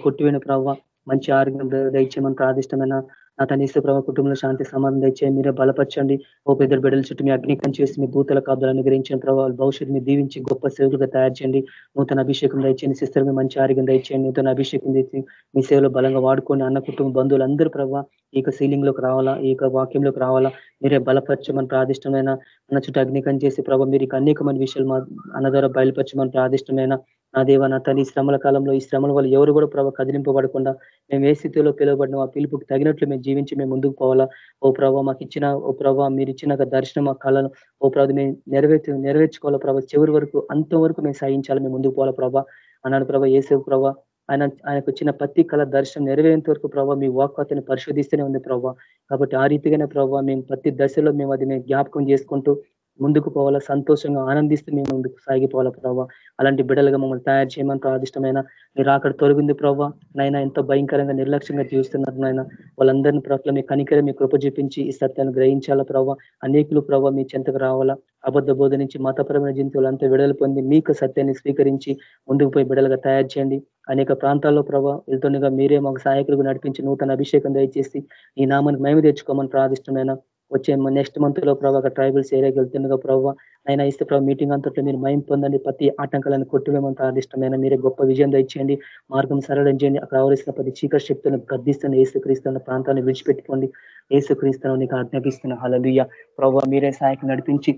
Speaker 5: కొట్టిపోయిన ప్రభావ మంచి ఆరోగ్యం దయచేయమని ప్రాదిష్టమైన నా తన ప్రభావ కుటుంబంలో శాంతి సమాధానం తెచ్చే మీరే బలపరచండి. ఓ పెద్ద బిడ్డల చుట్టూ మీ అగ్నికం చేసి మీ దూతల కాబ్దాలు అనుగ్రహించిన ప్రభావ భవిష్యత్తు మీ దీవించి గొప్ప సేవకులుగా తయారు చేయండి. నూతన అభిషేకం దయచేయండి. సిస్టర్ మీ మంచి ఆరోగ్యం దయచేయండి. నూతన అభిషేకం తెచ్చి మీ సేవలో బలంగా వాడుకొని అన్న కుటుంబ బంధువులు అందరూ ప్రభావ ఈ యొక్క సీలింగ్లోకి రావాలా? ఈ యొక్క వాక్యంలోకి రావాలా? మీరే బలపరచమని ప్రాదిష్టమైన అన్న చుట్టూ అగ్నికం చేసి ప్రభావ మీరు అనేకమైన విషయాలు మా అన్న ద్వారా బయలుపరచమని ప్రాదిష్టమైన నా దేవ నా తల్లి శ్రమల కాలంలో ఈ శ్రమల వల్ల ఎవరు కూడా ప్రభావ కదిలింపబడకుండా మేము ఏ స్థితిలో పిలువబడిన ఆ పిలుపుకి తగినట్లు మేము జీవించి మేము ముందుకు పోవాలా. ఓ ప్రభావ మాకు ఇచ్చిన ఓ ప్రభావ మీరు ఇచ్చిన దర్శనం మా కళను ఓ ప్రభావ మేము నెరవేర్చు నెరవేర్చుకోవాలా ప్రభావ చివరి వరకు అంతవరకు మేము సాధించాలి మేము ముందుకు పోవాలా ప్రభావ అన్నాడు ప్రభావ ఏసే ప్రభావ ఆయన ఆయనకు వచ్చిన ప్రతి కళ దర్శనం నెరవేరేంత వరకు ప్రభావ మీ వాక్వాతను పరిశోధిస్తూనే ఉంది ప్రభావ కాబట్టి ఆ రీతిగానే ప్రభావ మేము ప్రతి దశలో మేము అది మేము జ్ఞాపకం చేసుకుంటూ ముందుకు పోవాలా? సంతోషంగా ఆనందిస్తూ మేము ముందుకు సాగిపోవాలా ప్రభావ అలాంటి బిడ్డలుగా మమ్మల్ని తయారు చేయమని ప్రాదిష్టమైన మీరు అక్కడ తొలగింది ప్రభావ నైనా ఎంతో భయంకరంగా నిర్లక్ష్యంగా జీవిస్తున్నారు నాయన. వాళ్ళందరినీ ప్రభావ మీ కనికర మీ కృప చూపించి ఈ సత్యాన్ని గ్రహించాలా ప్రభావ అనేకులు ప్రభావ మీ చెంతకు రావాలా? అబద్ధ బోధ నుంచి మతపరమైన జంతువులంతా విడుదల పొంది మీకు సత్యాన్ని స్వీకరించి ముందుకు పోయి బిడలుగా తయారు చేయండి. అనేక ప్రాంతాల్లో ప్రభావ వెళ్తుండగా మీరే మాకు సహాయకులకు నడిపించి నూతన అభిషేకం దయచేసి ఈ నామానికి మేము తెచ్చుకోమని ప్రాదిష్టమైన వచ్చే నెక్స్ట్ మంత్లో ప్రభావ ట్రైబల్స్ ఏరియాకి వెళ్తుండగా ప్రభావ అయినా ఇస్తే ప్రభావ మీటింగ్ అంతట్లో మీరు మయం పొందండి. ప్రతి ఆటంకాలను కొట్టివేమని ప్రాదిష్టమైన మీరే గొప్ప విజయం దయచేయండి. మార్గం సరళం చేయండి అక్కడ ఆవరిస్తున్న ప్రతి చీకటి శక్తులను గర్దిస్తున్న ఏసుక్రీస్తున్న ప్రాంతాన్ని విడిచిపెట్టుకోండి. ఏసుక్రీస్తున్న నీకు ఆజ్ఞాపిస్తున్న. హలలుయ్య ప్రభావ మీరే సహాయకు నడిపించి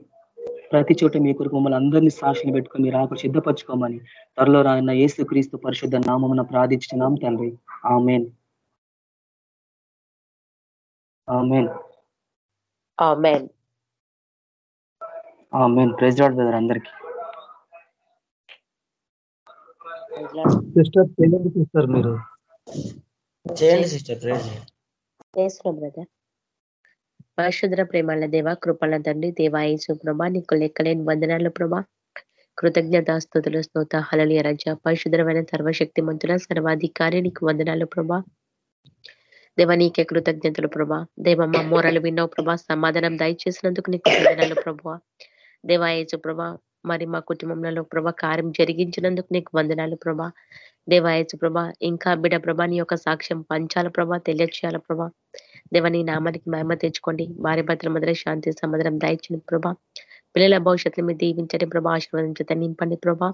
Speaker 5: ప్రతి చోట మీ కొరకు మమ్మల్ని అందరినీ సాక్షిని పెట్టుకొని మీరు ఆకు సిద్ధపరచుకోమని త్వరలో రాయన ఏసు క్రీస్తు పరిశుద్ధ నామమున ప్రార్థించినాం తండ్రి. Amen. Amen.
Speaker 6: Amen
Speaker 5: amen praise Lord brother అందరికి.
Speaker 3: సిస్టర్ తెలియదు సిస్టర్ మీరు.
Speaker 1: చేయండి సిస్టర్ ప్రేజ్
Speaker 6: చేస్తున్నాం బ్రదర్ పరిశుద్ర ప్రేమాల దేవ కృపల తండ్రి దేవాయేసు ప్రభా నీకు లెక్కలేని వందనాలు ప్రభా. కృతజ్ఞతాస్తుతుల స్తోత హలలియ రజ పరిశుద్రమైన సర్వశక్తి మంతుల సర్వాధికారి నీకు వందనాలు ప్రభా. దేవ నీకే కృతజ్ఞతలు ప్రభా. దేవ మా మోరలు విన్నావు ప్రభా. సమాధానం దయచేసినందుకు నీకు వందనాలు ప్రభా. దేవాయేసు ప్రభా మరి మా కుటుంబంలో ప్రభా కార్యం జరిగించినందుకు నీకు వందనాలు ప్రభా. దేవాయచు ప్రభా ఇంకా బిడ ప్రభా నీ యొక్క సాక్ష్యం పంచాల ప్రభా తెలియచేయాల ప్రభా. దేవ నీ నామానికి మహిమ తెచ్చుకోండి. భార్య భద్ర మధుర శాంతి సమాధానం దయచిన ప్రభా. పిల్లల భవిష్యత్తుని మీరు దీవించండి ప్రభా. ఆశీర్వదించత నింపండి ప్రభా.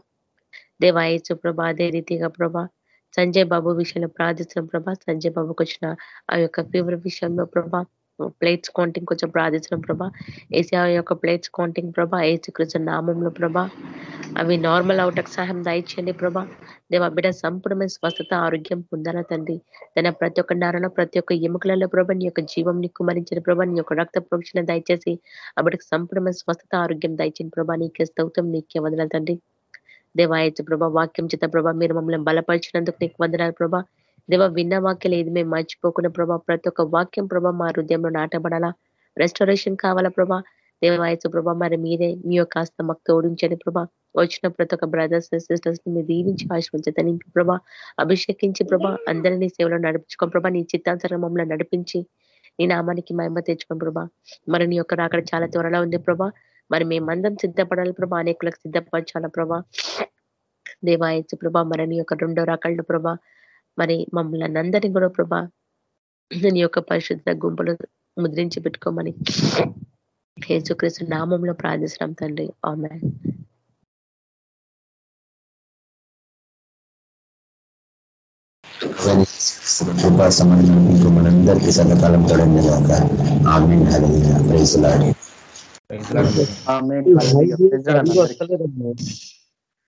Speaker 6: దేవాయచు ప్రభా అదే రీతిగా ప్రభా. సంజయ్ బాబు విషయంలో ప్రార్థిస్తున్నాం ప్రభా సంజయ్ బాబుకి వచ్చిన ఆ యొక్క ఫీవర్ విషయంలో ప్రభా ప్లేట్స్ కౌంటింగ్ కొంచెం ప్రార్థిస్తున్నాం ప్రభా ఏసీ యొక్క ప్లేట్స్ కౌంటింగ్ ప్రభా ఏసీ కృష్ణ నామంలో ప్రభా అవి నార్మల్ అవుటకు సహాయం దయచేయండి ప్రభా. దేవ బిడ్డ సంపూర్ణమైన స్వస్థత ఆరోగ్యం పొందాల తండ్రి. తన ప్రతి ఒక్క నారలో ప్రతి ఒక్క ఎముకలలో ప్రభా నీ యొక్క జీవం ని కుమరించిన ప్రభా నీ యొక్క రక్త ప్రోక్షణ దయచేసి ఆ బిడ్డకు సంపూర్ణమైన స్వస్థత ఆరోగ్యం దయచేయండి ప్రభా. నీకే స్తౌతం నీకే వదనాలు తండ్రి. దేవాయచ ప్రభా వాక్యం చేత ప్రభా మీరు మమ్మల్ని బలపరిచినందుకు నీకు వందనాలు ప్రభా. దేవ విన్న వాక్యాలు ఏది మేము మర్చిపోకుండా ప్రభా ప్రతి ఒక్క వాక్యం ప్రభా మా హృదయంలో నాటబడాలా. రెస్టరేషన్ కావాలా ప్రభా? దేవాయచ ప్రభా మరి మీరే మీ యొక్క ఆస్త మాకు తోడించండి ప్రభా. వచ్చిన ప్రతి ఒక్క బ్రదర్స్ సిస్టర్స్ని మీరు దీవించి ఆశ్రమించత నింపి ప్రభా. అభిషేకించి ప్రభా అందరినీ సేవలో నడిపించుకో ప్రభా నీ చిత్తాంతరం మమ్మల్ని నడిపించి నీ నామానికి మహిమ తెచ్చుకోండి ప్రభా. మరి నీ యొక్క రాకడ చాలా త్వరలో ఉంది ప్రభా. మరి మేమందరం సిద్ధపడాలి ప్రభా అనేకులకు సిద్ధపరచాల ప్రభా? దేవాయచు ప్రభా మరి నీ యొక్క రెండో రకాల ప్రభా మరి మమ్మల్ని అందరినీ కూడా ప్రభా నీ యొక్క పరిశుద్ధ గుంపులు ముద్రించి పెట్టుకోమని యేసుక్రీస్తు నామంలో ప్రార్థిస్తున్నాం తండ్రి. ఆమె
Speaker 2: కృపా సంబంధం మీకు మనందరికీ సన్నకాలం తోడండి కాక ఆమె ప్రైజ్ లాడి.
Speaker 5: ఆమేన్.